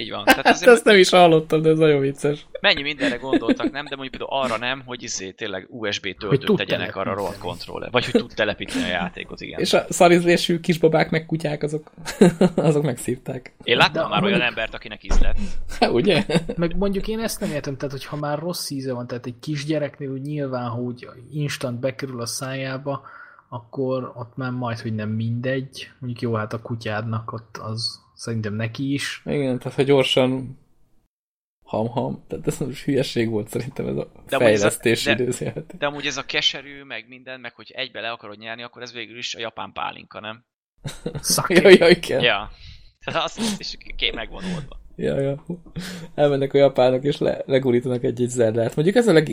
Így van. Tehát Hát ezt nem is hallottam, de ez nagyon vicces. mennyi mindenre gondoltak, nem? De mondjuk például arra nem, hogy izé tényleg USB Hogy töltőt tegyenek arra a rohadt kontroller. Vagy hogy tud telepíteni a játékot, igen. És a szarizlésű kisbabák meg kutyák, azok, azok megszívták. Én láttam De már amúgy- olyan embert, akinek ízlet. Hát, ugye? Meg mondjuk én ezt nem értem, tehát hogyha már rossz íze van, tehát egy kisgyereknél úgy nyilván, ha úgy instant bekerül a szájába, akkor ott már majd, hogy nem mindegy. Mondjuk jó, hát a kutyádnak ott az szerintem neki is. Igen, tehát ha gyorsan ham-ham, tehát ez most hülyeség volt szerintem ez a ez a- fejlesztés de- időzélet. De amúgy ez a keserű, meg minden, meg hogy egybe le akarod nyerni, akkor ez végül is a japán pálinka, nem? Szaké. Jaj, jaj, kell. Ja. Tehát azt, is ké meg van oldva. Ja, ja. Elmennek a japánok és le, legurítanak egy-egy zerdát. Mondjuk ez a leg,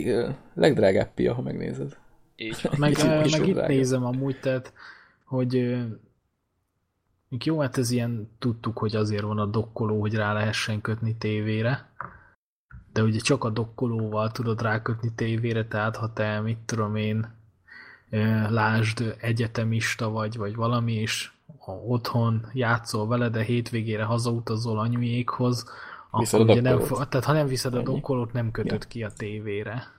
legdrágább pia, ha megnézed. Így van. Meg, ö, is meg itt drága. nézem amúgy, tehát, hogy jó, hát ez ilyen, tudtuk, hogy azért van a dokkoló, hogy rá lehessen kötni tévére, de ugye csak a dokkolóval tudod rákötni tévére, tehát ha te, mit tudom én, lásd, egyetemista vagy, vagy valami, és ha otthon játszol vele, de hétvégére hazautazol anyujékhoz, Viszed akkor ugye nem, tehát ha nem viszed a dokkolót, nem kötöd Ja. ki a tévére.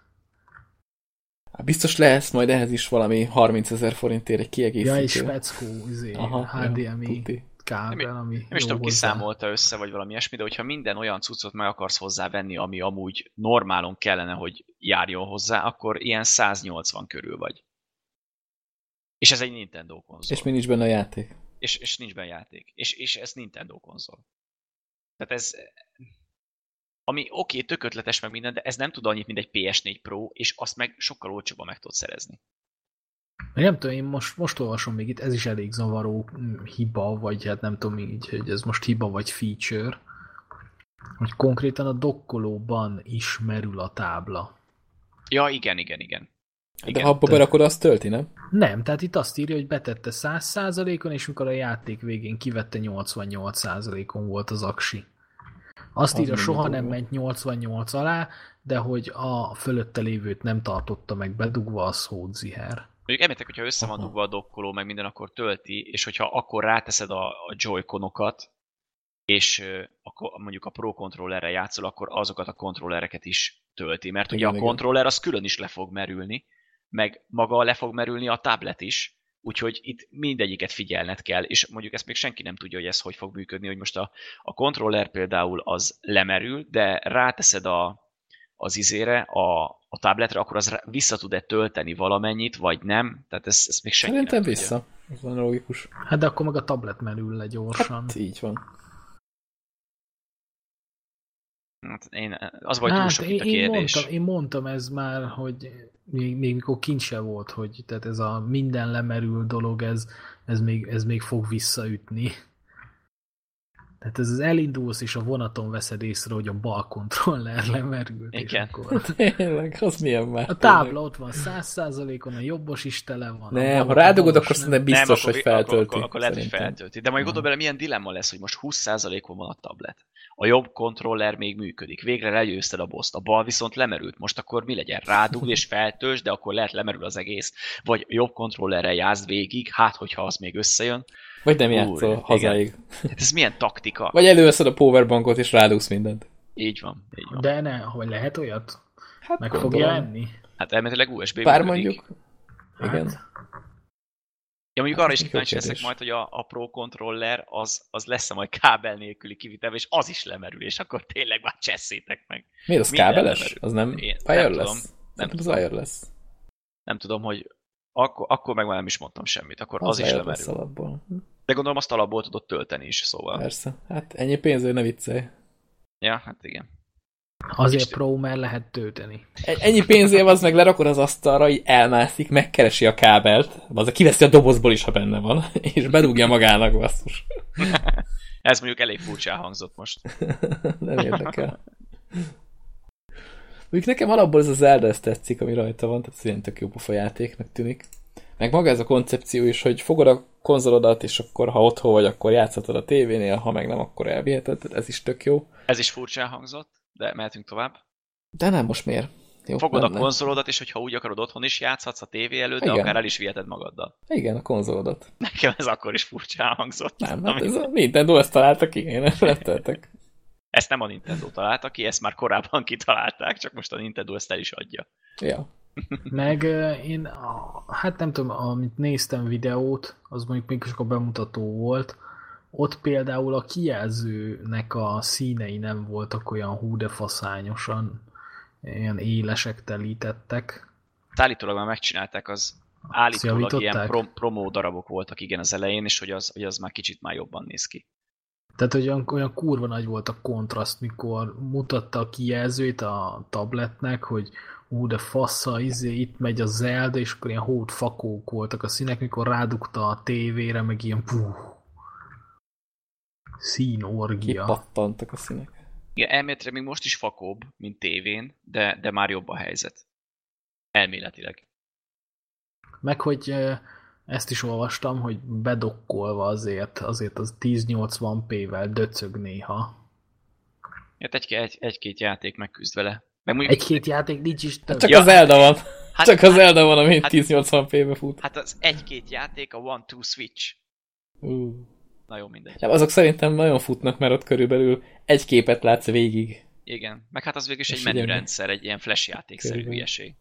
Hát biztos lesz majd ehhez is valami 30 ezer forintért egy kiegészítő. Ja, és speckó, izé, Aha, HDMI tuti. kábel, ami Nem is tudom, ki számolta össze, vagy valami ilyesmi, de hogyha minden olyan cuccot meg akarsz hozzávenni, ami amúgy normálon kellene, hogy járjon hozzá, akkor ilyen 180 körül vagy. És ez egy Nintendo konzol. És mi nincs benne a játék. és, és nincs benne játék. És, és ez Nintendo konzol. Tehát ez... Ami oké, okay, tök ötletes meg minden, de ez nem tud annyit, mint egy PS4 Pro, és azt meg sokkal olcsóbban meg tudod szerezni. Nem tudom, én most, most olvasom még itt, ez is elég zavaró mm, hiba, vagy hát nem tudom így, hogy ez most hiba vagy feature, hogy konkrétan a dokkolóban is merül a tábla. Ja, igen, igen, igen. De Igen, ha abba berakod, azt tölti, nem? Nem, tehát itt azt írja, hogy betette 100%-on, és mikor a játék végén kivette 88%-on volt az aksi. Azt Az írja, soha nem ment 88 alá, de hogy a fölötte lévőt nem tartotta meg bedugva, az hódziher. Mondjuk említek, hogyha össze van dugva a dokkoló, meg minden, akkor tölti, és hogyha akkor ráteszed a, a joyconokat, és akkor mondjuk a Pro controllerre játszol, akkor azokat a kontrollereket is tölti. Mert ugye Igen, a igen. kontroller az külön is le fog merülni, meg maga le fog merülni a tablet is, úgyhogy itt mindegyiket figyelned kell, és mondjuk ezt még senki nem tudja, hogy ez hogy fog működni, hogy most a, a kontroller például az lemerül, de ráteszed a, az izére, a, a tabletre, akkor az vissza tud-e tölteni valamennyit, vagy nem, tehát ezt, ezt még senki Szerintem nem tudja. vissza. Ez van logikus. Hát de akkor meg a tablet merül le gyorsan. Hát így van. Hát én, az túl hát sok én, itt a én, kérdés. mondtam, én mondtam ez már, hogy még, még mikor kint se volt, hogy tehát ez a minden lemerül dolog, ez, ez, még, ez még fog visszaütni. Tehát ez az elindulsz, és a vonaton veszed észre, hogy a bal kontroller lemerült. és Igen. akkor Tényleg, az milyen már? a tábla ott van 100%-on, a jobbos is tele van. a Nem, ha rádugod, akkor nem. szerintem biztos, nem, hogy akkor, feltölti. Akkor, akkor, akkor lehet, hogy feltölti. De majd gondolj bele, milyen dilemma lesz, hogy most 20%-on van a tablet. A jobb kontroller még működik. Végre legyőzted a boszt. A bal viszont lemerült. Most akkor mi legyen? Rádugd és feltöltsd, de akkor lehet lemerül az egész. Vagy a jobb kontrollerrel jázd végig, hát hogyha az még összejön. Vagy nem játszol igen. hazáig. Hát ez milyen taktika? Vagy előveszed a powerbankot és rádugsz mindent. Így van, így van. De ne, hogy lehet olyat? Hát Meg gondolom. fogja enni? Hát elméletileg USB Bár működik. mondjuk, igen. Hát, Ja, mondjuk arra is kíváncsi leszek majd, hogy a, a Pro Controller az, az lesz-e majd kábel nélküli kivitelve, és az is lemerül, és akkor tényleg már cseszétek meg. Miért az Minden kábeles? lemerül. Az nem Én nem wireless? tudom, nem az tudom. wireless. Nem tudom, hogy akkor, akkor meg már nem is mondtam semmit, akkor az, Az, is lemerül. alapból. Hm, De gondolom azt alapból tudod tölteni is, szóval. Persze. Hát ennyi pénzért ne viccelj. Ja, hát igen. Azért Isten. pro, mert lehet tölteni. Egy- Ennyi pénzért az meg lerakod az asztalra, így elmászik, megkeresi a kábelt, az kiveszi a dobozból is, ha benne van, és bedugja magának, basszus. Ez mondjuk elég furcsán hangzott most. Nem érdekel. Mondjuk nekem alapból ez a Zelda ezt tetszik, ami rajta van, tehát ez ilyen tök jó pofa játéknak tűnik. Meg maga ez a koncepció is, hogy fogod a konzolodat, és akkor ha otthon vagy, akkor játszhatod a tévénél, ha meg nem, akkor elviheted, ez is tök jó. Ez is furcsán hangzott, de mehetünk tovább. De nem, most miért? Jó, Fogod nem, a konzolodat, és hogyha úgy akarod, otthon is játszhatsz a tévé előtt, de Igen. akár el is viheted magaddal. Igen, a konzolodat. Nekem ez akkor is furcsán hangzott. Nem, hát ez a Nintendo ezt találta ki, én nem letteltek. Ezt nem a Nintendo találta ki, ezt már korábban kitalálták, csak most a Nintendo ezt el is adja. Ja. Meg én, hát nem tudom, amit néztem videót, az mondjuk még csak a bemutató volt, ott például a kijelzőnek a színei nem voltak olyan hú de faszányosan, ilyen élesek telítettek. Hát állítólag már megcsinálták, az állítólag ilyen prom- promó darabok voltak igen az elején, és hogy az, hogy az már kicsit már jobban néz ki. Tehát, hogy olyan, olyan kurva nagy volt a kontraszt, mikor mutatta a kijelzőt a tabletnek, hogy ú, de fassa, izé, itt megy a Zelda, és akkor ilyen hót fakók voltak a színek, mikor rádugta a tévére, meg ilyen puh, színorgia. Kipattantak a színek. Igen, elméletileg még most is fakóbb, mint tévén, de, de már jobb a helyzet. Elméletileg. Meg, hogy ezt is olvastam, hogy bedokkolva azért, azért az 1080p-vel döcög néha. Hát egy, egy, egy-két játék megküzd vele. Meg mondjuk, Egy-két játék nincs is több. Csak Ja. az Zelda van. hát, Csak az hát, Zelda van, ami hát- 1080p-be fut. hát az egy-két játék a One-Two Switch. Uh. Na jó, mindegy. Nem, azok szerintem nagyon futnak, mert ott körülbelül egy képet látsz végig. Igen. Meg hát az végül is egy menürendszer, egy ilyen flash játékszerű hülyeség.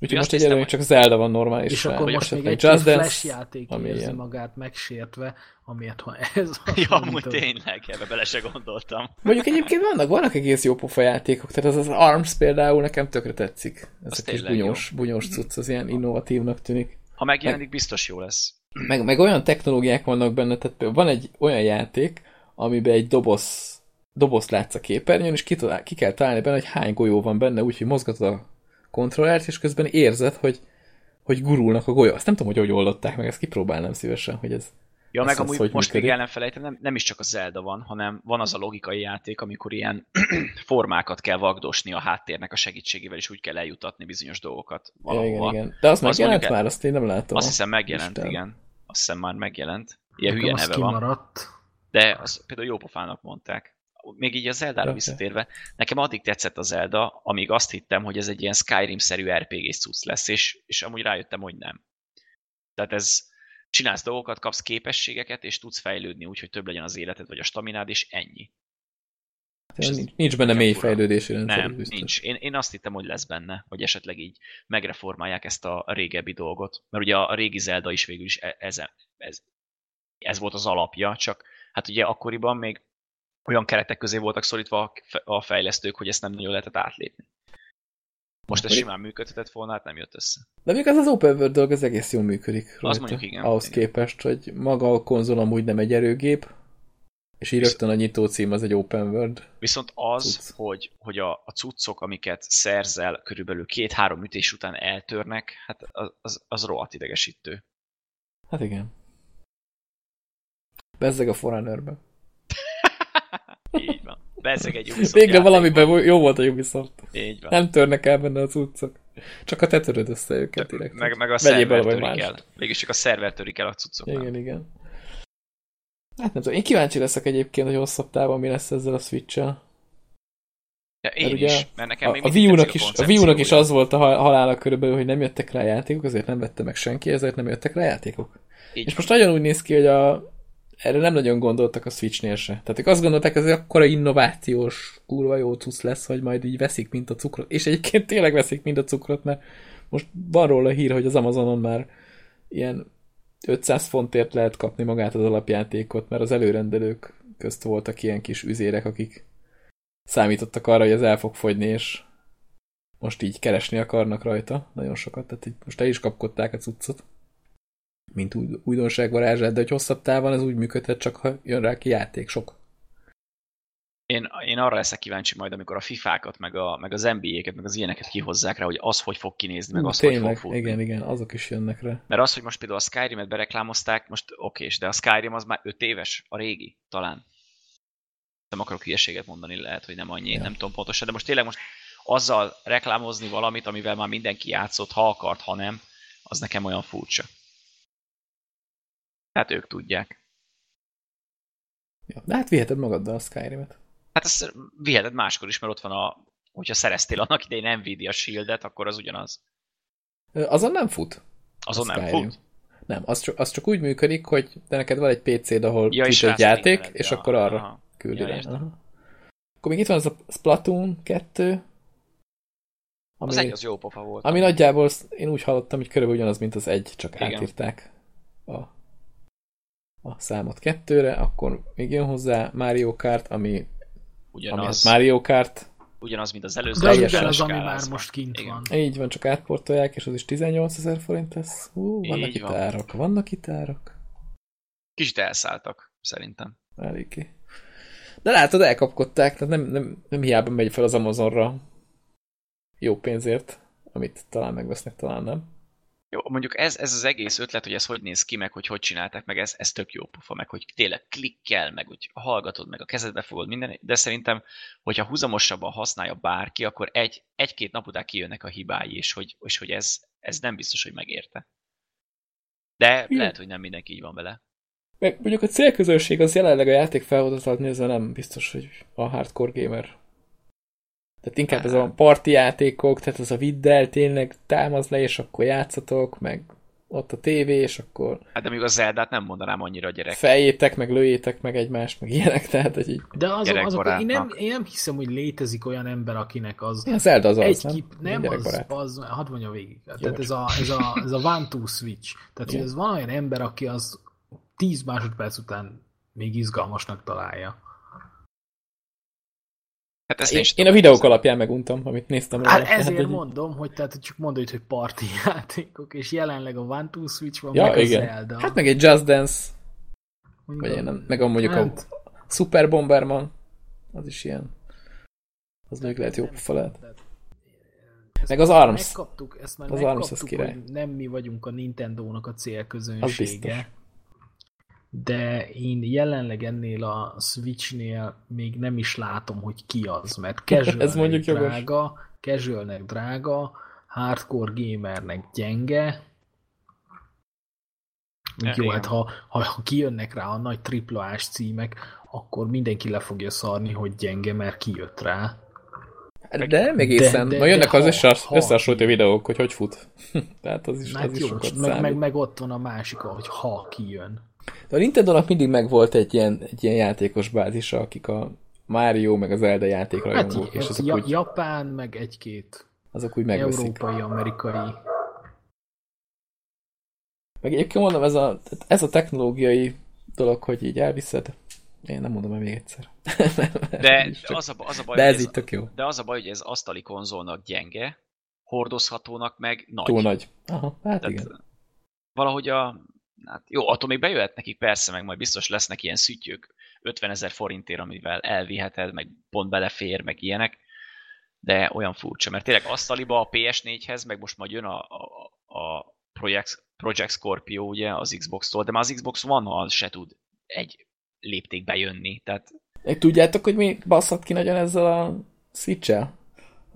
Úgyhogy most egyelőre hiszem, csak Zelda van normális. És akkor most még egy Just Dance, flash játék ami érzi ilyen. magát megsértve, amiért ha ez Ja, amúgy a- tényleg, ebbe bele se gondoltam. Mondjuk egyébként vannak, vannak egész jó pofa játékok, tehát az az ARMS például nekem tökre tetszik. Ez Az a kis bunyós, bunyós cucc, az ilyen innovatívnak tűnik. Ha megjelenik, biztos jó lesz. Meg, meg olyan technológiák vannak benne, tehát van egy olyan játék, amiben egy doboz, dobozt látsz a képernyőn, és ki, ki kell találni benne, hogy hány golyó van benne, úgyhogy mozgatod a kontrollert, és közben érzed, hogy, hogy gurulnak a golyó. Azt nem tudom, hogy hogy oldották meg, ezt kipróbálnám szívesen, hogy ez... Ja, meg amúgy hogy most még működik? el nem felejtem, nem, nem is csak a Zelda van, hanem van az a logikai játék, amikor ilyen formákat kell vagdosni a háttérnek a segítségével, és úgy kell eljutatni bizonyos dolgokat Ja, valahova. igen, igen. De az, Az megjelent már, azt én nem látom. Azt hiszem megjelent, Listán. igen. Azt hiszem már megjelent. Ilyen Nekem hülye az neve van. De az például jó pofának mondták. Még így a Zeldára Oké. visszatérve, nekem addig tetszett a Zelda, amíg azt hittem, hogy ez egy ilyen Skyrim-szerű RPG-s cucc lesz, és, és amúgy rájöttem, hogy nem. Tehát ez csinálsz dolgokat, kapsz képességeket, és tudsz fejlődni úgy, hogy több legyen az életed, vagy a staminád, és ennyi. Nincs, nincs benne mély fejlődési rendszer, Nem, biztos. nincs. Én, én azt hittem, hogy lesz benne, hogy esetleg így megreformálják ezt a régebbi dolgot. Mert ugye a régi Zelda is végül is e- ez, ez, ez volt az alapja, csak hát ugye akkoriban még olyan keretek közé voltak szorítva a fe- a fejlesztők, hogy ezt nem nagyon lehetett átlépni. Most ez simán működhetett volna, hát nem jött össze. De még az az open world dolog, az egész jól működik rajta. mondjuk igen, Ahhoz igen. képest, hogy maga a konzol amúgy nem egy erőgép, és így rögtön a nyitó cím az egy open world. Viszont az, Cucc. hogy, hogy a, a cuccok, amiket szerzel, körülbelül két-három ütés után eltörnek, hát az, az, az rohadt idegesítő. Hát igen. Bezzeg a Forerunnerbe. Így van. Bezzeg egy Ubisoft Végre valamiben jó volt a Ubisoft. Így van. Nem törnek el benne a cuccok. Csak a te töröd össze őket direkt. Meg, meg a Vegyél szerver törik el. Végülis csak a szerver törik el a cuccoknál. Igen, igen. Hát nem tudom, én kíváncsi leszek egyébként, hogy hosszabb távon mi lesz ezzel a switch -el. Ja, én ugye is, mert nekem a, még a Wii-nak is, a Wii is az volt a halála körülbelül, hogy nem jöttek rá játékok, ezért nem vette meg senki, ezért nem jöttek rá játékok. Így és most nagyon úgy néz ki, hogy a, erre nem nagyon gondoltak a Switchnél se. Tehát ők azt gondolták, ez egy akkora innovációs, kurva jó cusz lesz, hogy majd így veszik, mint a cukrot. És egyébként tényleg veszik, mint a cukrot, mert most van róla hír, hogy az Amazonon már ilyen 500 fontért lehet kapni magát az alapjátékot, mert az előrendelők közt voltak ilyen kis üzérek, akik számítottak arra, hogy ez el fog fogyni, és most így keresni akarnak rajta nagyon sokat, tehát így most el is kapkodták a cuccot, mint új, újdonság de hogy hosszabb távon ez úgy működhet, csak ha jön rá ki játék sok. Én, én arra leszek kíváncsi majd, amikor a fifákat, meg, a, meg az NBA-ket, meg az ilyeneket kihozzák rá, hogy az hogy fog kinézni, meg az tényleg, hogy fog futni. Igen, igen, azok is jönnek rá. Mert az, hogy most például a Skyrim-et bereklámozták, most okés, de a Skyrim az már 5 éves, a régi, talán. Nem akarok hülyeséget mondani, lehet, hogy nem annyi, ja. nem tudom pontosan, de most tényleg most azzal reklámozni valamit, amivel már mindenki játszott, ha akart, ha nem, az nekem olyan furcsa. Tehát ők tudják. Ja, de hát viheted magaddal a Skyrim-et. Hát ezt viheted máskor is, mert ott van a, hogyha szereztél annak idején Nvidia Shield-et, akkor az ugyanaz. Azon nem fut. Azon nem fut? Nem, az csak, az csak úgy működik, hogy de neked van egy PC-d, ahol ja, fut egy játék, veled, és ja, akkor arra aha. küldi ja, Aha. Akkor még itt van az a Splatoon 2, ami, az egy az jó pofa volt. Ami nagyjából én úgy hallottam, hogy körülbelül ugyanaz, mint az egy, csak Igen. átírták a a számot kettőre, akkor még jön hozzá Mario Kart, ami, ugyanaz, ami Mario Kart. Ugyanaz, mint az előző. De az ugyanaz, ami már most kint Igen. van. Így van, csak átportolják, és az is 18 ezer forint lesz. Hú, vannak Így itt van. árak, vannak itt árak. Kicsit elszálltak, szerintem. Eléggé. De látod, elkapkodták, tehát nem, nem, nem hiába megy fel az Amazonra jó pénzért, amit talán megvesznek, talán nem. Jó, mondjuk ez, ez az egész ötlet, hogy ez hogy néz ki, meg hogy hogy csinálták, meg ez, ez tök jó pofa, meg hogy tényleg klikkel, meg hogy hallgatod, meg a kezedbe fogod minden, de szerintem, hogyha húzamosabban használja bárki, akkor egy, egy-két nap után kijönnek a hibái, és hogy, és hogy ez, ez nem biztos, hogy megérte. De Hű. lehet, hogy nem mindenki így van vele. Meg mondjuk a célközönség az jelenleg a játék felhozatalt nézve nem biztos, hogy a hardcore gamer tehát inkább ez a parti játékok, tehát az a viddel tényleg támaz le, és akkor játszatok, meg ott a tévé, és akkor... Hát de még a Zeldát nem mondanám annyira a gyerek. Feljétek, meg lőjétek meg egymást, meg ilyenek, tehát hogy így... De az, azok, én, nem, én nem hiszem, hogy létezik olyan ember, akinek az... Ja, Zelda az egy az, kip, nem? Nem, az, az, hadd mondja végig. Jó, tehát ez a, ez, a, ez a one-two switch. Tehát, hogy ez van olyan ember, aki az 10 másodperc után még izgalmasnak találja. Hát ezt én, én a videók alapján meguntam, amit néztem rá. Hát ezért hát, mondom, hogy tehát csak mondod, hogy party játékok, és jelenleg a One Two Switch van, ja, meg igen. a Zelda. Hát meg egy Just Dance, vagy én nem, meg a mondjuk hát. a Super Bomberman, az is ilyen. Az még lehet jó falat. Meg az ARMS. Megkaptuk, ezt már az megkaptuk, ARMS az király. hogy nem mi vagyunk a Nintendo-nak a célközönsége de én jelenleg ennél a Switchnél még nem is látom, hogy ki az, mert casualnek Ez mondjuk drága, casualnek drága, hardcore gamernek gyenge, ja, jó, hát ha, ha, ha kijönnek rá a nagy triplás címek, akkor mindenki le fogja szarni, hogy gyenge, mert kijött rá. De nem egészen. De, de, Ma jönnek de az ha, összehasonlító videók, hogy hogy fut. Tehát az is, hát az jó, is sokat meg, meg, meg, ott van a másik, hogy ha kijön. De a Nintendo-nak mindig megvolt egy ilyen, egy ilyen játékos bázisa, akik a Mario, meg az Zelda játékra hát rajongók. és azok ja, úgy, Japán, meg egy-két azok úgy megveszik. Európai, amerikai. Meg egyébként mondom, ez a, ez a technológiai dolog, hogy így elviszed, én nem mondom el még egyszer. De, az, a, az a baj, de ez, ez így tök jó. De az a baj, hogy ez asztali konzolnak gyenge, hordozhatónak meg nagy. Túl nagy. Aha, hát Tehát igen. Valahogy a hát jó, attól még bejöhet nekik persze, meg majd biztos lesznek ilyen szütyők 50 ezer forintért, amivel elviheted, meg pont belefér, meg ilyenek, de olyan furcsa, mert tényleg asztaliba a PS4-hez, meg most majd jön a, a, a Project, Project Scorpio ugye az Xbox-tól, de már az Xbox One az se tud egy léptékbe jönni, tehát... Tudjátok, hogy mi basszat ki nagyon ezzel a switch-el?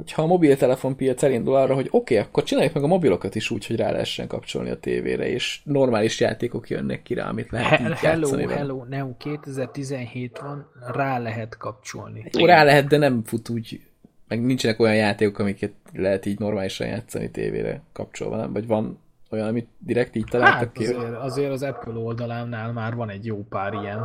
Hogyha a mobiltelefon piac elindul arra, hogy oké, okay, akkor csináljuk meg a mobilokat is úgy, hogy rá lehessen kapcsolni a tévére, és normális játékok jönnek ki rá, amit lehet He- Hello, játszani hello, Neo 2017 van, rá lehet kapcsolni. Jó, rá lehet, de nem fut úgy meg nincsenek olyan játékok, amiket lehet így normálisan játszani tévére kapcsolva, nem? Vagy van olyan, amit direkt így találtak Hát ki? azért, azért az Apple oldalánál már van egy jó pár ilyen.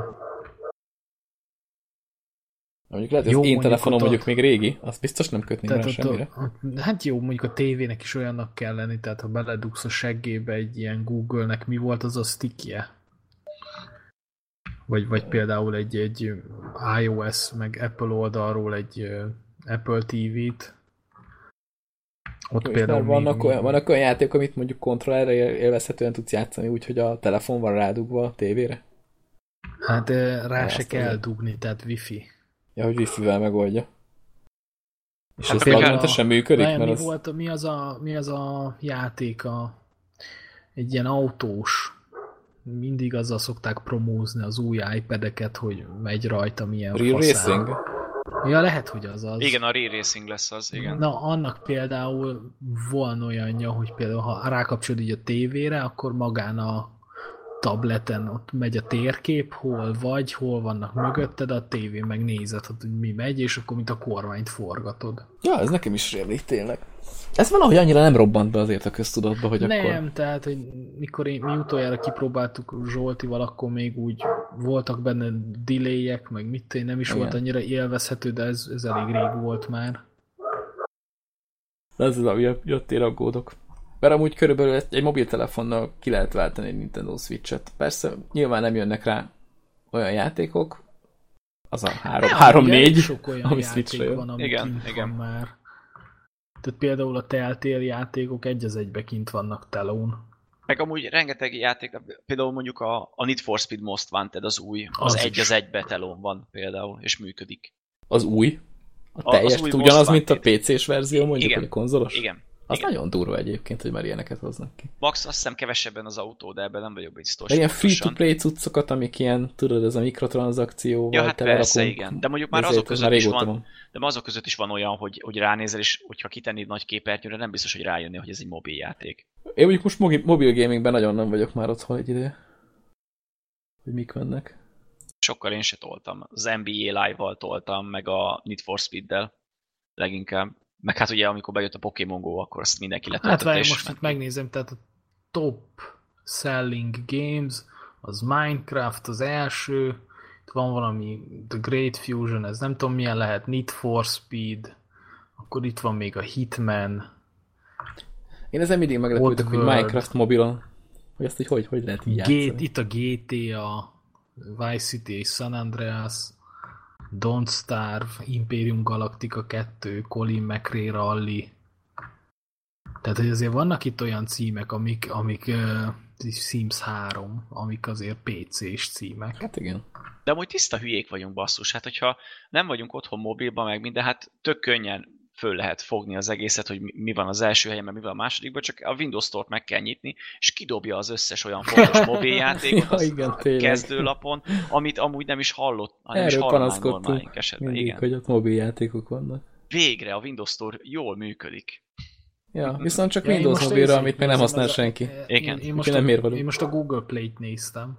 Mondjuk lehet, Jó, az én telefonom a- mondjuk még régi, azt biztos nem kötni rá semmire. a, a, hát jó, mondjuk a tévének is olyannak kell lenni, tehát ha beledugsz a seggébe egy ilyen Google-nek, mi volt az a stickje? Vagy, vagy például egy, egy iOS meg Apple oldalról egy Apple TV-t. Ott Jó, például már vannak, még- olyan, vannak olyan játékok, amit mondjuk kontrollerre él- élvezhetően tudsz játszani, úgyhogy a telefon van rádugva a tévére. Hát rá Azt se kell dugni, tehát wifi. Ja, hogy wifi-vel megoldja. És Hát ez például plugmentesen működik, Ryan, mert mi, az... volt, mi, az a, mi az a játék, a, egy ilyen autós, mindig azzal szokták promózni az új iPad-eket, hogy megy rajta milyen Real faszán. Racing? Ja, lehet, hogy az az. Igen, a re-racing lesz az, igen. Na, annak például van olyanja, hogy például ha rákapcsolod így a tévére, akkor magán a tableten ott megy a térkép, hol vagy, hol vannak mögötted, a tévén meg nézed, hogy mi megy, és akkor mint a kormányt forgatod. Ja, ez nekem is rémlik tényleg. Ez valahogy annyira nem robbant be azért a köztudatba, hogy nem, akkor... tehát, hogy mikor én, mi utoljára kipróbáltuk Zsoltival, akkor még úgy voltak benne delayek, meg mit én nem is Igen. volt annyira élvezhető, de ez, ez elég rég volt már. Ez az, ami jött én aggódok. Mert amúgy körülbelül egy, mobiltelefonnal ki lehet váltani egy Nintendo Switch-et. Persze, nyilván nem jönnek rá olyan játékok, az a Nem, ugye elég 3-4, sok olyan ami játék van, ami Igen, kint igen. van már. Tehát például a Telltale játékok egy az egybe kint vannak telón. Meg amúgy rengeteg játék, például mondjuk a, a Need for Speed Most Wanted az új, az, Az egy is. az egybe telón van például, és működik. Az új? A A- teljes, az új ugyanaz, Most mint a. PC-s verzió, mondjuk, Igen. vagy a konzolos? Igen. Az igen. nagyon durva egyébként, hogy már ilyeneket hoznak ki. Max azt hiszem kevesebben az autó, de ebben nem vagyok biztos. De ilyen free-to-play cuccokat, amik ilyen, tudod, ez a mikrotranszakcióval Ja, hát persze, igen. De mondjuk már ezért azok között is régóta van, de már azok között is van olyan, hogy, hogy ránézel, és hogyha kitennéd nagy képernyőre, nem biztos, hogy rájönnél, hogy ez egy mobil játék. Én mondjuk most mobi- mobil gamingben nagyon nem vagyok már otthon egy ideje. Hogy mik vannak. Sokkal én se toltam. Az NBA Live-val toltam, meg a Need for Speed-del leginkább. Meg hát ugye, amikor bejött a Pokémon Go, akkor azt mindenki Hát letöltötte, várj, most itt megnézem, tehát a top selling games, az Minecraft az első, itt van valami The Great Fusion, ez nem tudom milyen lehet, Need for Speed, akkor itt van még a Hitman, Én ezen mindig meglepődök, hogy. Minecraft mobilon, hogy azt így hogy, hogy lehet így játszani. itt a GTA, Vice City és San Andreas, Don't Starve, Imperium Galactica 2, Colin McRae Rally. Tehát, hogy azért vannak itt olyan címek, amik, amik uh, Sims 3, amik azért PC-s címek. Hát igen. De amúgy tiszta hülyék vagyunk basszus. Hát hogyha nem vagyunk otthon mobilban, meg minden, hát tök könnyen föl lehet fogni az egészet, hogy mi- van az első helyen, mi van a másodikban, csak a Windows Store-t meg kell nyitni, és kidobja az összes olyan fontos mobiljátékot Ja, igen, a tényleg. kezdőlapon, amit amúgy nem is hallott, hanem is Erről hallanánk panaszkodtunk esetben. mindig, Igen. hogy ott mobiljátékok vannak. Végre a Windows Store jól működik. Ja, viszont csak Ja, Windows mobilra, amit még nem használ a- senki. Én, Igen. én, most nem a, én most a Google Play-t néztem.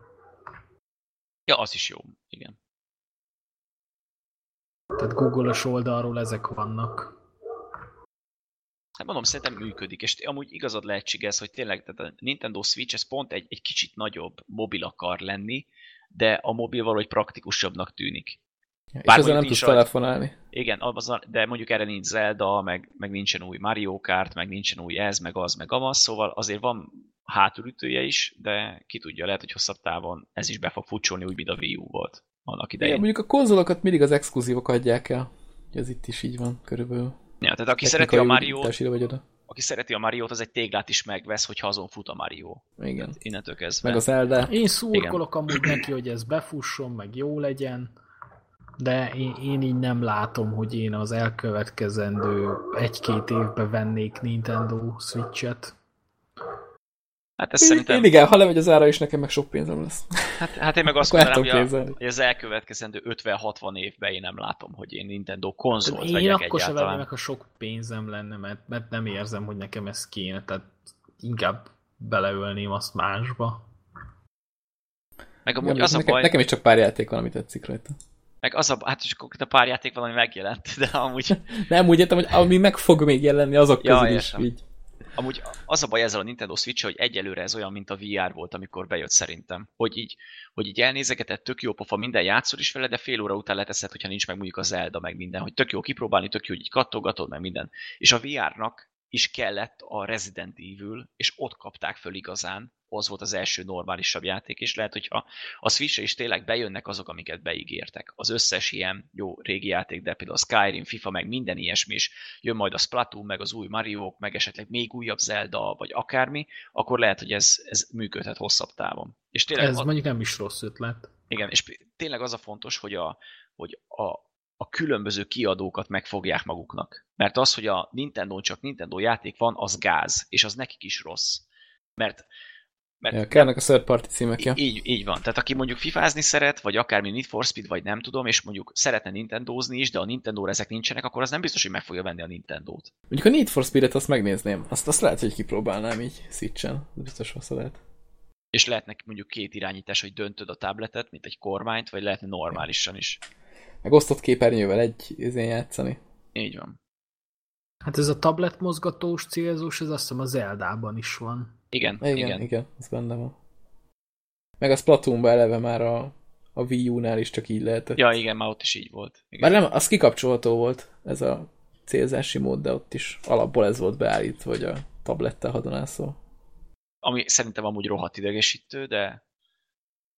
Ja, az is jó. Igen. Tehát Google-os oldalról ezek vannak. Hát mondom, szerintem működik, és amúgy igazad lehet Csigesz, hogy tényleg tehát a Nintendo Switch ez pont egy, egy kicsit nagyobb mobil akar lenni, de a mobil valahogy praktikusabbnak tűnik. Ja, és Bár ezzel nem tudsz rajta- telefonálni. Igen, az, de mondjuk erre nincs Zelda, meg, meg nincsen új Mario Kart, meg nincsen új ez, meg az, meg amaz, szóval azért van hátulütője is, de ki tudja, lehet, hogy hosszabb távon ez is be fog futcsolni, úgy, mint a Wii U volt annak Igen, idején. mondjuk a konzolokat mindig az exkluzívok adják el. Ez itt is így van körülbelül. Ja, tehát aki szereti a Mario, vagy oda. aki szereti a Mario-t, az egy téglát is megvesz, hogyha azon fut a Mario. Igen. Innentől kezdve. Meg a Zelda. Én szurkolok amúgy neki, hogy ez befusson, meg jó legyen, de én, én így nem látom, hogy én az elkövetkezendő egy-két évbe vennék Nintendo Switch-et. Hát ez Én, szerintem... én igen, ha lemegy az ára is, nekem meg sok pénzem lesz. Hát, hát én meg azt Akkor mondanám, hogy, a, hogy az elkövetkezendő 50-60 évben én nem látom, hogy én Nintendo konzolt én vegyek akkor se egyáltalán. vennék, ha sok pénzem lenne, mert, mert nem érzem, hogy nekem ez kéne, tehát inkább beleölném azt másba. Meg amúgy Igen, az a nekem, baj, nekem is csak pár játék van, ami tetszik rajta. Meg az a, hát csak a pár játék valami megjelent, de amúgy... Nem, úgy értem, hogy ami meg fog még jelenni, azok Ja, közül is értem. így. Amúgy az a baj ezzel a Nintendo switch hogy egyelőre ez olyan, mint a VR volt, amikor bejött szerintem. Hogy így, hogy így elnézegetett, tök jó pofa, minden játszol is vele, de fél óra után leteszed, hogyha nincs meg mondjuk a Zelda, meg minden, hogy tök jó kipróbálni, tök jó, hogy így kattogatod, meg minden. És a VR-nak is kellett a Resident Evil, és ott kapták föl igazán, az volt az első normálisabb játék, és lehet, hogyha a switch is tényleg bejönnek azok, amiket beígértek. Az összes ilyen jó régi játék, de például a Skyrim, FIFA, meg minden ilyesmi, és jön majd a Splatoon, meg az új mario meg esetleg még újabb Zelda, vagy akármi, akkor lehet, hogy ez, ez működhet hosszabb távon. És tényleg Ez a- mondjuk nem is rossz ötlet. igen, és tényleg az a fontos, hogy a, hogy a, a különböző kiadókat megfogják maguknak. Mert az, hogy a Nintendo csak Nintendo játék van, az gáz, és az nekik is rossz. Mert, mert Ja, kellnek a third party címek, ja. így, így van. Tehát aki mondjuk fifázni szeret, vagy akármi Need for Speed, vagy nem tudom, és mondjuk szeretne Nintendozni is, de a Nintendo ezek nincsenek, akkor az nem biztos, hogy meg fogja venni a Nintendo-t. Mondjuk a Need for Speed-et azt megnézném. Azt, azt lehet, hogy kipróbálnám így. Ez biztos hosszú lehet. És lehetnek mondjuk két irányítás, hogy döntöd a tabletet, mint egy kormányt, vagy lehetne normálisan is. Meg osztott képernyővel egy izén játszani. Így van. Hát ez a tablet mozgatós célzós, ez azt hiszem a Zeldában is van. Igen, Igen, igen. igen, az benne van. Meg a Splatoonban eleve már a, a Wii U-nál is csak így lehetett. Ja, igen, már ott is így volt. Igen. Bár nem, az kikapcsolható volt, ez a célzási mód, de ott is alapból ez volt beállítva, hogy a tablettel hadonászol. ami szerintem amúgy rohadt idegesítő, de,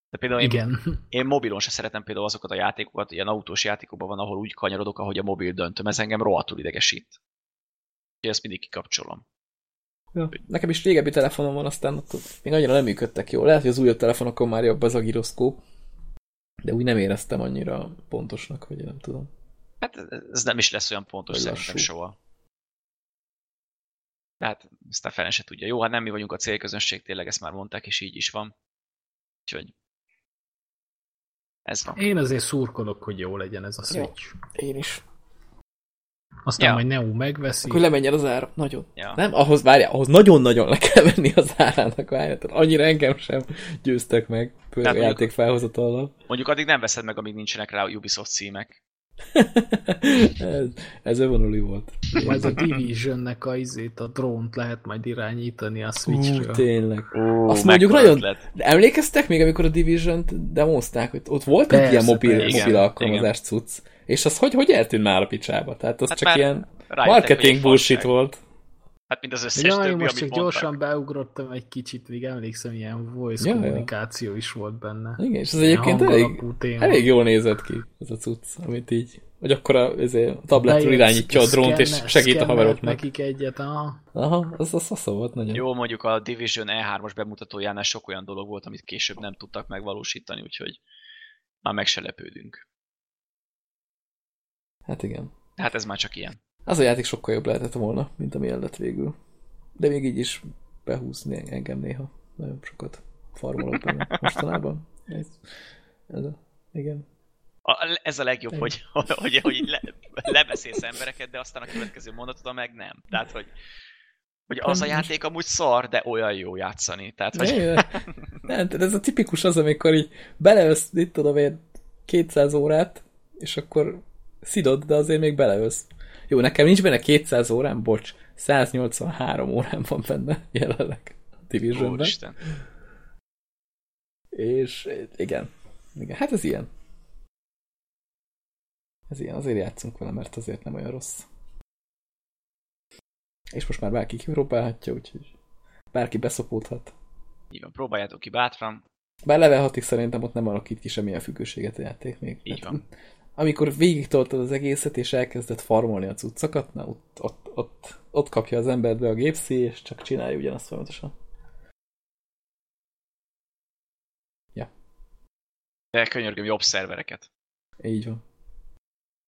de például én, Igen. én mobilon se szeretem például azokat a játékokat, ilyen autós játékokban van, ahol úgy kanyarodok, ahogy a mobil döntöm, ez engem rohadtul idegesít. Úgyhogy ezt mindig kikapcsolom. Ja. Nekem is régebbi telefonom van, aztán ott még annyira nem működtek jól. Lehet, hogy az újabb telefonokon már jobb az a gyroszkóp, de úgy nem éreztem annyira pontosnak, hogy nem tudom. Hát ez- ez nem is lesz olyan pontos Vagy szerintem lassú. soha. De hát ezt a fene se tudja. Jó, hát nem mi vagyunk a célközönség, tényleg ezt már mondták, és így is van. Úgyhogy ez van. Én azért szurkolok, hogy jó legyen ez a Switch. Én is. Aztán Ja. majd Neo megveszi. Akkor lemenjen az ára. Nagyon. Ja. Nem, ahhoz várjál, ahhoz nagyon-nagyon le kell venni az árának, várjál. Tehát annyira engem sem győztek meg játék felhozatallal. Mondjuk addig nem veszed meg, amíg nincsenek rá Ubisoft címek. Ez, ez övonuli volt. Majd a Divisionnek a izét, a drónt lehet majd irányítani a Ú, Switchről. tényleg. Ó, Azt mondjuk nagyon- ötlet. De emlékeztek még, amikor a Division-t demozták, hogy ott volt egy ilyen mobil, persze. mobil Igen, alkalmazás cucc, és az hogy, hogy eltűnt már a picsába? Tehát az Hát csak ilyen marketing bullshit volt. Hát mint az összes Jaj, többi, most amit csak gyorsan beugrottam egy kicsit, még emlékszem, ilyen voice Ja, ja. kommunikáció is volt benne. Igen, és Ilyen egyébként elég, téma. elég jól nézett ki, ez a cucc, amit így, hogy akkor a, ezért, a tabletről irányítja a drónt, és segít a haveroknak. nekik egyet, aha. Aha, az, az szasza volt nagyon. Jó, mondjuk a Division E3-as bemutatójánál sok olyan dolog volt, amit később nem tudtak megvalósítani, úgyhogy már meg se lepődünk. Hát igen. Hát ez már csak ilyen. Az a játék sokkal jobb lehetett volna, mint ami lett végül. De még így is behúzni engem néha. Nagyon sokat farmolok benne mostanában. Ez, ez a, igen. A, ez a legjobb, Igen. hogy, hogy, hogy le, lebeszélsz embereket, de aztán a következő mondatod meg nem. Tehát, hogy, hogy az a játék amúgy szar, de olyan jó játszani. Tehát, hogy Nem, nem, tehát ez a tipikus az, amikor így beleölsz, itt tudom én, 200 órát, és akkor szidod, de azért még beleölsz. Jó, nekem nincs benne 200 órám, bocs, 183 órám van benne jelenleg a Divisionben. Úristen. És igen. igen. Hát ez ilyen. Ez ilyen, azért játszunk vele, mert azért nem olyan rossz. És most már bárki kipróbálhatja, úgyhogy bárki beszopódhat. Így van, próbáljátok ki bátran. Bár level 6 szerintem ott nem alakít ki semmilyen függőséget a játék még. Így van. Amikor végigtoltad az egészet, és elkezdett farmolni a cuccokat, na ott, ott, ott, ott kapja az embert be a gépszi, és csak csinálja ugyanazt folyamatosan. De könyörgöm jobb szervereket. Így van.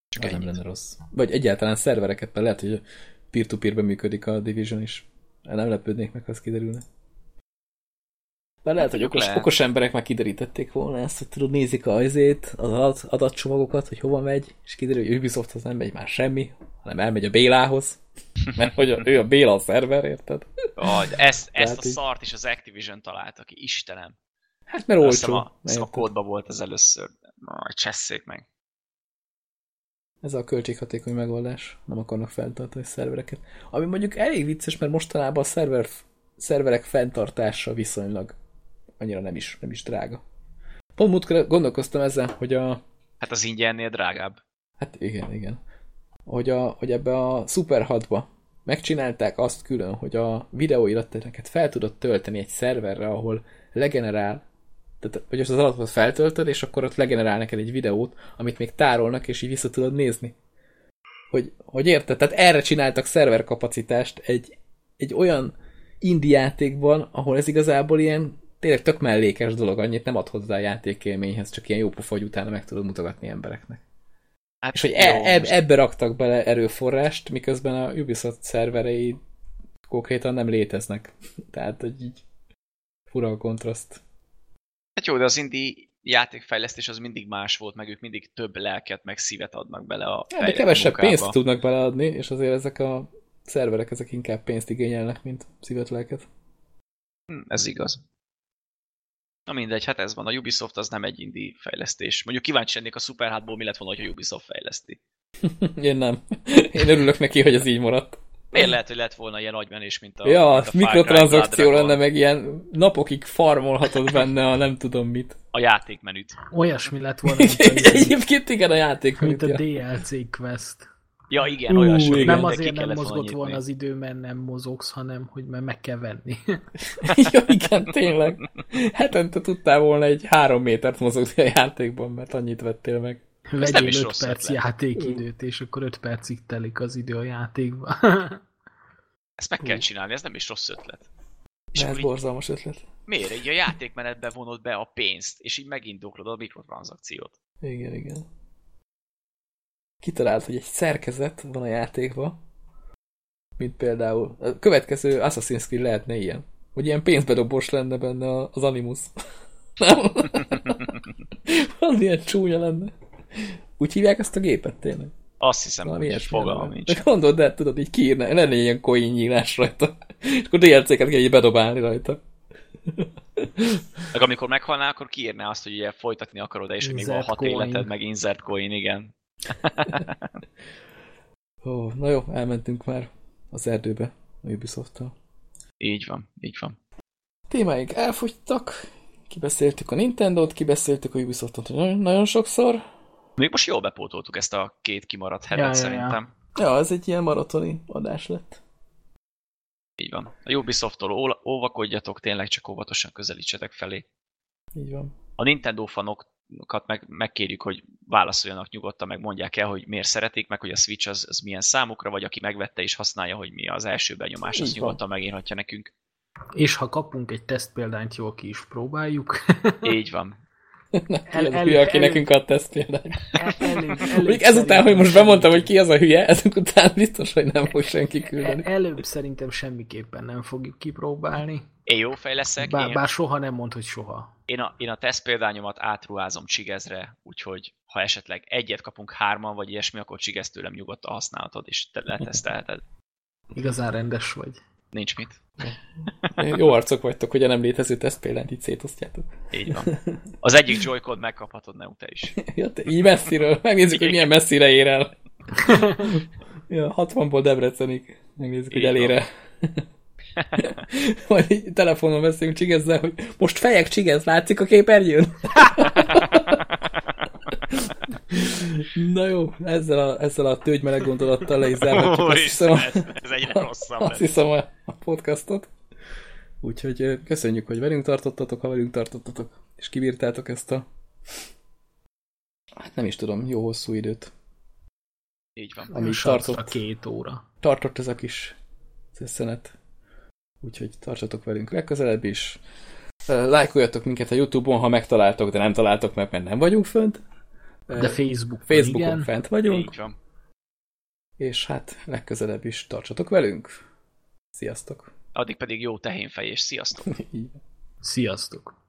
Csak az nem lenne rossz. Vagy egyáltalán szervereket, mert lehet, hogy peer-to-peerben működik a Division is. Nem lepődnék meg, ha ez kiderülne. De lehet, hogy okos, lehet. okos emberek már kiderítették volna ezt, hogy tudod, nézik a azért, az adat, adatcsomagokat, hogy hova megy, és kiderül, hogy Ubisoft az nem megy már semmi, hanem elmegy a Bélához. Mert hogy a, ő a Béla a szerver, érted? Oh, ezt, ezt a szart is az Activision találta ki, Istenem. Hát mert olcsó. a, a kódba volt ez először. Na, csesszék meg. Ez a költséghatékony megoldás. Nem akarnak fenntartani szervereket. Ami mondjuk elég vicces, mert mostanában a szerver, szerverek fenntartása viszonylag annyira nem is, nem is drága. Pont múltkor gondolkoztam ezen, hogy a... Hát az ingyennél drágább. Hát igen, igen. Hogy, a, hogy ebbe a Super 6-ba megcsinálták azt külön, hogy a videóirattereket fel tudod tölteni egy szerverre, ahol legenerál, tehát, hogy az adatot feltöltöd, és akkor ott legenerál neked egy videót, amit még tárolnak, és így vissza tudod nézni. Hogy, hogy érted? Tehát erre csináltak szerverkapacitást egy, egy olyan indie játékban, ahol ez igazából ilyen tényleg tök mellékes dolog, annyit nem ad hozzá a játékélményhez, csak ilyen jó pofa, hogy utána meg tudod mutogatni embereknek. Hát és hogy e, e, ebbe raktak bele erőforrást, miközben a Ubisoft szerverei konkrétan nem léteznek. Tehát, hogy így fura a kontraszt. Hát jó, de az indi játékfejlesztés az mindig más volt, meg ők mindig több lelket, meg szívet adnak bele a ja, De kevesebb munkába. pénzt tudnak beleadni, és azért ezek a szerverek ezek inkább pénzt igényelnek, mint szívet lelket. Hm, ez igaz. Na mindegy, hát ez van. A Ubisoft az nem egy indie fejlesztés. Mondjuk kíváncsi lennék a Superhátból, mi lett volna, hogy a Ubisoft fejleszti. Én nem. Én örülök neki, hogy ez így maradt. Miért lehet, hogy lett volna ilyen agymenés, mint a Ja, mint a mikrotranszakció lenne, meg ilyen napokig farmolhatod benne a nem tudom mit. A játékmenüt. Olyasmi lett volna, mint a, Egyébként igen, a játékmenüt. Mint a. DLC quest. Ja, igen, uh, olyasmi. Nem azért nem mozgott volna az idő, mert nem mozogsz, hanem hogy mert meg kell venni. ja, igen, tényleg. Hetente tudtál volna egy három métert mozogni a játékban, mert annyit vettél meg. Vegyél 5 perc játékidőt, és akkor 5 percig telik az idő a játékba. Ezt meg kell csinálni, ez nem is rossz ötlet. És ez borzalmas ötlet. Miért? Így a játékmenetbe vonod be a pénzt, és így megindoklod a mikrotranszakciót. Igen, igen. Kitalált, hogy egy szerkezet van a játékban, mint például a következő Assassin's Creed lehetne ilyen. Hogy ilyen pénzbedobós lenne benne az Animus. Nem? az ilyen csúnya lenne. Úgy hívják ezt a gépet tényleg? Azt hiszem, Valami hogy fogalmam nincs. De gondolod, de tudod, így kiírna, lenne ilyen coin nyílás rajta. És akkor DLC-ket kell így bedobálni rajta. Meg amikor meghalnál, akkor kiírná azt, hogy ugye folytatni akarod és még van hat coin. életed, meg insert coin, igen. Ó, na jó, elmentünk már az erdőbe a ubisoft -tal. Így van, így van. Témáink elfogytak, kibeszéltük a Nintendo-t, kibeszéltük a Ubisoft-ot nagyon, nagyon sokszor. Még most jól bepótoltuk ezt a két kimaradt hetet ja, szerintem. Ja, ja. ja, ez egy ilyen maratoni adás lett. Így van. A Ubisoft-tól óvakodjatok, tényleg csak óvatosan közelítsetek felé. Így van. A Nintendo fanokat meg, megkérjük, hogy válaszoljanak nyugodtan, meg mondják el, hogy miért szeretik, meg hogy a Switch az, az milyen számukra, vagy aki megvette és használja, hogy mi az első benyomás, az nyugodtan megírhatja nekünk. És ha kapunk egy teszt példányt, jól ki is próbáljuk. Így van. El, el, hülye, aki el, nekünk ad teszt példányt. Mondjuk ezután, hogy most bemondtam, hogy ki az a hülye, ezek után biztos, hogy nem fog senki küldeni. Előbb szerintem semmiképpen nem fogjuk kipróbálni. Én jó fej leszek. Bár, én... bár soha nem mond, hogy soha. Én a, én a teszt példányomat átruházom Csigezre, úgyhogy ha esetleg egyet kapunk hárman, vagy ilyesmi, akkor Csigez tőlem nyugodtan használhatod, és te letesztelheted. Igazán rendes vagy. Nincs mit. Jó arcok vagytok, hogy a nem létező teszt példányt így szétosztjátok. Így van. Az egyik joy megkaphatod, ne te is. Ja, te, így messziről. Megnézzük, hogy milyen messzire ér el. ja, 60-ból Debrecenig. Megnézzük, hogy elére. Majd így telefonon beszélünk Csigezzel, hogy most fejek Csigez, látszik a képernyőn? Na jó, ezzel a, ezzel a tőgymeleg gondolattal le is zárhatjuk. Azt hiszem, ez, ez egyre rosszabb Azt hiszem a, a podcastot. Úgyhogy köszönjük, hogy velünk tartottatok, ha velünk tartottatok, és kibírtátok ezt a hát nem is tudom, jó hosszú időt. Így van. Ami tartott, a két óra. Tartott ez a kis szeszenet. Úgyhogy tartsatok velünk legközelebb is. Lájkoljatok minket a Youtube-on, ha megtaláltok, de nem találtok meg, mert nem vagyunk fönt. De Facebook Facebookon igen. fent vagyunk. Így van. És hát legközelebb is tartsatok velünk. Sziasztok! Addig pedig jó tehénfej, és sziasztok! Sziasztok!